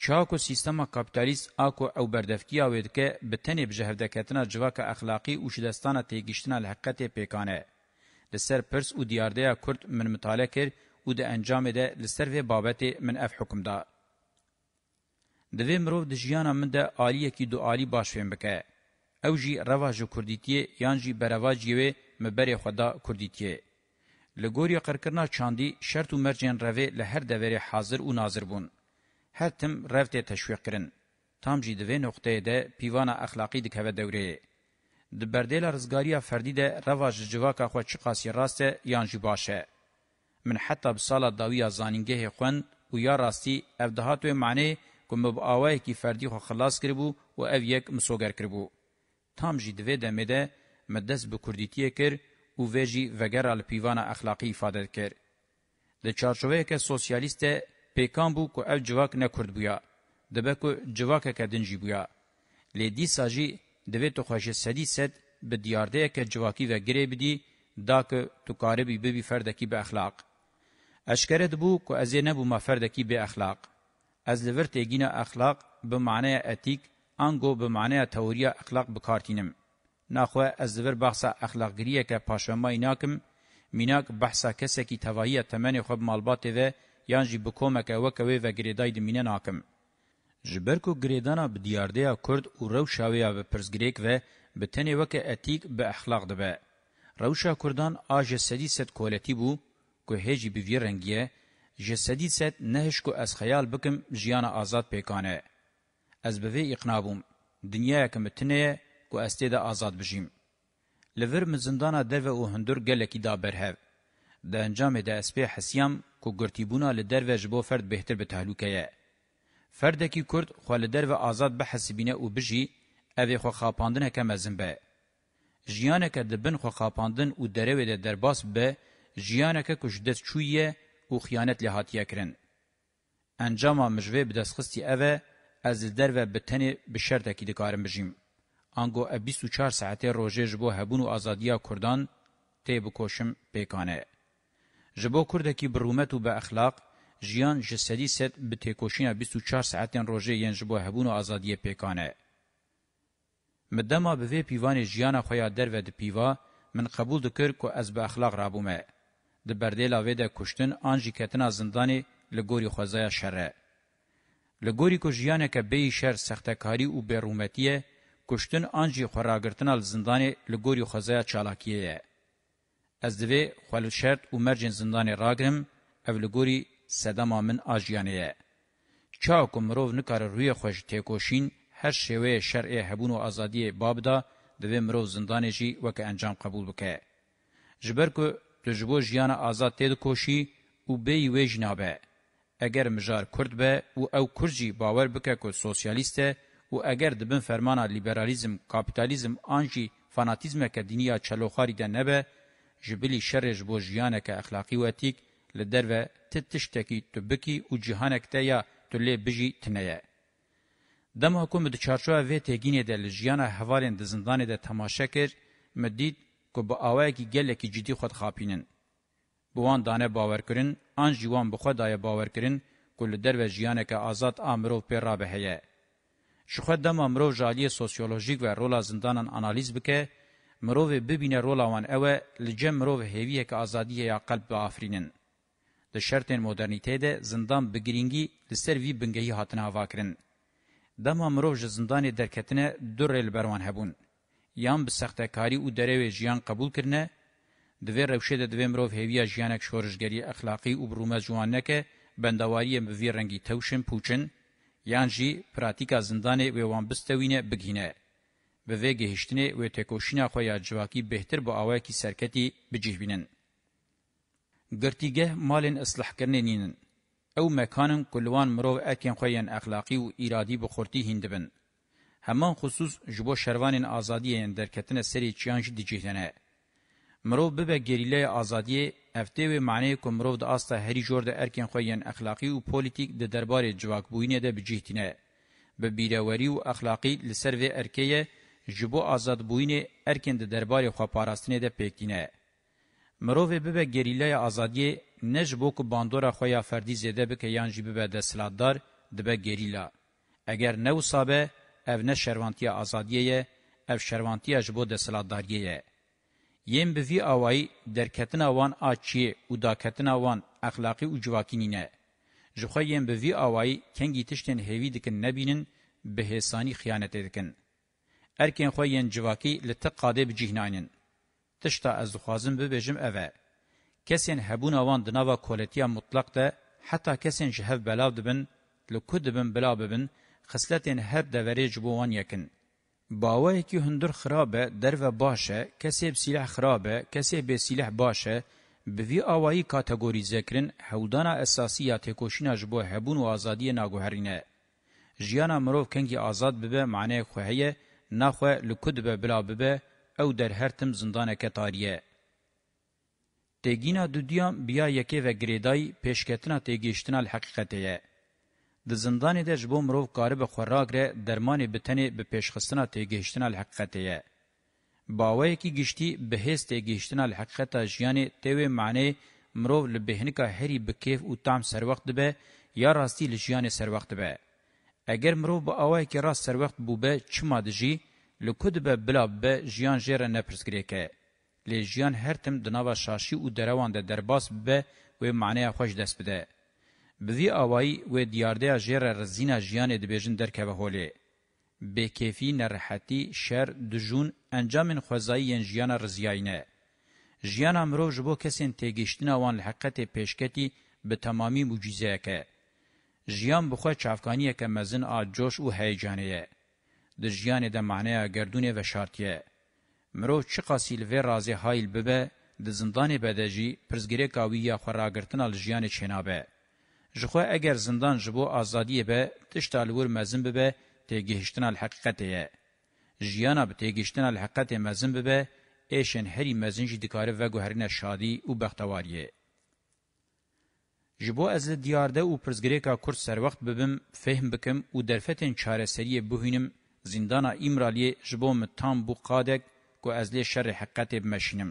Speaker 1: چاکو سیستم کاپیتالیست اکو او بردفکیا و دکه به تنه بجهردکتنا جواک اخلاقی او شدستانه تیگشتنا لحقت پیکانه د سر پرس او دیاردیا کورد من مطالعه کر او د انجام ده لسر و بابت من اف حکم دا د وی مرو د جیانا من ده عالیه کی دو عالی باشویم بکه او جی رواج کوردیتی یان جی برواج یوه مبری خدا کردیتیه. لگوری قرکرنا چاندی شرط و مرجین روی لهر دوری حاضر و ناظر بون. هر تم روت تشویق کرن. تام جی دوی نقطه ده پیوان اخلاقی دکوه دوره. د بردیل رزګاریا فردی ده رواج جواکا خو چی قاسی راسته یان جی باشه. من حتی بسالا داویا زانینگه خوند و یا راستی افدهات و معنی کوم به اوای کی فردی خو خلاص کړبو او او یک مسوګر کړبو تام جی دوی دمه ده مدس به کردیتیه کر او ویجی وگر ال پیوان اخلاقی فادر کر. ده چارچوه که سوسیالیست پیکان بو که او جواک نکرد بویا. دبه که جواک که دنجی بویا. لی دیسا جی دوی تو خوش سدی سد به دیارده که جواکی و گره بدی دا که تو کاره بی بی فردکی به اخلاق. اشکرت بو که ازی نبو ما فردکی به اخلاق. از لور تگین اخلاق به معنی اتیک انگو به معنی تئوری اخلاق بکارتینم. ناخو از دور بحثا اخلاقگریه که پاشمای ناکم میناک بحثا کسی که توایی تمنی خوب مالبات و یانجی بکومک وکوی و گریدای دمینه ناکم. جبر کو گریدانا بدیاردیا کرد او روشاویا به پرزگریک و به تنی وک اتیک به اخلاق دبه. روشا کردان آج سدی ست کولتی بو که هیجی بیوی رنگیه جسدی ست نهش کو از خیال بکم جیان آزاد پیکانه. از بوی اقنابوم. دنیا کم تنه کو استید آزاد بجیم. لور مزندانا درو او هندور گلکی دا برهو. ده انجام ده اسپی حسیام کو گرتیبونا لدرو جبو فرد بهتر به تحلوکه یه. فردکی کرد خوال درو آزاد به حسبینه او بجی اوی خو خاپاندنه که مزن به. جیانه که دبن خو خاپاندن او دروی ده درباس به جیانه که کشدت چویه او خیانت لحاتیه کرن. انجام مجوه بدست خستی اوه از درو بتنی بشرتکی دکارم بجیم. انگو 24 ساعته روژه جبو هبونو آزادیا کردان تی بکوشم پیکانه. جبو کردکی برومت و به اخلاق جیان جسدی ست به تیکوشینا 24 ساعتین روژه ین جبو هبونو آزادیا پیکانه. مدما به وی پیوان جیانا خویا در و د پیوا من قبول دکر که از به اخلاق رابومه. د بردیلا وی ده کشتن آنجی کتنا زندانی لگوری خوزای شره. لګوري کو ژیانه کې به شر سخته کاری او بیرومتیه کشتن انجی خوراگرتن ال زندانی لگوری خوزه چالاکیه. از دوی خوال شرط و مرجن زندانی راگرم او لگوری سدما من آجیانیه. چاکو مروف نکار روی خوش تیکوشین هر شوه شرع هبون و آزادی بابدا دوی مروف زندانی جی وک انجام قبول بکه. جبر که تجبو جیان آزاد تید کوشی و بی ویج نابه. اگر مجار کرد به و او کرجی باور بکه که سوسیالیسته و اگر دبن فرمانا لیبرالیزم کاپیتالیزم آنجی فاناتیزم که دینیا چلوخاری ده نبه جبلی شرج بو جیانک اخلاقی و اتیک لدر و تتشتکی تبکی و جهانک تیا تلی بجی تنیه. دم حکومت چارچوه و تگینه ده لجیانا حوالین ده زندانه ده تماشه کر مدید که با آوه کی گله کی جدی خود خاپینن. بوان دانه باور کرن، آن جیوان بخوا دایه باور کرن که لدر و جیانک آزاد آمرو پی رابه هیه. شخه دما مرو جالی سوسیولوژیک و رولا زندانان انالیز بکه مرو ببینه رولا وان اوه لجم مرو هیویه که آزادیه یا قلب آفرینن. د شرطن مدرنیته ده زندان بگرینگی لسر وی بنگهی هاتنه هوا کرن. دما مرو زندان درکتنه در ریل بروان هبون. یان به سخته کاری او دروی جیان قبول کرنه دوی روشه ده دوی مروف هیویا جیانک شورشگری اخلاقی او برومه جوانه که بندواری به وی رنگی توشن پوچن یان جی پراتیکا زندانه و وان بستوینه بگینه به وی گهشتنه و تکوشینا خو یا جواکی بهتر بو اوای کی سرکتی بجیبینن گرتیگه مالن اصلاح کرنینن او مکانن کلوان مرو اکن خو یان اخلاقی و ارادی بخورتی هندبن همان خصوص جبو شروانن آزادی درکتنه سری چیانج دیجهنه مرو به گریله آزادی هفته و معنی کومرو د آستا هری جور د ارکن خوین اخلاقی او پولیټیک د دربار جواک بوینه د بجیتنه به بیروری او اخلاقی لسرو ارکیه جبو آزاد بوینه ارکن د دربار خو پاراستنه د پکینه مرو به به ګریله آزادی نجبو کو باندورا خو یا فردی زده به کیان جبه به د سلادار د به ګریله اگر نو صابه او نه شروانتی آزادیه او شروانتی جبو د سلاداریه یم به وی اوای درکتنا وان اچی او داکتنا وان اخلاقی او جواکینینه جخه یم به وی اوای کنگی تشتن هیوی دکن نبینن به حسانی خیانت دکن ارکن خو ین جواکی لتقاده بجهنانن تشتا از خوازم ببجم اوه کسین هبون اوان دناوا کولتیا مطلق ده حتی کسین جهف بلاو دبن لکود بن بلاو ببن خسلتین هب دوریج بوان یکن باوه کی هندر خرابه در و باشه کسی به سلاح خرابه کسی به سلاح باشه به وی آوایی کاتگوری ذکرن هودانا اساسیات کوشینا جبو هبون و آزادی ناگوهرینه. جیانا مروف کنگی آزاد ببه معنی خوهیه نخوه لکد به بلا ببه او در هر تم زندانه کتاریه. تگینا دودیان بیا یکی و گریدای پیشکتنا تگیشتنا الحقیقتیه. د زندان د جبو مرو قارب خوراک ر درمانی بتنی به پیشخستنا ته گیشتنا الحقیقته باوی کی گشتي به هست گیشتنا الحقیقته یعنی ته معنی مرو لبهنکا هری به کیف او تام سر وخت به یا راستی لجیان سر وخت به اگر مرو به اوای کی راست سر وخت بو به چما دجی لکود به بلا به جیان جره نپرسګریکه لجیان هر تم د نوا شاشی او دروان د درباس به و معنی خوش دست بده بوی آوائی و دیارده جیر رزین جیان دبیجن در که هولی. به کیفی نرحتی شر دجون انجام خوزایی جیان رزیاینه. جیان امرو جبو کسین تیگیشتین آوان لحقت پیشکتی به تمامی مجیزه که. جیان بخوا چافکانیه که مزن آجوش و هیجانیه. د جیان د معنی گردونه و شرطیه. مرو چی قاسیل و رازی هایل ببه د زندان بدجی پرزګری کاوی یا خوراګرتن الجیان چنابه جخوا اگر زندان جبو آزادی به تشتالور مزن به تیگهشتن الحقیقت یه. جیانا به تیگهشتن الحقیقت مزن به ایشن هری مزن جی دکاره و گوهرین شادی و بختواریه. جبو از دیارده و پرزگریکا کرد سر وقت ببم فهم بکم و درفتن چاره سریه بهینم زندانا ایمرالی جبو متام بو قادک گو از لی شر حقیقت بمشینم.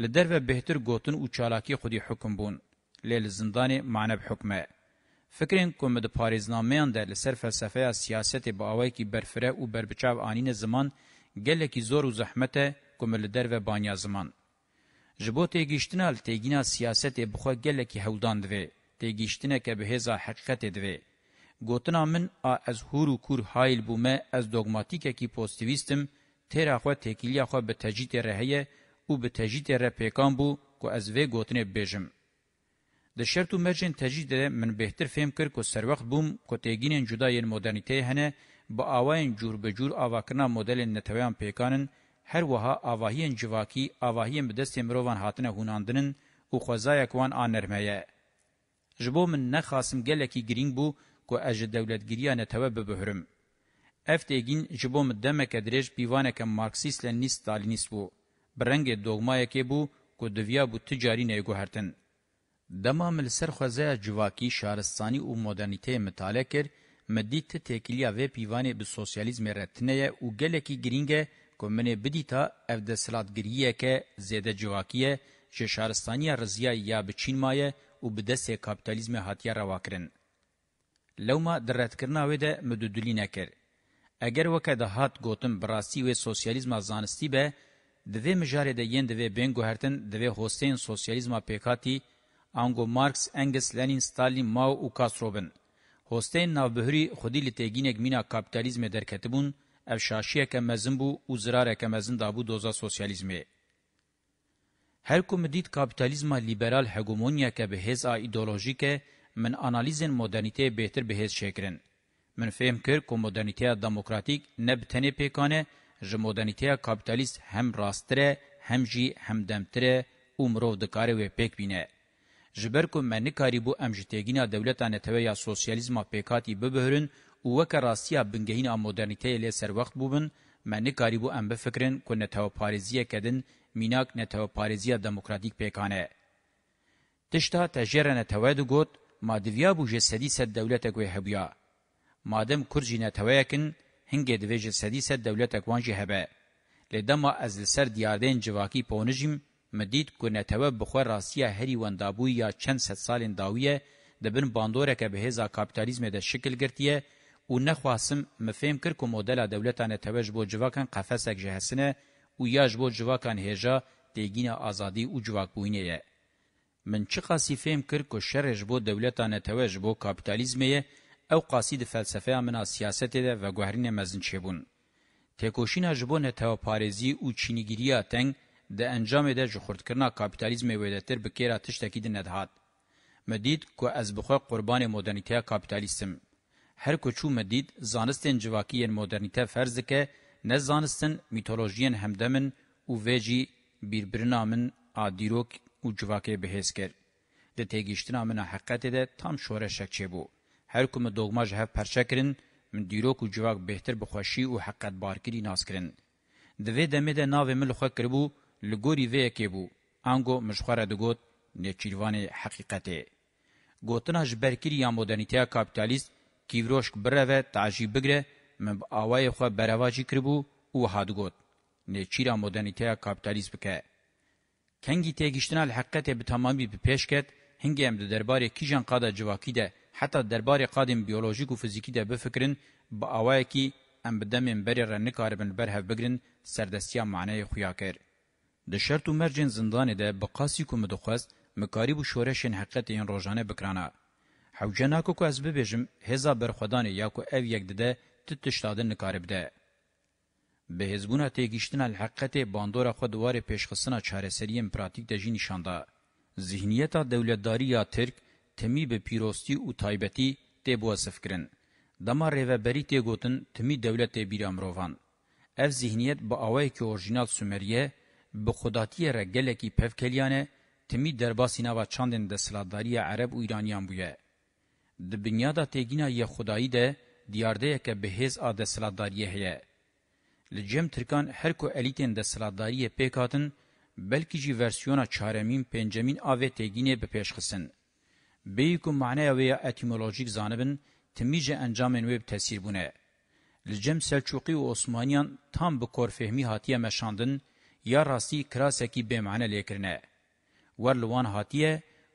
Speaker 1: لدر و بهتر گوتن و چالاکی خودی حکم بون. لیل زندان معنب حکمه. فکرین کوم د پاریزنامهان د لسر فلسفه سیاست به اوای کی برفره او بربچاو انین زمان گله کی زور او زحمت کوم له در و بانیا زمان جبوته گیشتنال تگینا سیاست بخو گله کی هودان دی تگیشتنه که به هزا حقیقت دی گوتنا من از هور و کور هایل بومه از دوگماتیکه کی پوزتیویستم تیر اخو تکیلی اخو به تجید رهیه او به تجید ره پیکان بو کو از وی گوتنه بجم د شرط مرجن تجدید من بهتر فهم کړ کو سر وخت بوم کو تیګینن جداین مدرنټی هنه با اواین جور به جور اواکنا مدل نتویان پیکانن هر وها اواهین جواکی اواهین به دست مروان هاتنه هوناندنن او خوځای کوان انرمه جبو من نه خاصم گلکی گرینگ بو کو اج دولت گریان توب بهرم افتګین جبو مدمه کدرج پیوانه ک مارکسیست لنیست دالینیست بو برنګ دوغمایه کې بو کو دویا بو تجاری نه ګهرتن دما مل سرخوازه جواکی شارستانی او مدرنیته مطالعه کر مدیت تکلیه و پیوانه به سوسیالیزم رتنه او گلکی گرینگه کومنه بدیتا اف د سلادګریه کې زیاده جواکیه چې شارستانی رضیا یا بچین مایه او بدسه کاپیتالیزم هاتیه رواکرن لوما درت کرنا و ده مدودلی نکر اگر وکه د هات گوتم براسی و سوسیالیزم زانستی به د وی مجاره د یند و بنګو هرتن د وی حسین سوسیالیزم پیکاتی آنگو مارکس، انگس، لنین، ستالین، ماو او کاسرو بن. هۆستین ناوبهری خودی لی تێگینێک مینا کاپیتالیزمê derketibûn ev şaşiyeke mezin bû û zirareke mezin dabû doza sosyalîzmê her ku min dît kapîtalîzma lîberal hegemoniyeke bi hêz a îdeolojîk min analîzên modernîteyê bêhtir bi hêz çêkirin min fêm kir ku modernîteya demokratîk ne bi tenê pêkane ji modernîteya kapîtalîst hem rasttir e hem jî hemdemtir e û mirov dikare wê pêk bîne جبر کو من کاری بو ام جتگینا دولتانه توی یا سوسیالیزم پیکاتی ببهرن او وک راستیا بنگهینا مدرنیته له سر وخت بوبن من کاری بو ام بفکرن کو نتاو پاریزیه کدن میناک نتاو پاریزیه دموکراتیک پیکانه تشتا تجرنه توی دو گوت مادویا بو جسدی سد دولت کو هبیا مادم کورجی نتاو یکن هنګ د ویج سدی سد دولت کوانجی هبه لدما ازل سر دیاردن جواکی پونجیم مدید کنتوه بخوا راستیا هری وندابوی یا چند ست سالین داویه دبن باندوره که بهزا کابیتالیزم ده شکل گرتیه او نخواسم مفهم کر که مدل دولتان توج بو جواکان قفصک جهسنه او یاج بو جواکان هجا دیگین آزادی او جواک بوینه یه. من چه قاسی فهم کر که شرش بو دولتان توج بو کابیتالیزمه او قاسی د فلسفه امنا سیاست ده و گوهرین مزن چه بون. تکوشین هجبو نتو پارزی او چینگیریا تنگ د انجام ده جخوردکرنا کاپیتالیزم ویدتر بکیرا تشتکی دن ندهات. مدید که از بخواه قربان مدرنیته کاپیتالیسم. هر کوچو مدید زانستن جواکی مدرنیته فرض که نه زانستن میتولوژین همدمن او ویجی بیربرنامن آدیروک او جواکی بهیز کر. ده تیگیشتنا من حقیقت ده تام شوره شکچه بو. هر کوم دوغما جه پرچکرین من دیروک او جواک بهتر بخوشی او حقیقت بارکری ناس کرن. دوی دمه ده ناوی مل خواه کربو لګوري وې کې بو انګو مشخره دګوت نچیروان حقیقته گوتنا جبرکری یا مدرنیته کاپیتالیست کیوروشک بره و تعجیب بگره من با آوای خواه برواجی کربو او هادگوت. نیچیرا مدرنیته کاپیتالیست بکه. کنگی تیگیشتنا لحقیقت بتمامی بپیش کت هنگی ام ده درباره کیجان قادا جواکی ده حتی درباره قادم بیولوژیک و فیزیکی ده بفکرن با آوای کی ام بدمین بری رنکاربن برهف بگرن سردستیا معنی خویا کرد. د شرط مرجن زندان ده بقاسی کوم دخواست مکاری بو شورشن حقیقت این روزانه بکرانه حوجنا کو کو از ببیجم هزا برخدان یا کو اف یک ده تتشتادن نکارب ده به حزبونه تیگیشتن الحقیقت باندورا خود واره پیشخصنا چارسریم پراتیک ده جی نشانده ذهنیت دولتداری یا ترک تمی به پیروستی او تایبتی تی بو وصف کرن دما ریوبری تی گوتن تمی دولت بیرامروان اف ذهنیت با اوای کی اورجینال سومریه بخوداتی را گلکی پفکلیانه تمی درباسی نوا چاندن ده سلاداری عرب و ایرانیان بویه. ده بنیادا تیگینا یه خدایی ده دیارده که بهیز آده سلاداریه هیه. لجم ترکان هر کو الیتین ده سلاداریه پیکاتن بلکی جی ورسیونا چارمین پنجمین آوه تیگینه بپیشخسن. بیکو معنی ویا اتیمولوژیک زانبن تمیج انجامن ویب تسیر بونه. لجم سلچوقی و عثمانیان تام بکور فهمی هاتیه مشاندن، یا راستی کراسکی به معنی لیکرنه ورلوان هاتیه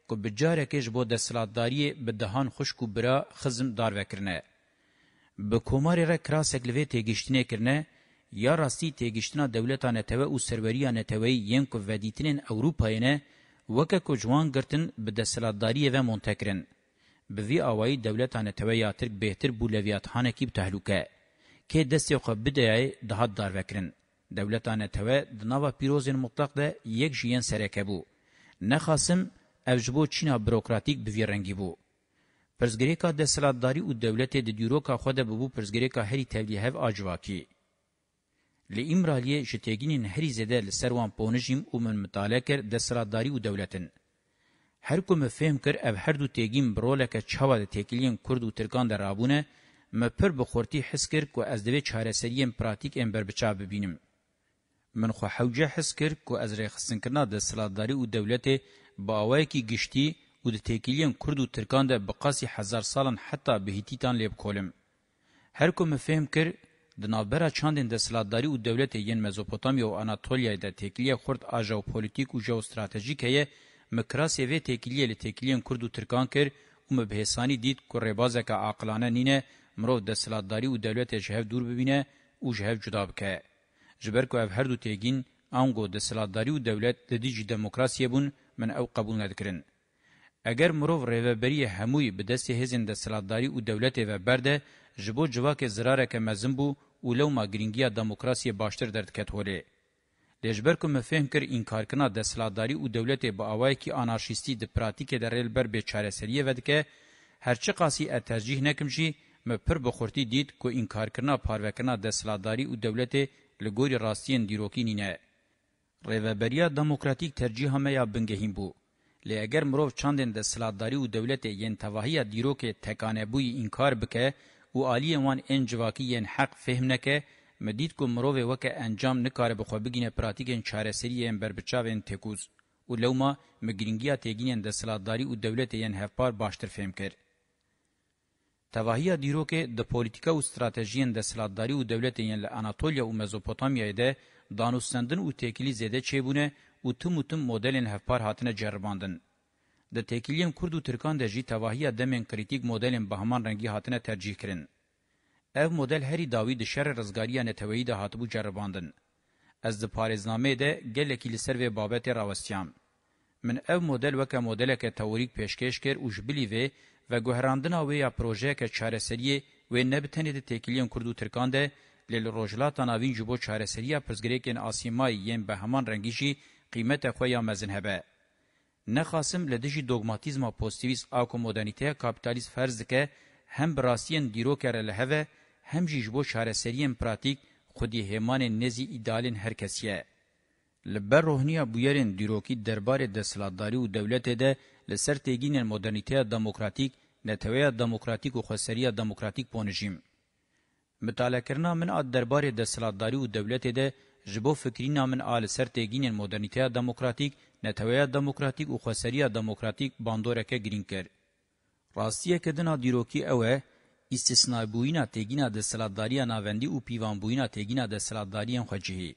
Speaker 1: کو بجاره کېج بو د سلاداری به دهان خوشکو برا خزم دار وکرنه به کومار را کراسک لوی تیګشتنه کرنه یا راستی تیګشتنه دولتانه ته او سروریانه ته یین کو ودیتنن اوروپاینه وکه کو جوان ګرتن به د سلاداری و مونتکرن به وی اوای دولتانه ته یا ترک بهتر بولویات هانه کی تهلوکه کې دسته خو بدای دهات دار وکرن دولتانه ته د نوو پیروزین مطلق ده یک جین سرکه بو نه خاصم اوجبو چینا بروکراتیک به ویرنګي بو پرزګریکا د سلطداري او دولت د دیروکا خو ده بو پرزګریکا هری تبلیغ هف اجواکی لی امرالیه جتگینین هری زده لسروان پونجیم او من مطالعه کر د سلطداري او دولتن هر کوم فهم کر اب هر دو تگیم برولکه چاوا د تکلین کورد او ترکان درابونه مپر بخورتی حس کر کو از دوی چاره سریم پراتیک امبر بچا ببینم من خو حوجه حس کړ کو از رخصن کنا د سلادتداري او دولت باوای کی گشتي او د تکیلین کورد او ترکان د بقاسی هزار سالن حتی بهتیتان لیب کولم هر کوم فهم کړ د نابره چاندین د سلادتداري او دولت یین مزوپوتامیا او اناتولیا د تکیلیه خرد اجو پولیټیک او جو استراتیژیک یې مکراسی و تکیلیه ل تکیلین کورد او ترکان کړ او مبهسانی دید کو ربازه کا عقلانه نینه مرو د سلادتداري او دولت جهه دور ببینه او جهه جدا بکه جبر کو اف هر دو تیگین انگو د سلاداری او دولت د دیجی دموکراسی بون من او قبول ندکرین اگر مروف ریوبری هموی به دست هزین د سلاداری او دولت و برده جبو جواک زراره که مزن بو او لو ما گرینگیا دموکراسی باشتر درد کت هوله. لجبر کو مفهم کر انکار کنا د سلاداری او دولت با اوای کی آنارشیستی د پراتیک در ریل بر به چاره سریه ودکه هرچی قاسی ا ترجیح نکمشی مپر بخورتی دید کو انکار کنا پاروکنا د سلاداری او دولت لګوري راستین دیروکینینه ریوبریا دموکراتیک ترجیح هم یا بنګهیم بو لی اگر مروف چاندن د سلاداری او دولت یین توهیا دیروک تکانه بو انکار بکه او عالی وان انجواکی یین حق فهم نکه مدید کو مروف وک انجام نکاره بخو بگینه پراتیکن چارسری یین بربچاوین تکوز او لوما مګرینګیا تګینن د سلاداری او دولت یین هفپار باشتر فهم کړ تواهی دیروکه د پولیتیکا او استراتژین د سلادتداری او دولتین له اناتولیا او مزوپوتامیا ده دانوستندن او تکلی زده چبونه او تموتم مدلن هفپار هاتنه جرباندن د تکلیم کورد او ترکان د جی تواهی دمن کریټیک مدلن بهمان رنگی هاتنه ترجیح کړي اف مدل هری داوی د شر رزګاری نه توی د هاتبو جرباندن از د پاریزنامه ده ګلکی لسر و بابت راوستیام من اف مدل وک مدل ک توریک پیشکش کړ او جبلی و و گوهراندنا وی یا پروژه که چارسریه و نبتنی ده تکیلیان کردو ترکان ده لیل روجلاتان آوین جبو چارسریه پرزگریکن آسیمای یم به همان رنگیشی قیمت خویا مزن هبه. نخاسم لدجی دوگماتیزما پوستیویس آکو مدانیته کابیتالیس فرز که هم براسیین دیرو کره لهوه هم جیجبو چارسریین پراتیک خودی همان نزی ایدالین هر کسیه. لبر روحنیا بویرین دیروکی دربار دسلطداری او دولت ده لسر تگین مدرنیته دموکراتیک نتویا دموکراتیک او خسریه دموکراتیک پونجیم مطالعه کرنا من اد دربار دسلطداری او دولت ده جبو فکرینا من آل سر تگین مدرنیته دموکراتیک نتویا دموکراتیک او خسریه دموکراتیک باندورکه گرین کر راستیه کدنا دیروکی اوه استثناء بوینا تگینا دسلطداری ناوندی او پیوان بوینا تگینا دسلطداری خوجهی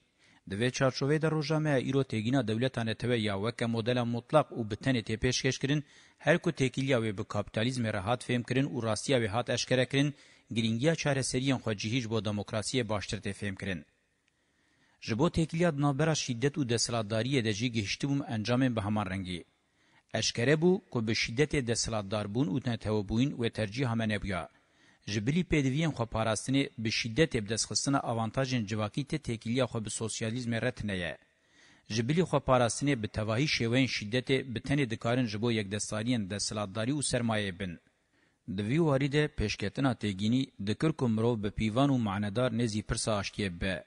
Speaker 1: د وی چارچوبې د روزنامه ایرو تګینا دولتانه ته یا وک مدل مطلق او بتنه ته پیشکش کړي هر کو تکیلیا و به کاپیتالیزم راحت فهم کړي او راستیا و هات اشکره کړي گرینگیا چاره سریان خو جهیج بو دموکراسی باشتر ته فهم کړي جبو تکیلیا د نابرا شدت او د سلاداری د جی گشتوم انجام به همان رنگي اشکره بو کو به شدت د سلادار بون او نه تو بوین و ترجیح هم نه بیا جبلی پدویان خو پاراستنی به شدت بدسخصنه اوانتاژن جواکی ته تکیلیا خو به سوسیالیزم رتنه جبلی خو پاراستنی به توهی شوین شدت به تن دکارن جبو یک دستالیان د سلادتداری او سرمایه بن د ویواری ده پیشکتنا تگینی د کرکمرو به پیوان او معنادار نزی پرسا اشکیه به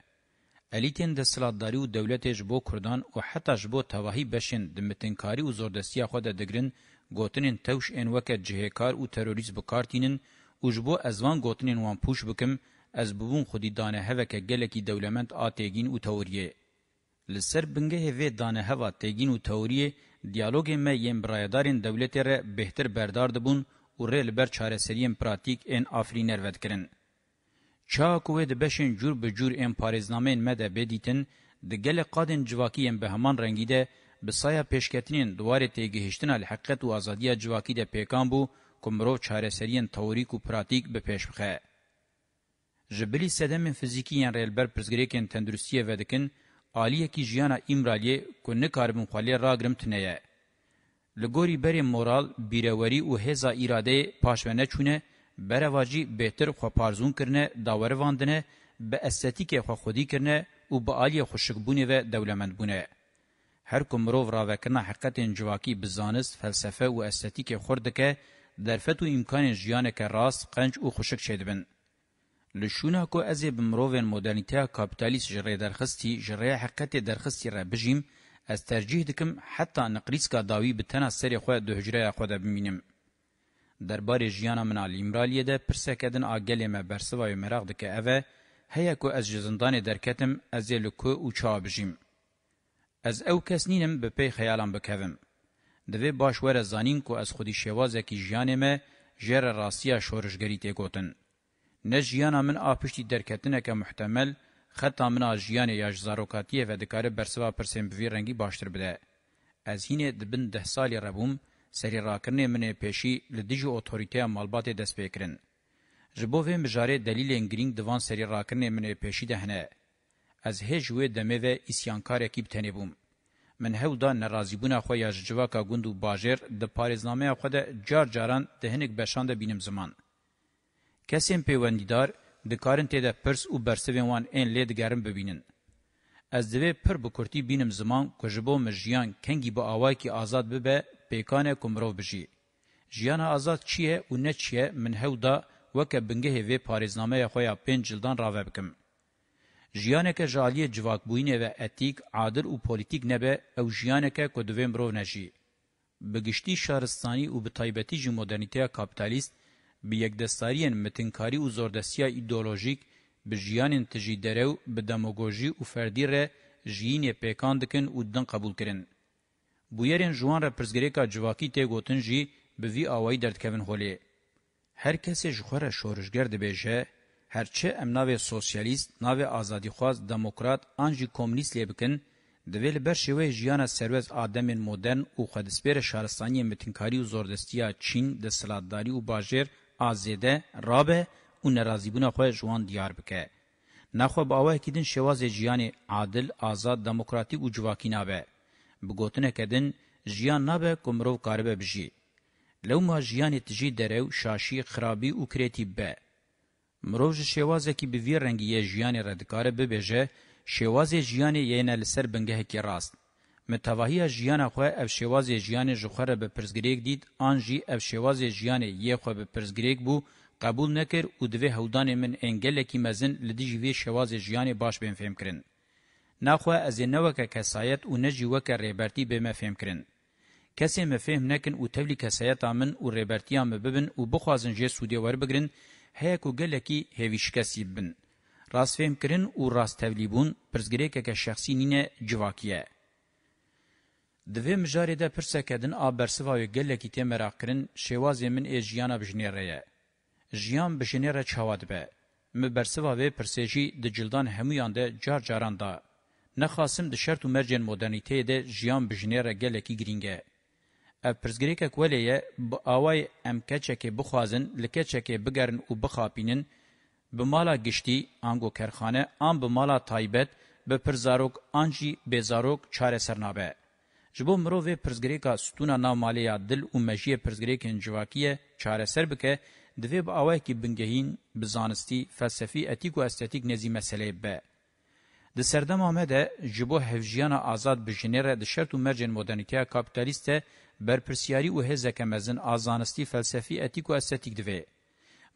Speaker 1: الیتین د سلادتداری او دولت جبو کردان او حتی جبو توهی بشین د متنکاری او زوردستی خو د دگرن گوتنین توش ان وکه جهکار او تروریست بکارتینن اوجبو از وان گوتنین وان پوش بکم از ببون خودی دانه هوکه گلکی دولمند آتگین او توریه لسر بنگه هوی دانه هوا تگین او توریه دیالوگ ما یم برایدارین دولت ر بهتر بردار دبون او رل بر چارسریم پراتیک ان افرینر ود کرن چا کوه د بشن جور به جور ام پاریزنامه مده بدیتن د گله قادن جواکی ام به همان رنگیده بسایا پیشکتنین دوار تیگه هشتن الحقیقت و آزادی جواکی ده پیکان بو کمرو چارەسەریان تەوریک و پراتیک بپێشبخە. ji bilî sedemên fizîkî yên rêlber pirsgirêkên tendurustiye vedikın, aliyekî jiyana îmraliyê ku nikaribin xwelê ragirim tune ye. Li gorî berê moral, bîrewerî û hêza îradeyê paşve neçûne, bereva jî bêhtir xweparzûn kirine, dawerivandine, bi estetîkê xwekodî kirine û bi aliyê xweşikbûnê ve dewlemendbûnê. Her ku mirov ravekirina heqetên civakî bizanis, felsefe û estetîkê xwar dike, در فتو امکان جیانه که راست قنج او خوشک چیدبن. لشونه که از بمروون مدرنیته کابیتالیست جره درخستی جره حقیقت درخستی را بجیم از ترجیح دکم حتی نقریسکا داوی به تنه سری خواه دو هجره خواه ببینیم. در بار جیانا منال امرالیه ده پرسکدن آگلی ما برسوای مراغ دکه اوه هیا که از جزندان درکتم از لکو او چا بجیم. از او کس نینم به پی خیالم بکوم. دوی باش وره زانین کو از خودی شوازه کی جیانه مه جر راستیا شورشگری تی گوتن. نه جیانا من آپشتی درکتنه که محتمل خطا من جیان یاج زاروکاتیه و دکاره برسوا پرسیم بوی رنگی باشتر بده. از هینه دبن ده سالی ربوم سری راکرنه من پیشی لدیجو اوتوریته مالبات دست پیکرن. جبو و مجاره دلیل انگرینگ دوان سری راکرنه من پیشی دهنه. از هجوه دمه و اسیانکار اکیب تنه بوم. من هولدا ناراضیبونا خو یا جواکا گوند و باجر د پاریزنامه خو د جار جاران د هنګ بشاند بینم زمان کسیم پیوندیدار د کارن ته د پرس او برسوین وان ان لید ګرم ببینن از دوی پر بو کورتی بینم زمان کو جبو مجیان کنگی بو اوای کی آزاد ببه پیکانه کومرو بجی جیان آزاد چیه او نه چیه من هولدا وک بنګه وی پاریزنامه خو یا پنجلدان راوبکم جیانکه جالی جواکبوینه و اتیک، عادل و پولیتیک نبه او جیانکه که دویم برو نجی. بگشتی شهرستانی و بطایبتی جی مدرنیته کابیتالیست به یک دستاریین متنکاری و زردستی ایدولوژیک به جیانین تجی درو به دموگوژی و فردی ره جیین پیکان دکن و دن قبول کرن. بویرین جوان را پرزگریکا جواکی تی گوتن جی به وی آوائی دردکوین هولی. هر کسی جخور شورشگر دبیجه هرچه ام ناوی سوسیالیست، ناوی آزادیخواز، دموکرات، آنجی کمونیست لی بکن، دویل بر شوی جیان سروز آدمین مدرن او خدسپیر شهرستانی متنکاری و زوردستیا چین د سلادداری و باجر آزیده رابه او نرازیبونه خواه جوان دیار بکه. نخوا باوه کدین شواز جیان عادل، آزاد، دموکراتیک و جواکی نابه. بگوتنه کدین جیان نابه کمرو کاربه بجی. لو ما جیان تجی درو شاشی خرابی و کریتی به. مرو شێوازە کی به وی رنگی ژیان ردکار به بهجه شێواز ژیان یینه لسر بنگه کی راست متواهی ژیان خو اف شێواز ژیان جوخره به پرزګریک دید ان جی اف شێواز ژیان یی خو به پرزګریک بو قبول نکر او دوی هودان من انګل کی مزن لدی جی وی شێواز ژیان باش بهم فهم کرن ناخو از نوک کسایت او نجی وک ریبرتی به مفهم کرن کسی مفهم نکن او تولی کسایت امن او ریبرتی ام ببن او بخوازن جه سودی ور بگرن هیکو گلکی هیویشکسی بن. راست فهم کرن و راست تولیبون پرزگریکه که شخصی نینه جواکیه. دوی مجاری ده پرسه کدن آبرسوایو گلکی تی مراق کرن شوازی من ای جیانا بجنیره یه. جیان بجنیره چواد به. مبرسوایو پرسیجی ده جلدان همویان ده جار جاران ده. نخاسم ده شرط و مرجن مدرنیته ده جیان بجنیره گلکی گرینگه. اف پرزګریکه کولیه با اوای ام کچکه بخوازن لکچکه بګرن او بخاپینن بمالا گشتی انگو کرخانه ام بمالا تایبت به پرزاروک انجی بزاروک چاره سرنابه جبو مرو و پرزګریکا ستونا نامالیا دل او مجی پرزګریکن جواکیه چاره سر بکه دوی با اوای کی بنګهین بزانستی فلسفي اتیک او استتیک نزی مسئله به د سردم احمد جبو هفجیان آزاد بجنره د شرط او مرجن مدرنیته کاپیتالیسته برپرسیاری او هزه کمزن ازانستی فلسفي اتیک او استتیک دی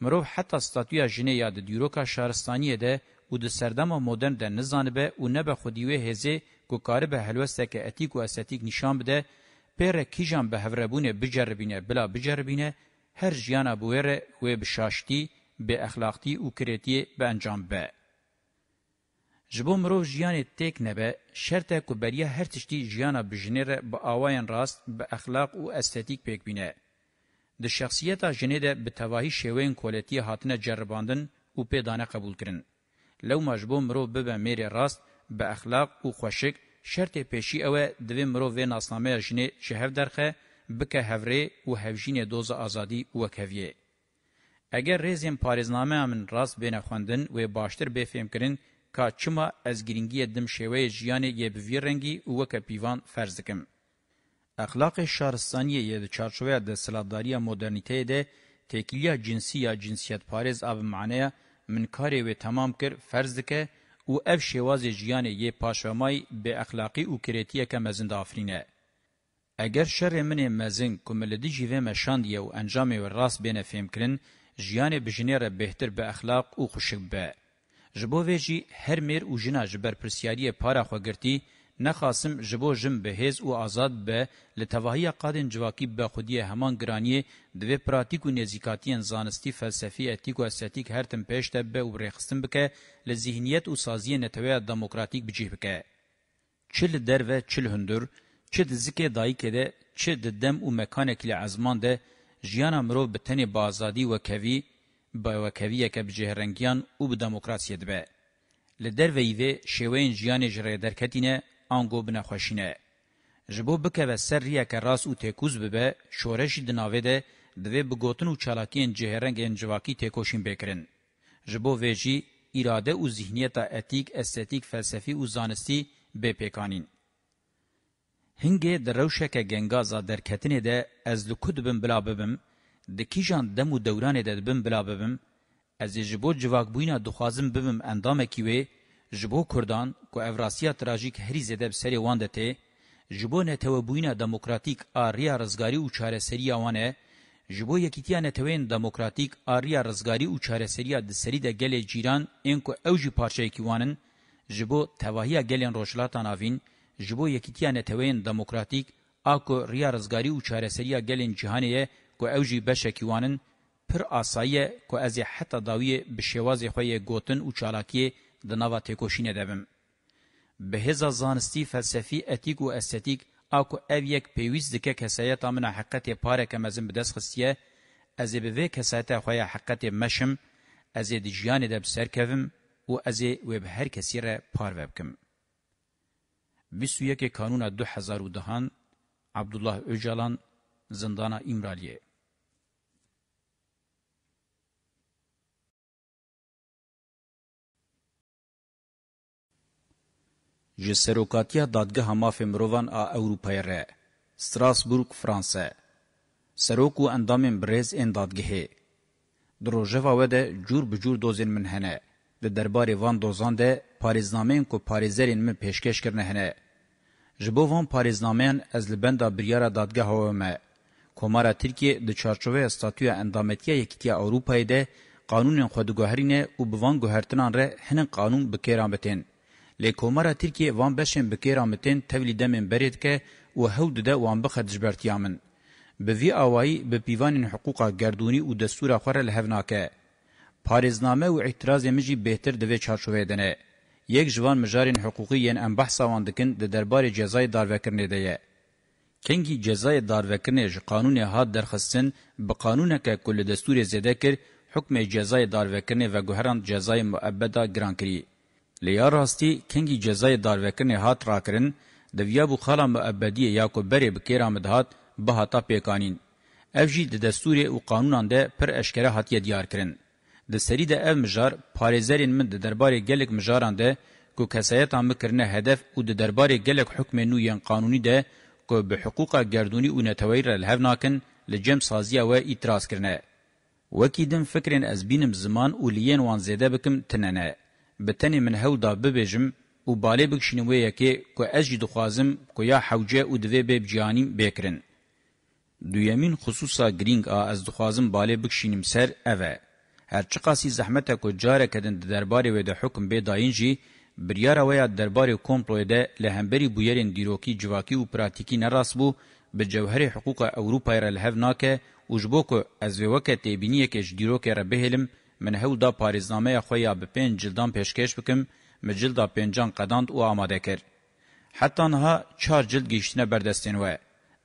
Speaker 1: مرو حتی ستاتویا جنه یاد دیروکا شهرستانیه ده او د سردما مدرن ده نزانبه او نه به خودیوه هزه ګوکار به هلوسته کې اتیک او استتیک نشان بده پر کیجان به هوربونه بجربینه بلا بجربینه هر جیانا بوره و بشاشتی به اخلاقتی او کرتی به انجام به جبو مرو جیان تک نبه شرط کو بریا هر تشتی جیانا بجنره با آواین راست با اخلاق و استتیک پیک بینه. د شخصیتا جنه ده به تواهی شوین کولتی هاتنه جرباندن او پیدانه قبول کرن. لو مجبو مرو ببه میره راست با اخلاق و خوشک شرط پیشی اوه دوی مرو و ناسنامه جنه شهر درخه بکه هوره و هفجین دوز آزادی و کویه. اگر ریزیم پارزنامه امن راست بین خواندن و باشتر بفهم کرن که چما از گرینگی دم شوه جیان یه بوی رنگی وکه پیوان فرزکم. اخلاق شارستانیه یه ده چارچوه ده سلابداری مدرنیته ده تکیلیا جنسی یا جنسیت پارز آب معنیه منکاری و تمام کر فرزکه او اف شواز جیان یه پاشوامای به اخلاقی او کریتیه که مزند آفرینه. اگر شر من مزن کوملدی جیوه مشاند یو انجام و راست بین فهم کرن، جیان بجنه را بهتر به اخلاق او خوشک به. جبو ویجی هر میر او جنا جبر پرسیاری پارا خو گرتی نخاسم جبو جم بهز او آزاد به لتواهی قادن جواکی به خودی همان گرانی دوی پراتیک و نزیکاتی زانستی فلسفی اتیک و استاتیک هر تم پیشت به او رخصتن بکه لذهنیت او سازی نتوی دموکراتیک بجیه بکه چل در و چل هندر چه دزکه دایی کده چه ددم او مکانک لعزمان ده جیانا مرو بتنی بازادی و کوی باوکویه که بجهرنگیان او به دموکراسی دبه. لدر ویوه شوین جیان جره درکتینه آنگو بنخوشینه. جبو بکه و سر ریه که راس او تکوز ببه شورشی دناوه ده دوی بگوتن و چالاکین جهرنگ انجواکی تکوشین بکرن. جبو ویجی اراده او ذهنیت اتیک استتیک فلسفی او زانستی بپیکانین. هنگه دروشه که گنگازا درکتینه ده از لکود بم بلا ببم د کیجان دمو دوران د بم بلا ببم از جبو جواک بوینا دخوازم ببم اندامه کیوی جبو کردان کو اوراسیا تراژیک هری زده سری وانده ته جبو نه تو بوینا دموکراتیک آریا رزګاری او چاره سری وانه جبو یکیتیا نه توین دموکراتیک آریا رزګاری او چاره سری د سری د گله جیران انکو اوجی پارچه کیوانن جبو توهیا گلن روشلاتان اوین جبو یکیتیا نه توین دموکراتیک اکو ریا رزګاری او چاره سری گلن جهانیه کو اوجی بشکیوانن پر آسایه کو از حتی داوی بشواز خوی گوتن او چالاکی د نوا تکوشینه دبم به هزا زانستی فلسفی اتیک و استتیک اکو او یک پیویز دکه کسایت امن حقیقت پاره که مزن بدس خستیه از به وی کسایت خوی حقیقت مشم از د جیان د بسرکوم او از و به هر کسی را پار وبکم 21 کانون 2010 عبدالله اوجالان زندان امرالیه ji serokatiya dadgeha mafê mirovan a Ewropayê re. Strasbourg, Fransa. Serok û endamên birêz ên dadgehê. Di rojeva we de cûr bi cûr dozên min hene. Di derbarê van dozan de parêznameyên ku parêzerên min pêşkeş kirine hene. Ji bo van parêznameyan ez li benda biryara dadgeha we me. Komara Tirkiye di çarçoveya statüya endametiya yekîtiya Ewropayê de qanûnên xwe digoherîne û bi van guhertinan re hinin qanûn bikêran bitin. لکومارا ترکیه وان بشن بکیرامتن تولی دمن برید که و هود ده وان بخد جبرتیامن. به وی آوائی به پیوان حقوقا گردونی و دستور خوره لحوناکه. پارزنامه و اعتراض مجی بهتر دوی چارشوه دنه. یک جوان مجارین حقوقی ین ام بحثا واندکن ده دربار جزای داروکرنه ده. کنگی جزای داروکرنه ج قانون هاد درخستن به قانون که کل دستور زده کر حکم جزای داروکرنه و گوهران جزای مؤبدا گران کری. لیا راستی کنگی جزای داروکرن هات راکرن دویا بو خالا مؤبدی یاکوب بری بکیرا مدهات بهاتا پیکانین. افجی د دستور او قانونان ده پر اشکره هاتیه دیار کرن. د سری ده اف مجار پاریزرین من د دربار گلک مجاران ده کو کسایت هم کرنه هدف او د دربار گلک حکم نو یان قانونی ده کو به حقوقه گردونی او نتویر الهو ناکن لجم سازیه و اعتراض کرنه. وکی دم فکرین از بینم زمان اولیین وان زیده بکم تننه. بتنی من هول دا ببیجم او بالی بکشین وی یکی که از جی دخوازم که یا حوجه او دوی بیب جیانیم بکرن. دویمین خصوصا گرینگ آ از دخوازم بالی بکشینیم سر اوه. هر چقاسی زحمته که جاره کدن درباره وی ده حکم بیداین جی بریاره وی درباره کمپلوی ده لهمبری بویرین دیروکی جواکی و پراتیکی نراس بو به جوهر حقوق اوروپای را لحو ناکه او جبو که از وی وکه تیبینیه که جدیروکه را بهلم من هولدا پاریزنامه خو یا به پنج جلدان پیشکش بکم مجلدا پنجان قداند او آماده کرد. حتی نها چهار جلد گیشتنه بردستین و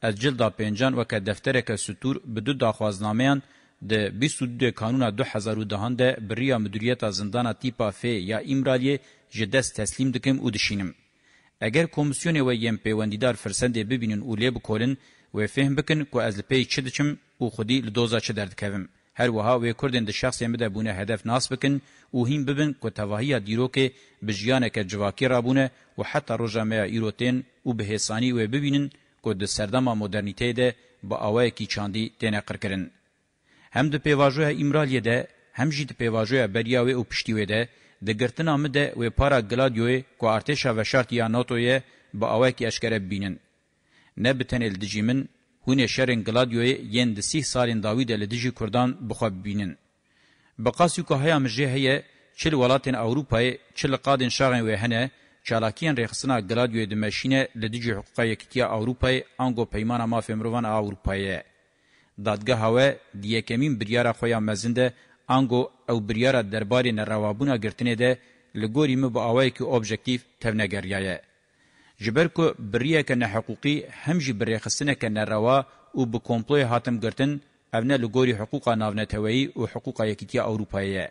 Speaker 1: از جلدا پنجان و که دفتره که سطور به دو داخوازنامهان ده 22 کانون 2010 ده بریا مدیریت زندان تیپا ف یا امرالی جدس تسلیم دکم او دشینم. اگر کمیسیون و یم پیوندیدار فرسنده ببینن اولیه بکولن و فهم بکن که از لپی چه دچم او خودی لدوزا چه درد کوم. هر وها وی کردن د شخص یم ده بونه هدف ناس بکن او هین ببن کو توهیا دیروکه بجیانه که جواکی رابونه و حتی رجامه ایروتین او بهسانی و ببینن کو د سردما مدرنیته ده با اوای کی چاندی تنه قرکرن هم د پیواژوه ایمرالیه ده هم جید پیواژوه بریاوی او پشتیوه ده د ګرتنا مده و پارا ګلادیوی کو ارتشا و شرط یا ناتوی با اوای کی اشکره بینن نه بتنل دجیمن hûnê şerên Gladioyê yên di sih salên dawî de li dijî Kurdan bixwe bibînin. Bi qasî ku heya min jê heye çil welatên Ewropayê çil li qadên şaxên wê hene, çalakiyên rêxistina Gladioyê di meşînê li dijî hiquqa yekîtiya Ewropayê ango peymana mafê mirovan a Ewropayê ye. Dadgeha we di yekemîn biryara xwe ya mezin de ango ew biryara derbarê nerewabûna girtinê de li gorî min bi awayekî objektif tevnegeriya ye. جبر کو بریه کنه حقوقی هم جی بریه خصنه کنه روا او به کومپلوی هاتم گرتن اونه لګوري حقوقه ناونتوي او حقوقه یکتیا اروپایي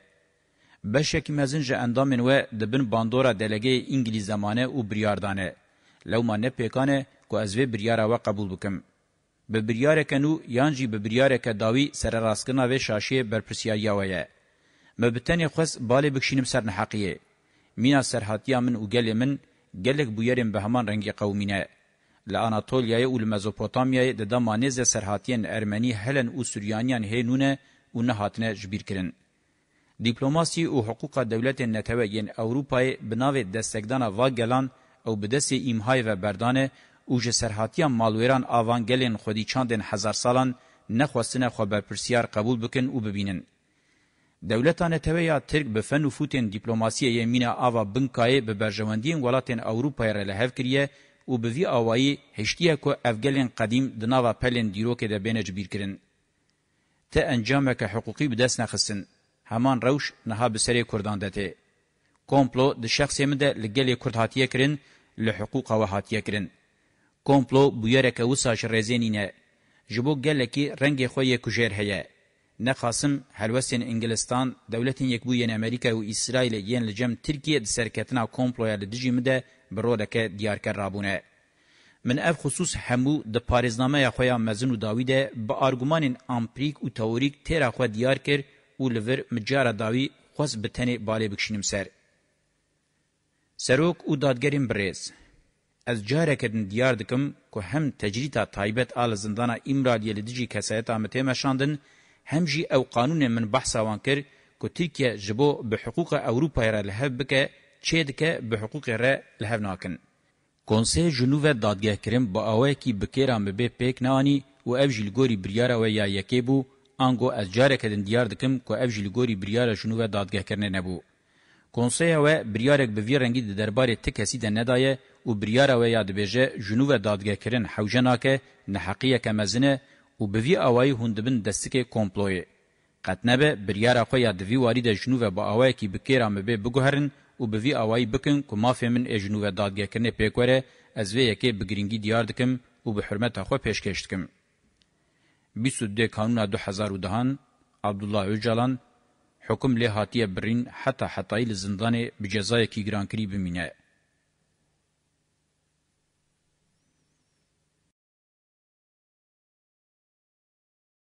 Speaker 1: بشک مزنج اندامن و دبن باندورا دلګي انګلیز زمانه او بریاردانه لو ما نه پیکانه کو ازوی بریارا و قبول بکم به بریاره کنو یانجی به بریاره که داوی سره راسکنا و شاشی برپرسیاریا وایه مبتنی خوس بالی بکشینم سر نحقیه مینا سرحاتیا من او گلی من گلک بویرین به همان رنگی قومینه ل آناتولیای او مزوپوتامیای د دمانیز سرحاتین ارمنی هلن او سوریانیان هینونه او نه هاتنه جبیر کرن دیپلوماسی او حقوق دولت نتوین اوروپای بناو دستگدان واگلان او بدس ایمهای و بردانه او ج سرحاتیان مالویران آوانگلین خودی چاندن هزار سالان نخواستنه خبرپرسیار قبول بکن او ببینن دولتانه تویا ترک به فن و فوتن دیپلماسی یمینه آوا بنکای به برجواندین ولاتن اوروپا را لهو کریه او به وی آوایی هشتیه که افگلین قدیم دناوا پلین دیروکه ده بینج بیر کرن. تا انجامه که حقوقی بدست نخستن. همان روش نها بسری کردان دته. کمپلو ده شخصی مده لگلی کرد هاتیه کرن لحقوق و هاتیه کرن. کمپلو بویره که وساش رزینینه. جبو گلکی رنگ خوی کجر هیه. نخاسم هلوسین انگلستان دولتین یک بو ین امریکا و اسرائیل ین لجم ترکیه د سرکتنا کومپلویا د دجی مده برودکه دیار کر رابونه من اف خصوص همو د پاریزنامه یا خویا مزن و داوید با ارگومان امپریک و تئوریک تیرا خو دیار کر او لور مجاره داوی خوز بتنی بالی بکشنیم سر سروک او دادگرین بریز از جاره کردن دیار دکم که هم تجریتا تایبت آل زندانا امرالیه لدجی کسایتا متیمشاندن هم جی او قانون من بحثاوان کر کو ترکیه جبو به حقوق اوروپا را لهب بکه چه دکه به حقوق را لهب ناکن. کنسه جنوب دادگه کرم با اوه کی بکیران به پیک نوانی و او جلگوری بریارا و یا یکی بو انگو از جاره کدن دیار دکم که او جلگوری بریارا جنوب دادگه کرنه نبو. کنسه و بریارک به وی رنگی د دربارې ته کسی ده ندایه او بریار و یاد بهجه جنوب دادګه کرن حوجناکه نه حقیقه مزنه او به وی اوای هوندبن دستکه کومپلوی قطنبه بریار خو یا د وی واری د جنوب با اوای کی بکیرم به بګهرن او به وی اوای بکن کو مافه من ا جنوب دادګه کنه پکوره از وی یکه بګرینګی دیار دکم او به حرمت خو پیشکش دکم 22 کانون 2010 عبدالله اوجلان حکم له هاتیه برین حتی حتی لزندان بجزای کی ګرانکری بمینه